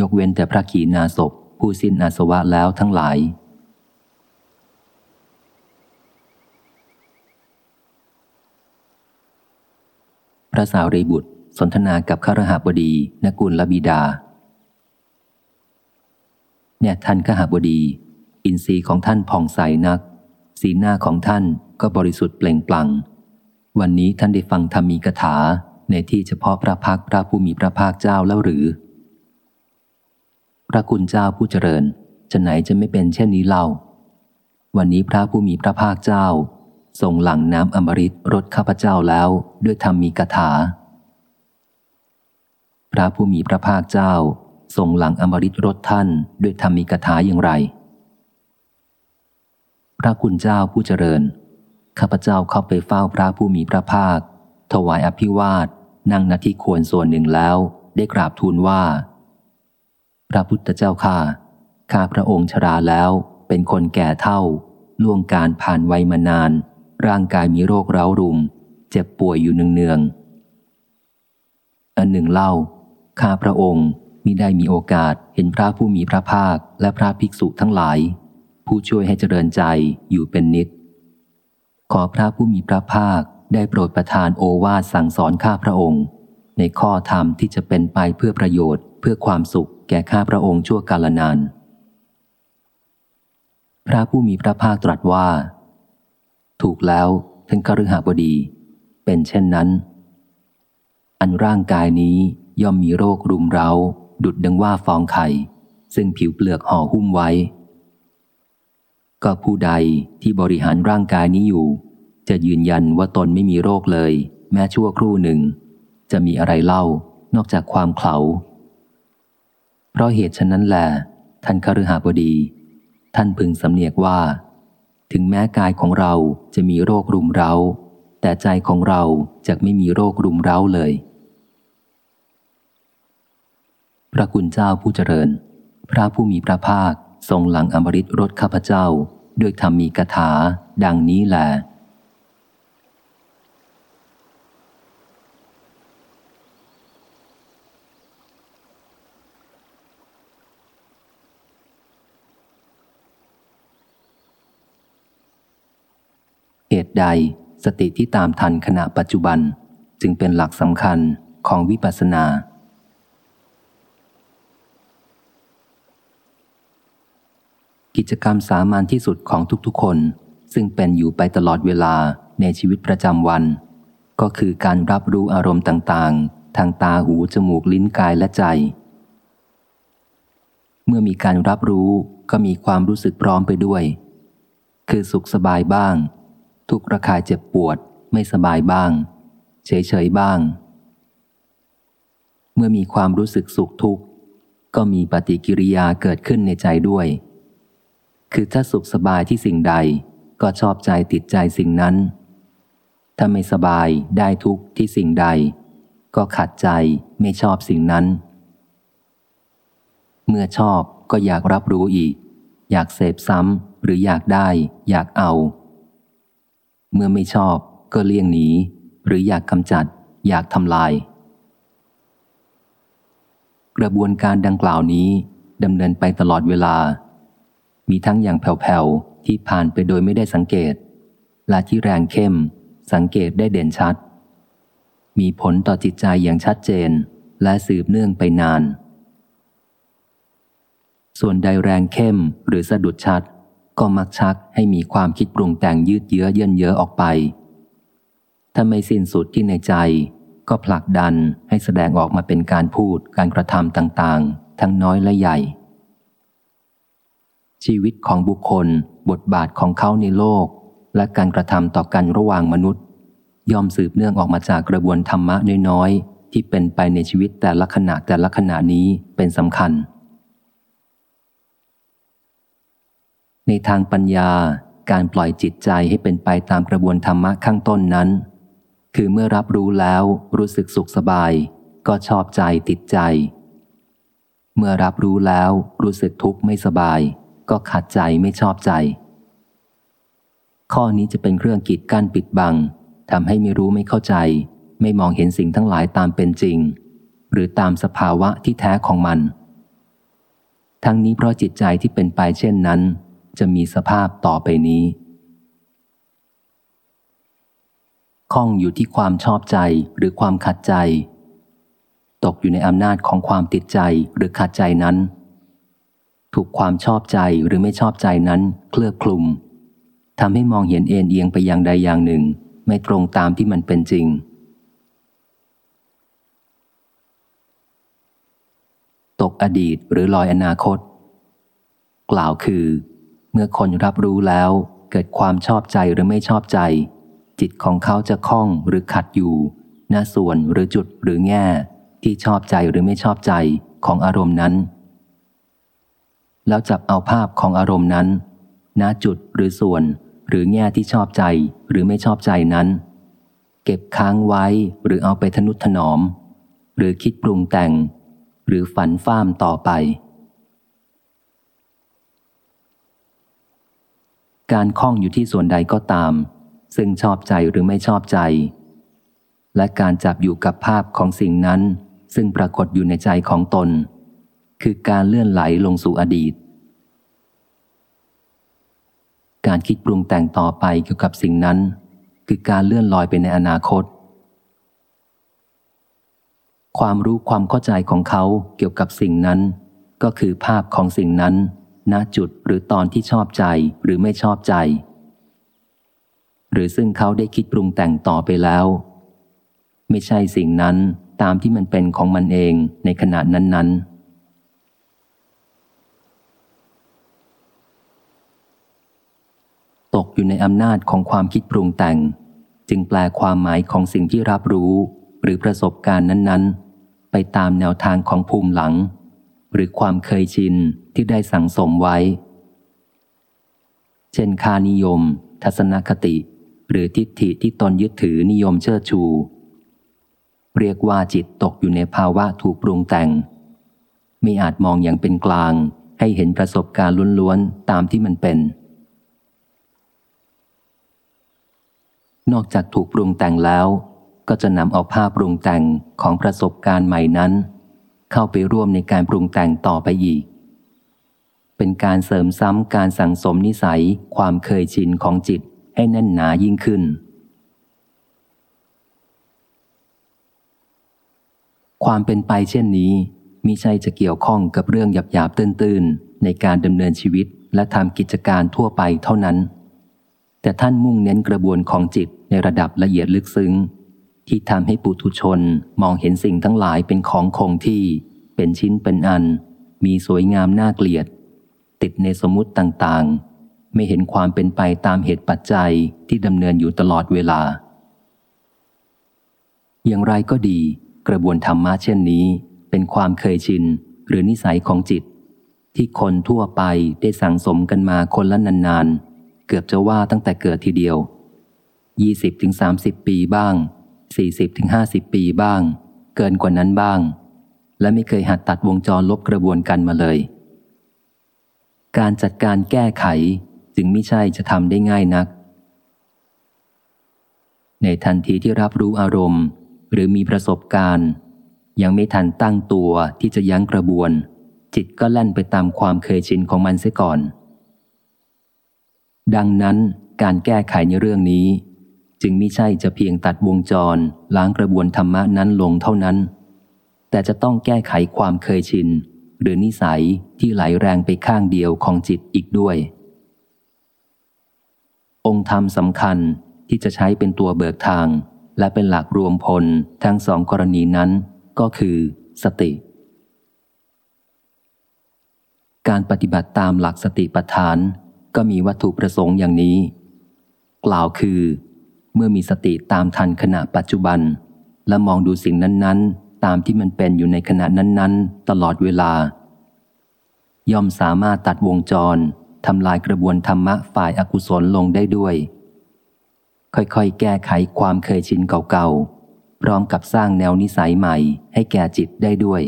ยกเว้นแต่พระขีณาสพผู้สิ้นอาสวะแล้วทั้งหลาย พระสาวรีบุตรสนทนากับข้ารหบดีนกุลลบิดา เนี่ยท่านข้าหบดี อินทรีย์ของท่านผ่องใสนัก สีหน้าของท่านก็บริสุทธิ์เปล่งปลั่ง วันนี้ท่านได้ฟังธรรมีกถาในที่เฉพาะพระพักพระผู้มีพระภาคเจ้าแล้วหรือ พระคุณเจ้าผู้เจริญ จะไหนจะไม่เป็นเช่นนี้เล่า วันนี้พระผู้มีพระภาคเจ้าทรงหลั่งน้ำอมฤตรดข้าพเจ้าแล้วด้วยธรรมีกถา พระผู้มีพระภาคเจ้าทรงหลั่งอมฤตรดท่านด้วยธรรมีกถาอย่างไร พระคุณเจ้าผู้เจริญ ข้าพเจ้าเข้าไปเฝ้าพระผู้มีพระภาค ถวายอภิวาทนั่งนาที่ควรส่วนหนึ่งแล้ว ได้กราบทูลว่า พระพุทธเจ้าข้าข้าพระองค์ชราแล้วเป็นคนแก่เท่า ล่วงการผ่านวัยมานาน ร่างกายมีโรคเร้ารุม เจ็บป่วยอยู่เนืองๆอันหนึ่งเล่า ข้าพระองค์มิได้มีโอกาสเห็นพระผู้มีพระภาคและพระภิกษุทั้งหลาย ผู้ช่วยให้เจริญใจอยู่เป็นนิด ขอพระผู้มีพระภาคได้โปรดประทานโอวาทสั่งสอนข้าพระองค์ ในข้อธรรมที่จะเป็นไปเพื่อประโยชน์ เพื่อความสุขแก่ข้าพระองค์ชั่วกาลนาน พระผู้มีพระภาคตรัสว่า ถูกแล้วท่านกฤหบดี เป็นเช่นนั้น อันร่างกายนี้ย่อมมีโรครุมเร้า ดุดดังว่าฟองไข่ ซึ่งผิวเปลือกห่อหุ้มไว้ ก็ผู้ใดที่บริหารร่างกายนี้อยู่ จะยืนยันว่าตนไม่มีโรคเลย แม้ชั่วครู่หนึ่ง จะมีอะไรเล่านอกจากความเขลาเพราะเหตุฉะนั้นแหละท่านคฤหาบดี ท่านพึงสำเนียกว่า ถึงแม้กายของเราจะมีโรครุมเร้า แต่ใจของเราจะไม่มีโรครุมเร้าเลย พระคุณเจ้าผู้เจริญ พระผู้มีพระภาค ทรงหลังอมฤตรถข้าพเจ้า ด้วยธรรมีกถา ดังนี้แหละเหตุใดสติที่ตามทันขณะปัจจุบันจึงเป็นหลักสำคัญของวิปัสสนา กิจกรรมสามัญที่สุดของทุกๆคน ซึ่งเป็นอยู่ไปตลอดเวลาในชีวิตประจำวัน ก็คือการรับรู้อารมณ์ต่างๆ ทางตาหูจมูกลิ้นกายและใจ เมื่อมีการรับรู้ก็มีความรู้สึกพร้อมไปด้วย คือสุขสบายบ้าง ทุกระคายเจ็บปวด ไม่สบายบ้าง เฉยเฉยบ้าง เมื่อมีความรู้สึกสุขทุกข์ก็มีปฏิกิริยาเกิดขึ้นในใจด้วย คือถ้าสุขสบายที่สิ่งใด ก็ชอบใจติดใจสิ่งนั้น ถ้าไม่สบายได้ทุกข์ที่สิ่งใด ก็ขัดใจไม่ชอบสิ่งนั้น เมื่อชอบก็อยากรับรู้อีก อยากเสพซ้ำหรืออยากได้ อยากเอา เมื่อไม่ชอบก็เลี่ยงหนี หรืออยากกำจัด อยากทำลาย กระบวนการดังกล่าวนี้ดำเนินไปตลอดเวลา มีทั้งอย่างแผ่วๆ ที่ผ่านไปโดยไม่ได้สังเกต และที่แรงเข้ม สังเกตได้เด่นชัด มีผลต่อจิตใจอย่างชัดเจน และสืบเนื่องไปนาน ส่วนใดแรงเข้มหรือสะดุดชัด ก็มักชักให้มีความคิดปรุงแต่งยืดเยื้อเยินเยอะออกไป ถ้าไม่สิ้นสุดที่ในใจ ก็ผลักดันให้แสดงออกมาเป็นการพูดการกระทำต่างๆ ทั้งน้อยและใหญ่ ชีวิตของบุคคล บทบาทของเขาในโลก และการกระทำต่อกันระหว่างมนุษย์ ย่อมสืบเนื่องออกมาจากกระบวนธรรมะน้อยๆ ที่เป็นไปในชีวิตแต่ละขณะแต่ละขณะนี้เป็นสำคัญ ในทางปัญญาการปล่อยจิตใจให้เป็นไปตามกระบวนธรรมะข้างต้นนั้น คือเมื่อรับรู้แล้วรู้สึกสุขสบาย ก็ชอบใจติดใจ เมื่อรับรู้แล้วรู้สึกทุกข์ไม่สบาย ก็ขัดใจไม่ชอบใจ ข้อนี้จะเป็นเครื่องกีดกั้นปิดบังทำให้ไม่รู้ไม่เข้าใจ ไม่มองเห็นสิ่งทั้งหลายตามเป็นจริง หรือตามสภาวะที่แท้ของมัน ทั้งนี้เพราะจิตใจที่เป็นไปเช่นนั้น จะมีสภาพต่อไปนี้ข้องอยู่ที่ความชอบใจหรือความขัดใจ ตกอยู่ในอำนาจของความติดใจหรือขัดใจนั้น ถูกความชอบใจหรือไม่ชอบใจนั้นเคลือบคลุมทำให้มองเห็นเอ็นเอียงไปอย่างใดอย่างหนึ่ง ไม่ตรงตามที่มันเป็นจริง ตกอดีตหรือลอยอนาคต กล่าวคือ เมื่อคนรับรู้แล้วเกิดความชอบใจหรือไม่ชอบใจ จิตของเขาจะคล้องหรือขัดอยู่หน้าส่วนหรือจุดหรือแง่ที่ชอบใจหรือไม่ชอบใจของอารมณ์นั้น แล้วจับเอาภาพของอารมณ์นั้นณจุดหรือส่วน หรือแง่ที่ชอบใจหรือไม่ชอบใจนั้น เก็บค้างไว้หรือเอาไปทนุถนอม หรือคิดปรุงแต่ง หรือฝันฟ้ามต่อไป การคล้องอยู่ที่ส่วนใดก็ตาม ซึ่งชอบใจหรือไม่ชอบใจ และการจับอยู่กับภาพของสิ่งนั้น ซึ่งปรากฏอยู่ในใจของตน คือการเลื่อนไหลลงสู่อดีต การคิดปรุงแต่งต่อไปเกี่ยวกับสิ่งนั้น คือการเลื่อนลอยไปในอนาคต ความรู้ความเข้าใจของเขาเกี่ยวกับสิ่งนั้น ก็คือภาพของสิ่งนั้น ณ จุดหรือตอนที่ชอบใจหรือไม่ชอบใจ หรือซึ่งเขาได้คิดปรุงแต่งต่อไปแล้ว ไม่ใช่สิ่งนั้นตามที่มันเป็นของมันเองในขณะนั้นๆ ตกอยู่ในอำนาจของความคิดปรุงแต่ง จึงแปลความหมายของสิ่งที่รับรู้ หรือประสบการณ์นั้นๆ ไปตามแนวทางของภูมิหลัง หรือความเคยชินที่ได้สั่งสมไว้ เช่นคานิยม ทัศนคติ หรือทิฏฐิที่ตนยึดถือนิยมเชิดชูเรียกว่าจิตตกอยู่ในภาวะถูกปรุงแต่งไม่อาจมองอย่างเป็นกลาง ให้เห็นประสบการณ์ล้วนๆตามที่มันเป็น นอกจากถูกปรุงแต่งแล้ว ก็จะนำเอาภาพปรุงแต่งของประสบการณ์ใหม่นั้น เข้าไปร่วมในการปรุงแต่งต่อไปอีก เป็นการเสริมซ้ำการสั่งสมนิสัยความเคยชินของจิตให้แน่นหนายิ่งขึ้น ความเป็นไปเช่นนี้มิใช่จะเกี่ยวข้องกับเรื่องหยาบๆตื้นๆ ในการดำเนินชีวิตและทำกิจการทั่วไปเท่านั้น แต่ท่านมุ่งเน้นกระบวนของจิตในระดับละเอียดลึกซึ้ง ที่ทำให้ปุถุชนมองเห็นสิ่งทั้งหลายเป็นของคงที่ เป็นชิ้นเป็นอัน มีสวยงามน่าเกลียด ติดในสมมติต่างๆ ไม่เห็นความเป็นไปตามเหตุปัจจัยที่ดำเนินอยู่ตลอดเวลา อย่างไรก็ดี กระบวนธรรมะเช่นนี้ เป็นความเคยชินหรือนิสัยของจิต ที่คนทั่วไปได้สั่งสมกันมาคนละนานๆ เกือบจะว่าตั้งแต่เกิดทีเดียว 20-30 ปีบ้าง 40-50 ปีบ้าง เกินกว่านั้นบ้าง และไม่เคยหัดตัดวงจรลบกระบวนการมาเลย การจัดการแก้ไขจึงไม่ใช่จะทำได้ง่ายนัก ในทันทีที่รับรู้อารมณ์ หรือมีประสบการณ์ ยังไม่ทันตั้งตัวที่จะยั้งกระบวน จิตก็แล่นไปตามความเคยชินของมันเสียก่อน ดังนั้นการแก้ไขในเรื่องนี้ จึงไม่ใช่จะเพียงตัดวงจรล้างกระบวนธรรมะนั้นลงเท่านั้น แต่จะต้องแก้ไขความเคยชิน หรือนิสัยที่ไหลแรงไปข้างเดียวของจิตอีกด้วย องค์ธรรมสำคัญที่จะใช้เป็นตัวเบิกทาง และเป็นหลักรวมพลทั้งสองกรณีนั้น ก็คือ สติ การปฏิบัติตามหลักสติปัฏฐาน ก็มีวัตถุประสงค์อย่างนี้ กล่าวคือ เมื่อมีสติตามทันขณะปัจจุบัน และมองดูสิ่งนั้น ๆ ตามที่มันเป็นอยู่ในขณะนั้น ๆ ตลอดเวลา ย่อมสามารถตัดวงจรทำลายกระบวนธรรมะฝ่ายอากุศลลงได้ด้วย ค่อยๆ แก้ไขความเคยชินเก่าๆ พร้อมกับสร้างแนวนิสัยใหม่ให้แก่จิตได้ด้วย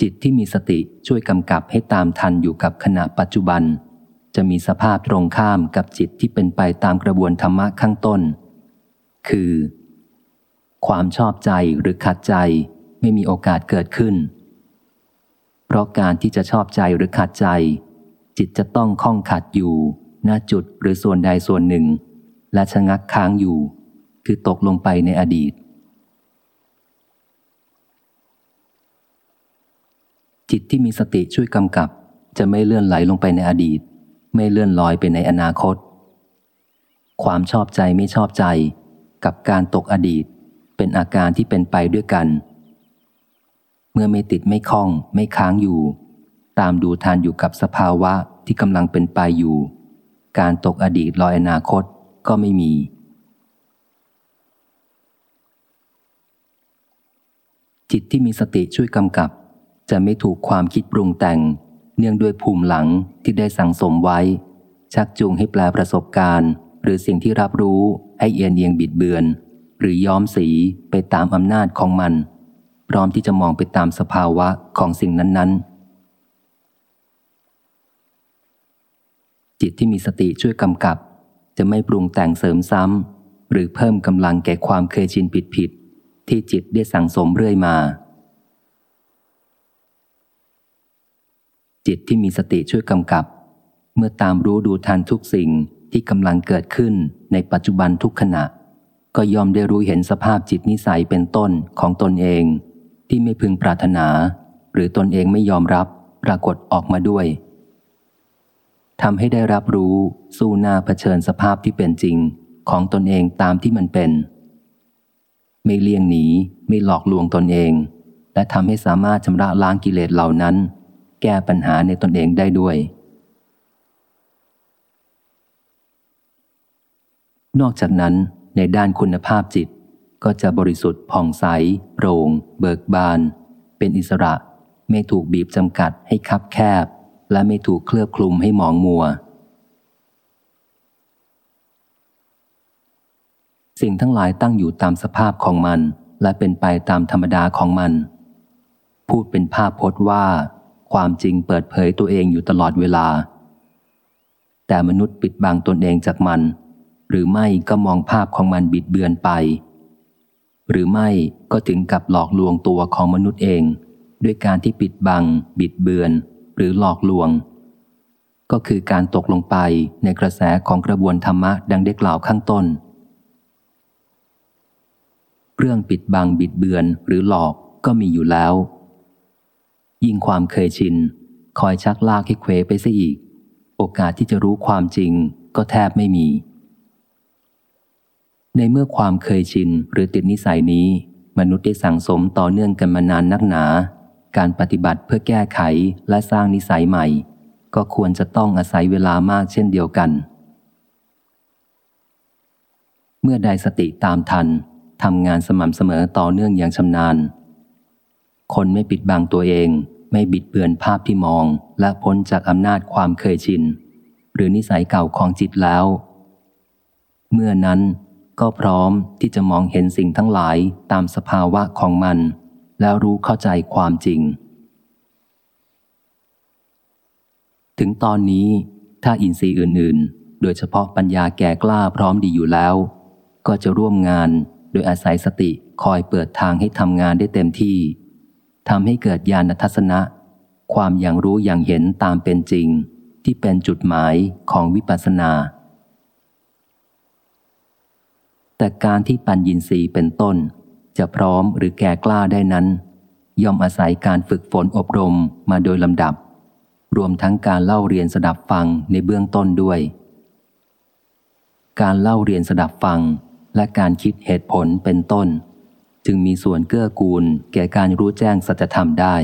จิตที่มีสติช่วยกำกับให้ตามทันอยู่กับขณะปัจจุบัน จะมีสภาพตรงข้ามกับจิตที่เป็นไปตามกระบวนธรรมะข้างต้น คือ ความชอบใจหรือขัดใจไม่มีโอกาสเกิดขึ้น เพราะการที่จะชอบใจหรือขัดใจ จิตจะต้องข้องขัดอยู่ณจุดหรือส่วนใดส่วนหนึ่ง และชะงักค้างอยู่ คือตกลงไปในอดีต จิตที่มีสติช่วยกำกับ จะไม่เลื่อนไหลลงไปในอดีต ไม่เลื่อนลอยไปในอนาคต ความชอบใจไม่ชอบใจ กับการตกอดีต เป็นอาการที่เป็นไปด้วยกัน เมื่อไม่ติดไม่คล้องไม่ค้างอยู่ ตามดูทานอยู่กับสภาวะที่กำลังเป็นไปอยู่ การตกอดีตลอยอนาคตก็ไม่มีจิตที่มีสติช่วยกำกับ จะไม่ถูกความคิดปรุงแต่ง เนื่องด้วยภูมิหลังที่ได้สั่งสมไว้ ชักจูงให้แปลประสบการณ์ หรือสิ่งที่รับรู้ให้เอียงเอียงบิดเบือน หรือย้อมสีไปตามอำนาจของมัน พร้อมที่จะมองไปตามสภาวะของสิ่งนั้น ๆ จิตที่มีสติช่วยกำกับ จะไม่ปรุงแต่งเสริมซ้ำหรือเพิ่มกำลังแก่ความเคยชินผิดๆที่จิตได้สั่งสมเรื่อยมา จิตที่มีสติช่วยกำกับ เมื่อตามรู้ดูทันทุกสิ่งที่กำลังเกิดขึ้นในปัจจุบันทุกขณะ ก็ยอมได้รู้เห็นสภาพจิตนิสัยเป็นต้นของตนเอง ที่ไม่พึงปรารถนา หรือตนเองไม่ยอมรับปรากฏออกมาด้วยทำให้ได้รับรู้สู้หน้าเผชิญสภาพที่เป็นจริงของตนเองตามที่มันเป็น ไม่เลี่ยงหนีไม่หลอกลวงตนเอง และทำให้สามารถชำระล้างกิเลสเหล่านั้น แก้ปัญหาในตนเองได้ด้วย นอกจากนั้นในด้านคุณภาพจิตก็จะบริสุทธิ์ผ่องใสโปร่ง เบิกบาน เป็นอิสระ ไม่ถูกบีบจำกัดให้คับแคบ และไม่ถูกเคลือบคลุมให้หมองมัว สิ่งทั้งหลายตั้งอยู่ตามสภาพของมัน และเป็นไปตามธรรมดาของมัน พูดเป็นภาพพจน์ว่า ความจริงเปิดเผยตัวเองอยู่ตลอดเวลา แต่มนุษย์ปิดบังตนเองจากมัน หรือไม่ก็มองภาพของมันบิดเบือนไป หรือไม่ก็ถึงกับหลอกลวงตัวของมนุษย์เอง ด้วยการที่ปิดบัง บิดเบือน หรือหลอกลวง ก็คือการตกลงไปในกระแสของกระบวนธรรมะดังได้กล่าวข้างต้นเรื่องปิดบังบิดเบือนหรือหลอกก็มีอยู่แล้ว ยิ่งความเคยชิน คอยชักลากให้เควไปซะอีก โอกาสที่จะรู้ความจริงก็แทบไม่มี ในเมื่อความเคยชินหรือติดนิสัยนี้ มนุษย์ได้สั่งสมต่อเนื่องกันมานานนักหนา การปฏิบัติเพื่อแก้ไขและสร้างนิสัยใหม่ ก็ควรจะต้องอาศัยเวลามากเช่นเดียวกัน เมื่อใดสติตามทันทำงานสม่ำเสมอต่อเนื่องอย่างชำนาญ คนไม่ปิดบังตัวเอง ไม่บิดเบือนภาพที่มองและพ้นจากอำนาจความเคยชิน หรือนิสัยเก่าของจิตแล้ว เมื่อนั้นก็พร้อมที่จะมองเห็นสิ่งทั้งหลายตามสภาวะของมัน แล้วรู้เข้าใจความจริง ถึงตอนนี้ถ้าอินทรีย์อื่น ๆ โดยเฉพาะปัญญาแก่กล้าพร้อมดีอยู่แล้ว ก็จะร่วมงานโดยอาศัยสติคอยเปิดทางให้ทำงานได้เต็มที่ ทำให้เกิดญาณทัศนะ ความอย่างรู้อย่างเห็นตามเป็นจริง ที่เป็นจุดหมายของวิปัสสนา แต่การที่ปัญญินทรีเป็นต้น จะพร้อมหรือแก่กล้าได้นั้น ย่อมอาศัยการฝึกฝนอบรมมาโดยลำดับ รวมทั้งการเล่าเรียนสดับฟังในเบื้องต้นด้วย การเล่าเรียนสดับฟังและการคิดเหตุผลเป็นต้น จึงมีส่วนเกื้อกูลแก่การรู้แจ้งสัจธรรมได้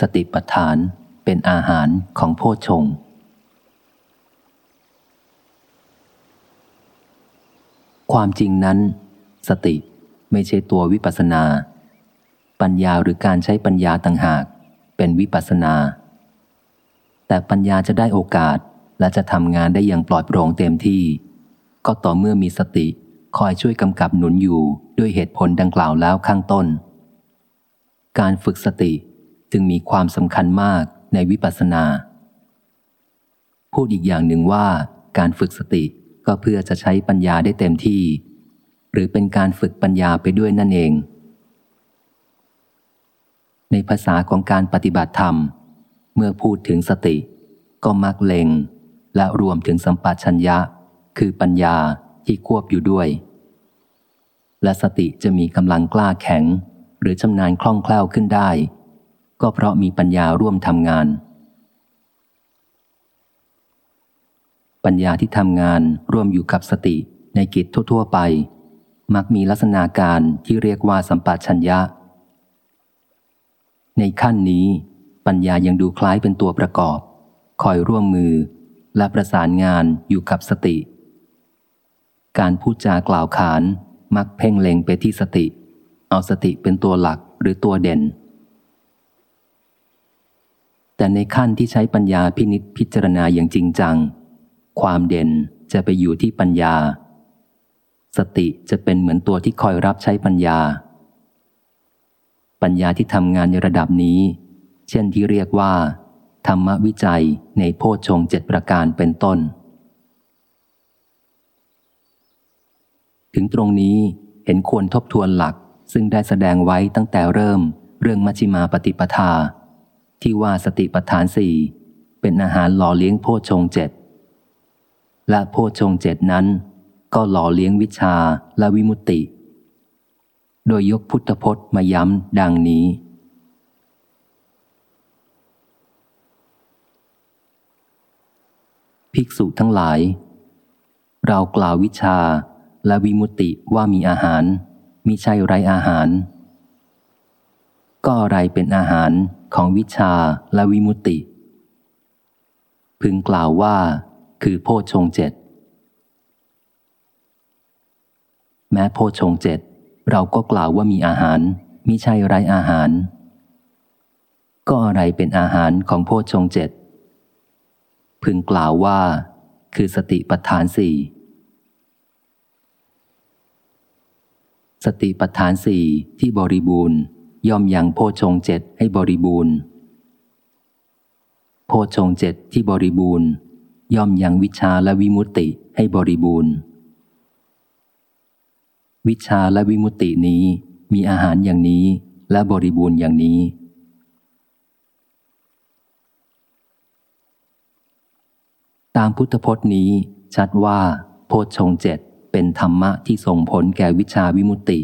สติปัฏฐานเป็นอาหารของโพชงความจริงนั้น สติไม่ใช่ตัววิปัสสนา ปัญญาหรือการใช้ปัญญาต่างหาก เป็นวิปัสนา แต่ปัญญาจะได้โอกาสและจะทำงานได้อย่างปลอดโปร่งเต็มที่ ก็ต่อเมื่อมีสติคอยช่วยกำกับหนุนอยู่ด้วยเหตุผลดังกล่าวแล้วข้างต้น การฝึกสติจึงมีความสำคัญมากในวิปัสสนา พูดอีกอย่างหนึ่งว่าการฝึกสติก็เพื่อจะใช้ปัญญาได้เต็มที่ หรือเป็นการฝึกปัญญาไปด้วยนั่นเอง ในภาษาของการปฏิบัติธรรม เมื่อพูดถึงสติ ก็มักเล็ง และรวมถึงสัมปชัญญะ คือปัญญาที่ควบอยู่ด้วย และสติจะมีกำลังกล้าแข็ง หรือชำนาญคล่องแคล่วขึ้นได้ ก็เพราะมีปัญญาร่วมทำงาน ปัญญาที่ทำงานร่วมอยู่กับสติในกิจทั่ว ๆ ไป มักมีลักษณะการที่เรียกว่าสัมปชัญญะ ในขั้นนี้ ปัญญายังดูคล้ายเป็นตัวประกอบ คอยร่วมมือและประสานงานอยู่กับสติ การพูดจากล่าวขานมักเพ่งเล็งไปที่สติ เอาสติเป็นตัวหลักหรือตัวเด่น แต่ในขั้นที่ใช้ปัญญาพินิษพิจารณาอย่างจริงจัง ความเด่นจะไปอยู่ที่ปัญญา สติจะเป็นเหมือนตัวที่คอยรับใช้ปัญญา ปัญญาที่ทำงานในระดับนี้ เช่นที่เรียกว่า ธรรมวิจัยในโพชงเจ็ดประการเป็นต้น ถึงตรงนี้เห็นควรทบทวนหลักซึ่งได้แสดงไว้ตั้งแต่เริ่มเรื่องมัชฌิมาปฏิปทา ที่ว่าสติปัฏฐานสี่เป็นอาหารหล่อเลี้ยงโพชงเจ็ดและโพชงเจ็ดนั้น ก็หล่อเลี้ยงวิชาและวิมุตติ โดยยกพุทธพจน์มาย้ำดังนี้ ภิกษุทั้งหลาย เรากล่าววิชาและวิมุติว่ามีอาหารมิใช่ไรอาหาร ก็อะไรเป็นอาหารของวิชาและวิมุตติพึงกล่าวว่าคือโพชงเจ็ดแม้โพชงเจ็ด เราก็กล่าวว่ามีอาหารมิใช่ไรอาหาร ก็อะไรเป็นอาหารของโพชฌงเจ็ดพึงกล่าวว่า คือสติปัฏฐานสี่สติปัฏฐานสี่ที่บริบูรณ์ย่อมยังโพชงเจ็ดให้บริบูรณ์ โพชงเจ็ดที่บริบูรณ์ ย่อมยังวิชาและวิมุตติให้บริบูรณ์ วิชาและวิมุตตินี้มีอาหารอย่างนี้และบริบูรณ์อย่างนี้ ตามพุทธพจน์นี้ชัดว่า โพชงเจ็ดเป็นธรรมะที่ส่งผลแก่วิชาวิมุตติ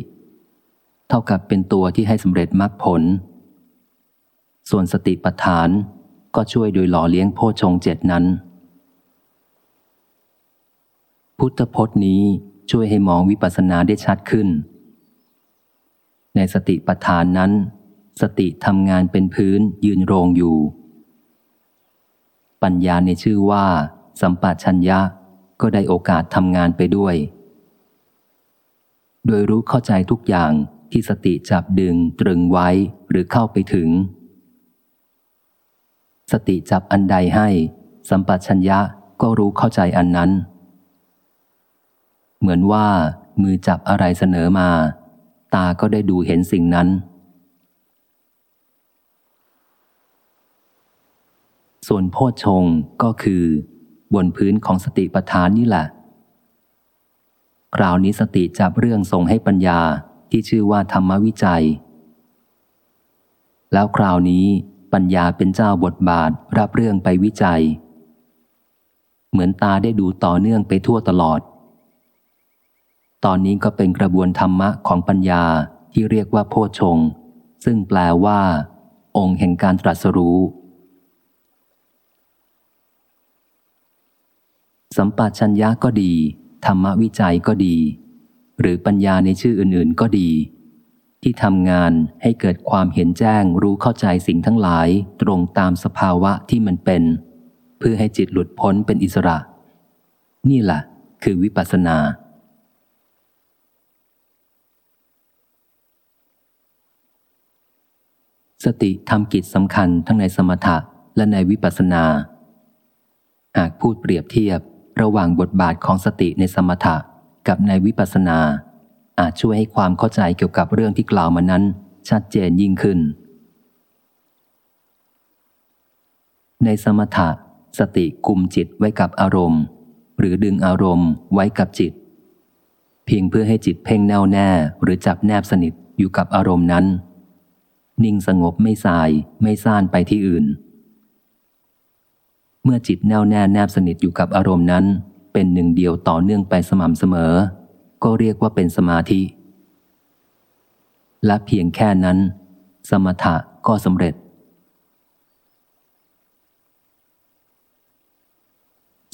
เท่ากับเป็นตัวที่ให้สำเร็จมรรคผล ส่วนสติปัฏฐานก็ช่วยโดยหล่อเลี้ยงโพชงเจ็ดนั้น พุทธพจน์นี้ ช่วยให้มองวิปัสสนาได้ชัดขึ้น ในสติปัฏฐานนั้น สติทำงานเป็นพื้นยืนโรงอยู่ ปัญญาในชื่อว่า สัมปชัญญะก็ได้โอกาสทำงานไปด้วย โดยรู้เข้าใจทุกอย่างที่สติจับดึงตรึงไว้หรือเข้าไปถึง สติจับอันใดให้ สัมปชัญญะก็รู้เข้าใจอันนั้น เหมือนว่ามือจับอะไรเสนอมา ตาก็ได้ดูเห็นสิ่งนั้น ส่วนโพชงก็คือ บนพื้นของสติปัฏฐานนี่แหละ คราวนี้สติจับเรื่องส่งให้ปัญญาที่ชื่อว่าธรรมวิจัย แล้วคราวนี้ปัญญาเป็นเจ้าบทบาทรับเรื่องไปวิจัย เหมือนตาได้ดูต่อเนื่องไปทั่วตลอด ตอนนี้ก็เป็นกระบวนธรรมะของปัญญาที่เรียกว่าโพชง ซึ่งแปลว่า องค์แห่งการตรัสรู้ สัมปชัญญะก็ดี ธรรมวิจัยก็ดี หรือปัญญาในชื่ออื่นๆก็ดี ที่ทำงานให้เกิดความเห็นแจ้งรู้เข้าใจสิ่งทั้งหลายตรงตามสภาวะที่มันเป็น เพื่อให้จิตหลุดพ้นเป็นอิสระ นี่แหละคือวิปัสสนา สติทำกิจสำคัญทั้งในสมถะและในวิปัสสนา หากพูดเปรียบเทียบระหว่างบทบาทของสติในสมถะกับในวิปัสสนา อาจช่วยให้ความเข้าใจเกี่ยวกับเรื่องที่กล่าวมานั้น ชัดเจนยิ่งขึ้น ในสมถะสติกุมจิตไว้กับอารมณ์ หรือดึงอารมณ์ไว้กับจิต เพียงเพื่อให้จิตเพ่งแน่วแน่หรือจับแนบสนิทอยู่กับอารมณ์นั้น นิ่งสงบไม่สายไม่ซ่านไปที่อื่น เมื่อจิตแน่วแน่แนบสนิทอยู่กับอารมณ์นั้น เป็นหนึ่งเดียวต่อเนื่องไปสม่ำเสมอ ก็เรียกว่าเป็นสมาธิ และเพียงแค่นั้น สมถะก็สำเร็จ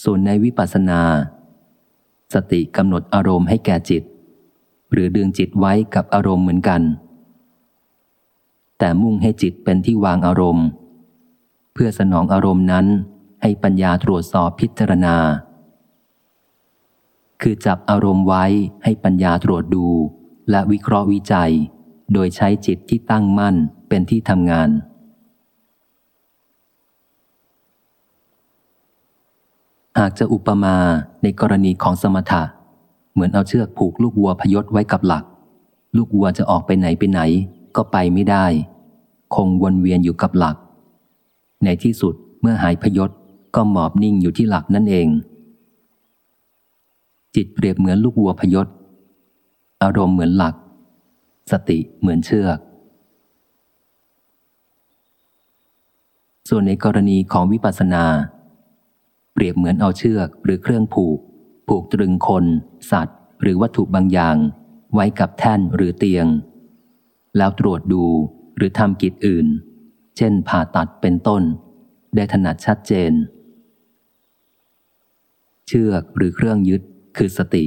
ส่วนในวิปัสสนา สติกำหนดอารมณ์ให้แก่จิต หรือดึงจิตไว้กับอารมณ์เหมือนกัน แต่มุ่งให้จิตเป็นที่วางอารมณ์ เพื่อสนองอารมณ์นั้นให้ปัญญาตรวจสอบพิจารณา คือจับอารมณ์ไว้ให้ปัญญาตรวจดูและวิเคราะห์วิจัย โดยใช้จิตที่ตั้งมั่นเป็นที่ทำงาน หากจะอุปมาในกรณีของสมถะ เหมือนเอาเชือกผูกลูกวัวพยศไว้กับหลัก ลูกวัวจะออกไปไหนไปไหน ก็ไปไม่ได้ คงวนเวียนอยู่กับหลัก ในที่สุดเมื่อหายพยศก็หมอบนิ่งอยู่ที่หลักนั่นเอง จิตเปรียบเหมือนลูกวัวพยศ อารมณ์เหมือนหลัก สติเหมือนเชือก ส่วนในกรณีของวิปัสสนา เปรียบเหมือนเอาเชือกหรือเครื่องผูก ผูกตรึงคน สัตว์ หรือวัตถุบางอย่าง ไว้กับแท่นหรือเตียง แล้วตรวจดูหรือทำกิจอื่น เช่นผ่าตัดเป็นต้น ได้ถนัดชัดเจน เชือกหรือเครื่องยึดคือสติ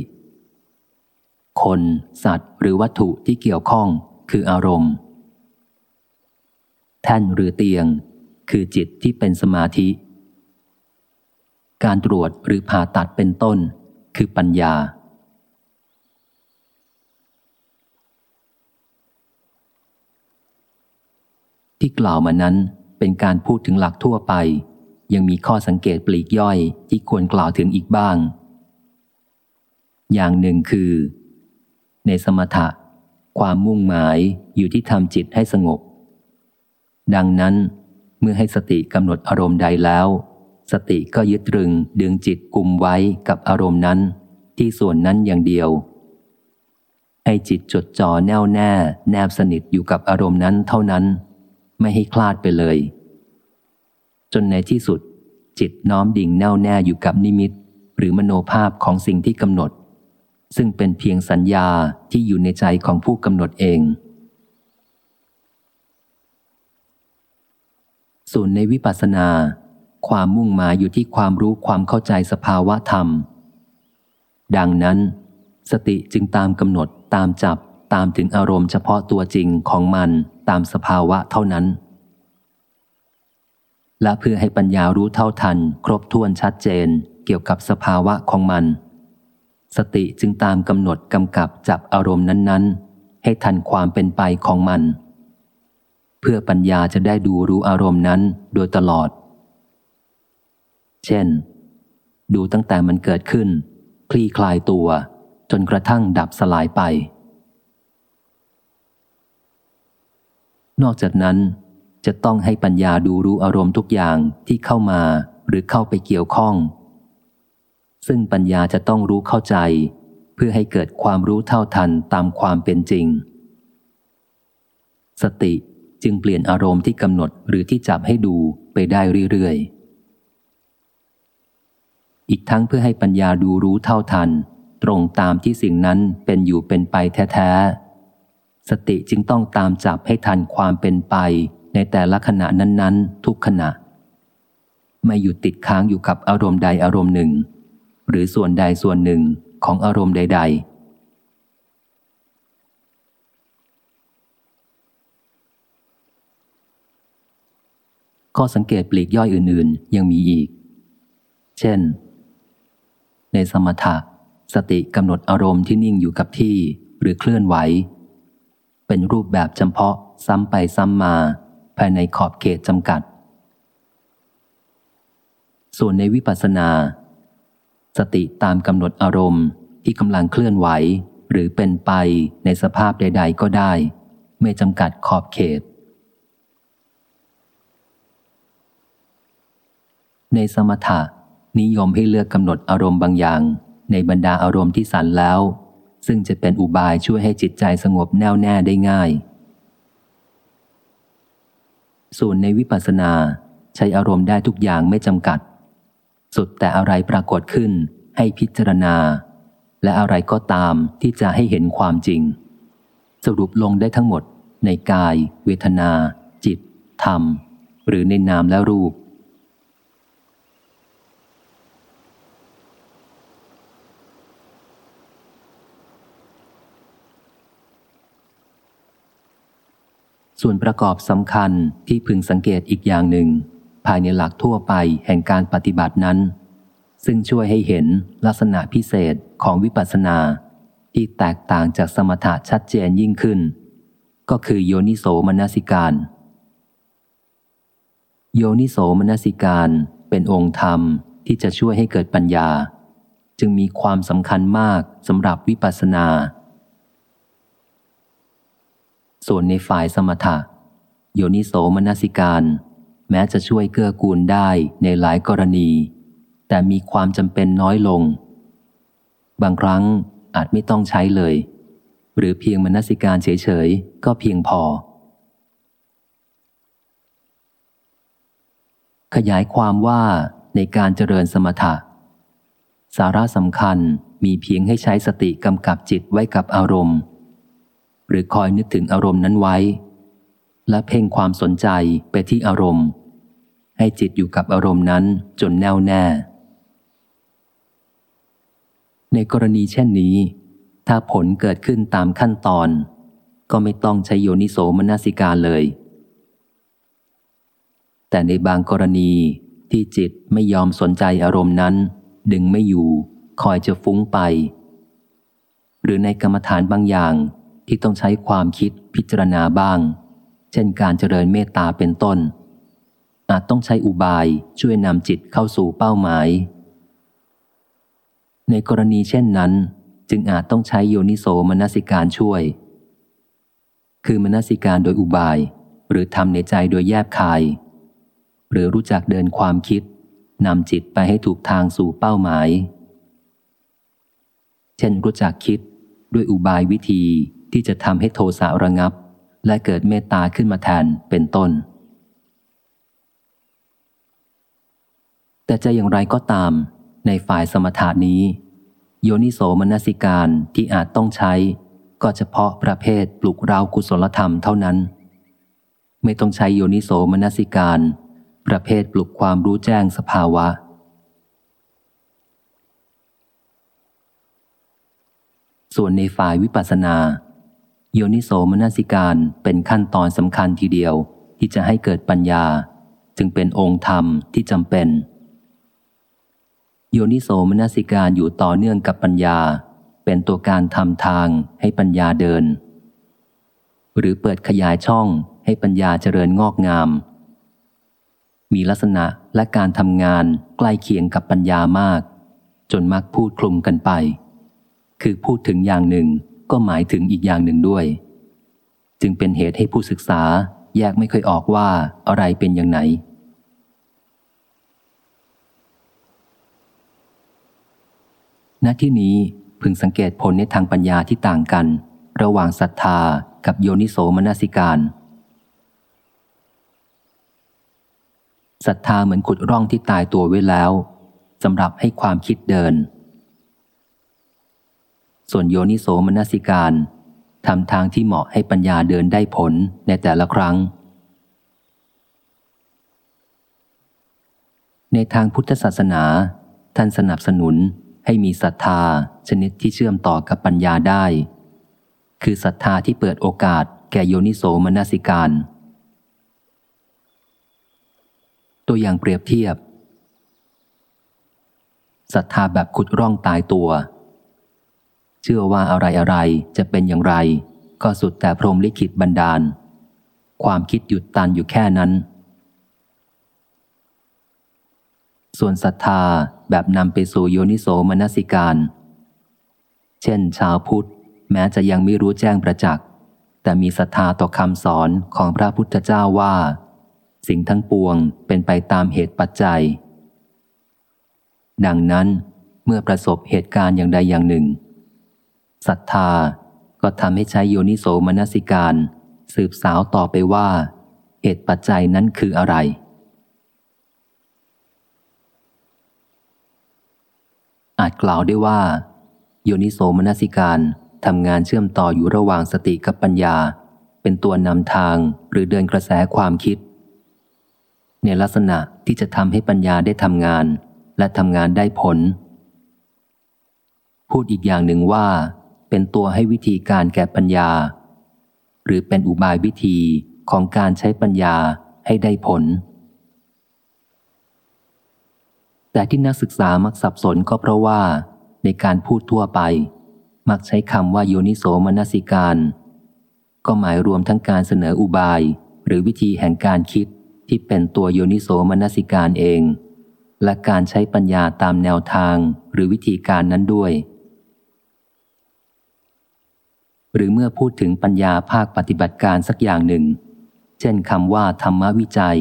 คน สัตว์ หรือวัตถุที่เกี่ยวข้องคืออารมณ์ แท่นหรือเตียง คือจิตที่เป็นสมาธิ การตรวจหรือผ่าตัดเป็นต้น คือปัญญา ที่กล่าวมานั้นเป็นการพูดถึงหลักทั่วไป ยังมีข้อสังเกตปลีกย่อยที่ควรกล่าวถึงอีกบ้าง อย่างหนึ่งคือ ในสมถะ ความมุ่งหมายอยู่ที่ทำจิตให้สงบ ดังนั้นเมื่อให้สติกำหนดอารมณ์ใดแล้ว สติก็ยึดตรึงดึงจิตกลุ่มไว้กับอารมณ์นั้น ที่ส่วนนั้นอย่างเดียว ให้จิตจดจ่อแน่วแน่ แนบสนิทอยู่กับอารมณ์นั้นเท่านั้น ไม่ให้คลาดไปเลย จนในที่สุด จิตน้อมดิ่งแน่วแน่อยู่กับนิมิต หรือมโนภาพของสิ่งที่กำหนด ซึ่งเป็นเพียงสัญญาที่อยู่ในใจของผู้กำหนดเอง ส่วนในวิปัสสนา ความมุ่งหมายอยู่ที่ความรู้ความเข้าใจสภาวะธรรม ดังนั้น สติจึงตามกำหนดตามจับ ตามถึงอารมณ์เฉพาะตัวจริงของมันตามสภาวะเท่านั้น และเพื่อให้ปัญญารู้เท่าทัน ครบถ้วนชัดเจนเกี่ยวกับสภาวะของมัน สติจึงตามกำหนดกำกับจับอารมณ์นั้น ๆ ให้ทันความเป็นไปของมัน เพื่อปัญญาจะได้ดูรู้อารมณ์นั้นโดยตลอด เช่น ดูตั้งแต่มันเกิดขึ้น คลี่คลายตัว จนกระทั่งดับสลายไป นอกจากนั้น จะต้องให้ปัญญาดูรู้อารมณ์ทุกอย่างที่เข้ามาหรือเข้าไปเกี่ยวข้อง ซึ่งปัญญาจะต้องรู้เข้าใจ เพื่อให้เกิดความรู้เท่าทันตามความเป็นจริง สติจึงเปลี่ยนอารมณ์ที่กำหนดหรือที่จับให้ดูไปได้เรื่อยๆ อีกทั้งเพื่อให้ปัญญาดูรู้เท่าทัน ตรงตามที่สิ่งนั้นเป็นอยู่เป็นไปแท้ๆ สติจึงต้องตามจับให้ทันความเป็นไปในแต่ละขณะนั้น ๆ ทุกขณะ ไม่หยุดติดค้างอยู่กับอารมณ์ใดอารมณ์หนึ่ง หรือส่วนใดส่วนหนึ่งของอารมณ์ใด ๆ ข้อสังเกตปลีกย่อยอื่น ๆ ยังมีอีก เช่น ในสมถะสติกำหนดอารมณ์ที่นิ่งอยู่กับที่หรือเคลื่อนไหว เป็นรูปแบบจำเพาะซ้ำไปซ้ำมา ภายในขอบเขตจำกัด ส่วนในวิปัสสนา สติตามกำหนดอารมณ์ที่กำลังเคลื่อนไหว หรือเป็นไปในสภาพใด ๆ ก็ได้ ไม่จำกัดขอบเขต ในสมถะนิยมให้เลือกกำหนดอารมณ์บางอย่าง ในบรรดาอารมณ์ที่สันแล้ว ซึ่งจะเป็นอุบายช่วยให้จิตใจสงบแน่วแน่ได้ง่าย ส่วนในวิปัสสนาใช้อารมณ์ได้ทุกอย่างไม่จำกัด สุดแต่อะไรปรากฏขึ้นให้พิจารณา และอะไรก็ตามที่จะให้เห็นความจริง สรุปลงได้ทั้งหมดในกาย เวทนา จิต ธรรม หรือในนามและรูป ส่วนประกอบสำคัญที่พึงสังเกตอีกอย่างหนึ่ง ภายในหลักทั่วไปแห่งการปฏิบัตินั้น ซึ่งช่วยให้เห็นลักษณะพิเศษของวิปัสสนา ที่แตกต่างจากสมถะชัดเจนยิ่งขึ้น ก็คือโยนิโสมนสิการ โยนิโสมนสิการเป็นองค์ธรรมที่จะช่วยให้เกิดปัญญา จึงมีความสำคัญมากสำหรับวิปัสสนา ส่วนในฝ่ายสมถะโยนิโสมนสิการ แม้จะช่วยเกื้อกูลได้ในหลายกรณี แต่มีความจำเป็นน้อยลง บางครั้งอาจไม่ต้องใช้เลย หรือเพียงมนสิการเฉยๆ ก็เพียงพอ ขยายความว่าในการเจริญสมถะ สาระสำคัญมีเพียงให้ใช้สติกำกับจิตไว้กับอารมณ์ หรือคอยนึกถึงอารมณ์นั้นไว้ และเพ่งความสนใจไปที่อารมณ์ ให้จิตอยู่กับอารมณ์นั้นจนแน่วแน่ ในกรณีเช่นนี้ ถ้าผลเกิดขึ้นตามขั้นตอน ก็ไม่ต้องใช้โยนิโสมนสิการเลย แต่ในบางกรณีที่จิตไม่ยอมสนใจอารมณ์นั้น ดึงไม่อยู่ คอยจะฟุ้งไป หรือในกรรมฐานบางอย่าง ที่ต้องใช้ความคิดพิจารณาบ้าง เช่นการเจริญเมตตาเป็นต้น อาจต้องใช้อุบายช่วยนำจิตเข้าสู่เป้าหมาย ในกรณีเช่นนั้น จึงอาจต้องใช้โยนิโสมนสิการช่วย คือมนสิการโดยอุบาย หรือทำในใจโดยแยบคาย หรือรู้จักเดินความคิดนำจิตไปให้ถูกทางสู่เป้าหมาย เช่นรู้จักคิดด้วยอุบายวิธี ที่จะทำให้โทสะระงับ และเกิดเมตตาขึ้นมาแทนเป็นต้น แต่จะอย่างไรก็ตาม ในฝ่ายสมถานี้ โยนิโสมนสิการที่อาจต้องใช้ ก็เฉพาะประเภทปลุกเรากุศลธรรมเท่านั้น ไม่ต้องใช้โยนิโสมนสิการ ประเภทปลุกความรู้แจ้งสภาวะส่วนในฝ่ายวิปัสสนา โยนิโสมนสิการเป็นขั้นตอนสำคัญทีเดียวที่จะให้เกิดปัญญา จึงเป็นองค์ธรรมที่จำเป็น โยนิโสมนสิการอยู่ต่อเนื่องกับปัญญา เป็นตัวการทำทางให้ปัญญาเดิน หรือเปิดขยายช่องให้ปัญญาเจริญงอกงาม มีลักษณะและการทำงานใกล้เคียงกับปัญญามาก จนมักพูดคลุมกันไป คือพูดถึงอย่างหนึ่ง ก็หมายถึงอีกอย่างหนึ่งด้วย จึงเป็นเหตุให้ผู้ศึกษาแยกไม่ค่อยออกว่าอะไรเป็นอย่างไหน ณที่นี้พึงสังเกตผลในทางปัญญาที่ต่างกัน ระหว่างศรัทธากับโยนิโสมนสิการศรัทธาเหมือนขุดร่องที่ตายตัวไว้แล้วสำหรับให้ความคิดเดิน ส่วนโยนิโสมนสิการทำทางที่เหมาะให้ปัญญาเดินได้ผลในแต่ละครั้ง ในทางพุทธศาสนา ท่านสนับสนุนให้มีศรัทธาชนิดที่เชื่อมต่อกับปัญญาได้ คือศรัทธาที่เปิดโอกาสแก่โยนิโสมนสิการ ตัวอย่างเปรียบเทียบศรัทธาแบบขุดร่องตายตัว เชื่อว่าอะไรอะไรจะเป็นอย่างไร ก็สุดแต่พรมลิขิตบันดาล ความคิดหยุดตันอยู่แค่นั้น ส่วนศรัทธาแบบนำไปสู่โยนิโสมนสิการ เช่น ชาวพุทธ แม้จะยังไม่รู้แจ้งประจักษ์ แต่มีศรัทธาต่อคำสอนของพระพุทธเจ้าว่า สิ่งทั้งปวงเป็นไปตามเหตุปัจจัย ดังนั้นเมื่อประสบเหตุการณ์อย่างใดอย่างหนึ่ง ศรัทธาก็ทำให้ใช้โยนิโสมนสิการ สืบสาวต่อไปว่า เหตุปัจจัยนั้นคืออะไร อาจกล่าวได้ว่า โยนิโสมนสิการทำงานเชื่อมต่ออยู่ระหว่างสติกับปัญญา เป็นตัวนำทางหรือเดินกระแสความคิด ในลักษณะที่จะทำให้ปัญญาได้ทำงาน และทำงานได้ผล พูดอีกอย่างหนึ่งว่า เป็นตัวให้วิธีการแก่ปัญญา หรือเป็นอุบายวิธีของการใช้ปัญญาให้ได้ผล แต่ที่นักศึกษามักสับสนก็เพราะว่า ในการพูดทั่วไป มักใช้คำว่าโยนิโสมนสิการ ก็หมายรวมทั้งการเสนออุบาย หรือวิธีแห่งการคิดที่เป็นตัวโยนิโสมนสิการเอง และการใช้ปัญญาตามแนวทางหรือวิธีการนั้นด้วย หรือเมื่อพูดถึงปัญญาภาคปฏิบัติการสักอย่างหนึ่ง เช่นคำว่าธรรมวิจัย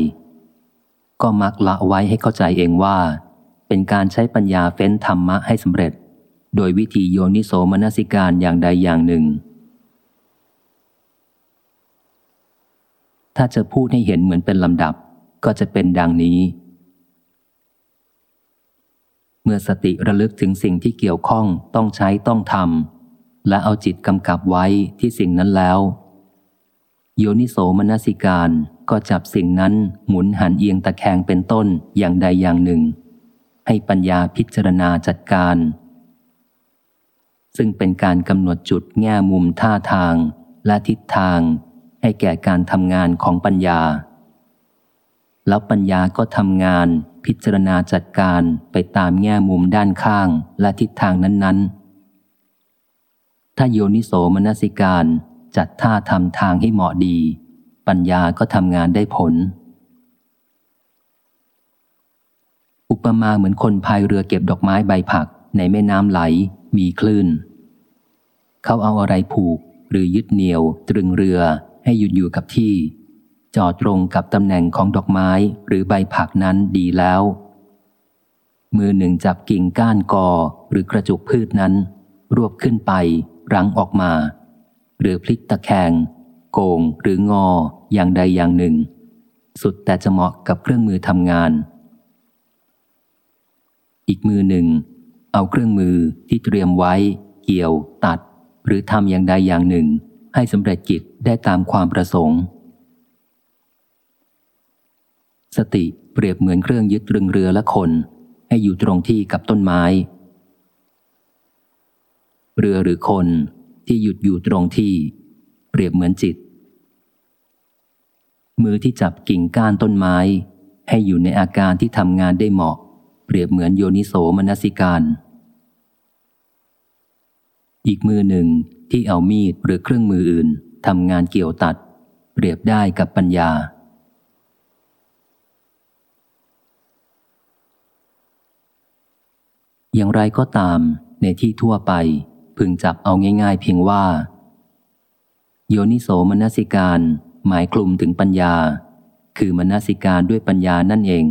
ก็มักละไว้ให้เข้าใจเองว่า เป็นการใช้ปัญญาเฟ้นธรรมะให้สำเร็จ โดยวิธีโยนิโสมนสิการอย่างใดอย่างหนึ่ง ถ้าจะพูดให้เห็นเหมือนเป็นลำดับก็จะเป็นดังนี้ เมื่อสติระลึกถึงสิ่งที่เกี่ยวข้องต้องใช้ต้องทำ และเอาจิตกำกับไว้ที่สิ่งนั้นแล้ว โยนิโสมนสิการก็จับสิ่งนั้นหมุนหันเอียงตะแคงเป็นต้นอย่างใดอย่างหนึ่ง ให้ปัญญาพิจารณาจัดการ ซึ่งเป็นการกำหนดจุดแง่มุมท่าทางและทิศทางให้แก่การทำงานของปัญญา แล้วปัญญาก็ทำงานพิจารณาจัดการไปตามแง่มุมด้านข้างและทิศทางนั้นๆ ถ้าโยนิโสมนสิการจัดท่าทำทางให้เหมาะดี ปัญญาก็ทำงานได้ผล อุปมาเหมือนคนพายเรือเก็บดอกไม้ใบผักในแม่น้ำไหลมีคลื่น เขาเอาอะไรผูกหรือยึดเหนี่ยวตรึงเรือให้หยุดอยู่กับที่ จอดตรงกับตำแหน่งของดอกไม้หรือใบผักนั้นดีแล้ว มือหนึ่งจับกิ่งก้านกอหรือกระจุกพืชนั้น รวบขึ้นไป รั้งออกมา หรือพลิกตะแคง โกงหรืองออย่างใดอย่างหนึ่ง สุดแต่จะเหมาะกับเครื่องมือทำงาน อีกมือหนึ่ง เอาเครื่องมือที่เตรียมไว้ เกี่ยว ตัด หรือทำอย่างใดอย่างหนึ่ง ให้สำเร็จกิจได้ตามความประสงค์ สติเปรียบเหมือนเครื่องยึดตรึงเรือและคน ให้อยู่ตรงที่กับต้นไม้ เรือหรือคนที่หยุดอยู่ตรงที่ เปรียบเหมือนจิต มือที่จับกิ่งก้านต้นไม้ ให้อยู่ในอาการที่ทำงานได้เหมาะ เปรียบเหมือนโยนิโสมนสิการ อีกมือหนึ่งที่เอามีดหรือเครื่องมืออื่นทำงานเกี่ยวตัด เปรียบได้กับปัญญาอย่างไรก็ตามในที่ทั่วไป พึงจับเอาง่าย ๆ เพียงว่า โยนิโสมนสิการ หมายกลุ่มถึงปัญญา คือมนสิการด้วยปัญญานั่นเอง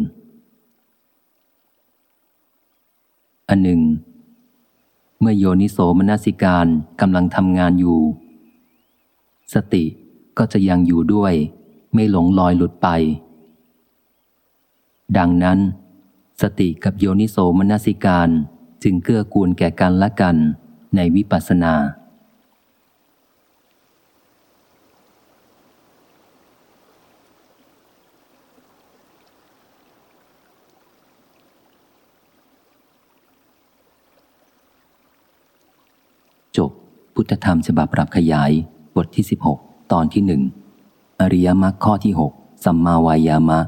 อันหนึ่ง เมื่อโยนิโสมนสิการกำลังทำงานอยู่ สติก็จะยังอยู่ด้วย ไม่หลงลอยหลุดไป ดังนั้น สติกับโยนิโสมนสิการจึงเกื้อกูลแก่กันและกัน ในวิปัสสนา จบ พุทธธรรมฉบับปรับขยาย บทที่ 16 ตอนที่หนึ่งอริยมรรคข้อที่ 6 สัมมาวายามะ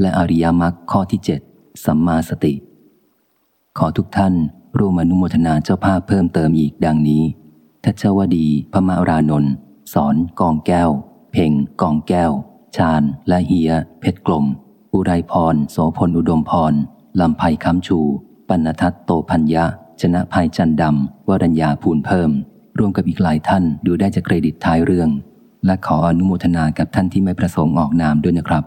และอริยมรรคข้อที่ 7 สัมมาสติ ขอทุกท่าน ร่วมอนุโมทนาเจ้าภาพเพิ่มเติมอีกดังนี้ทัชวดี พมารานนท์สอน กองแก้ว เพ่ง กองแก้ว ชาญ และเฮีย เพชรกลม อุไรพร โสพลอุดมพร ลำไพคำชู ปัณทัตโตพัญญะ ชนะภัยจันดำวรัญญาภูลเพิ่ม ร่วมกับอีกหลายท่านดูได้จากเครดิตท้ายเรื่อง และขออนุโมทนากับท่านที่ไม่ประสงค์ออกนามด้วยนะครับ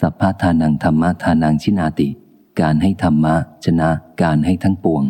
สัพพะทานังธรรมะทานังชินาติ การให้ธรรมะ ชนะ การให้ทั้งปวง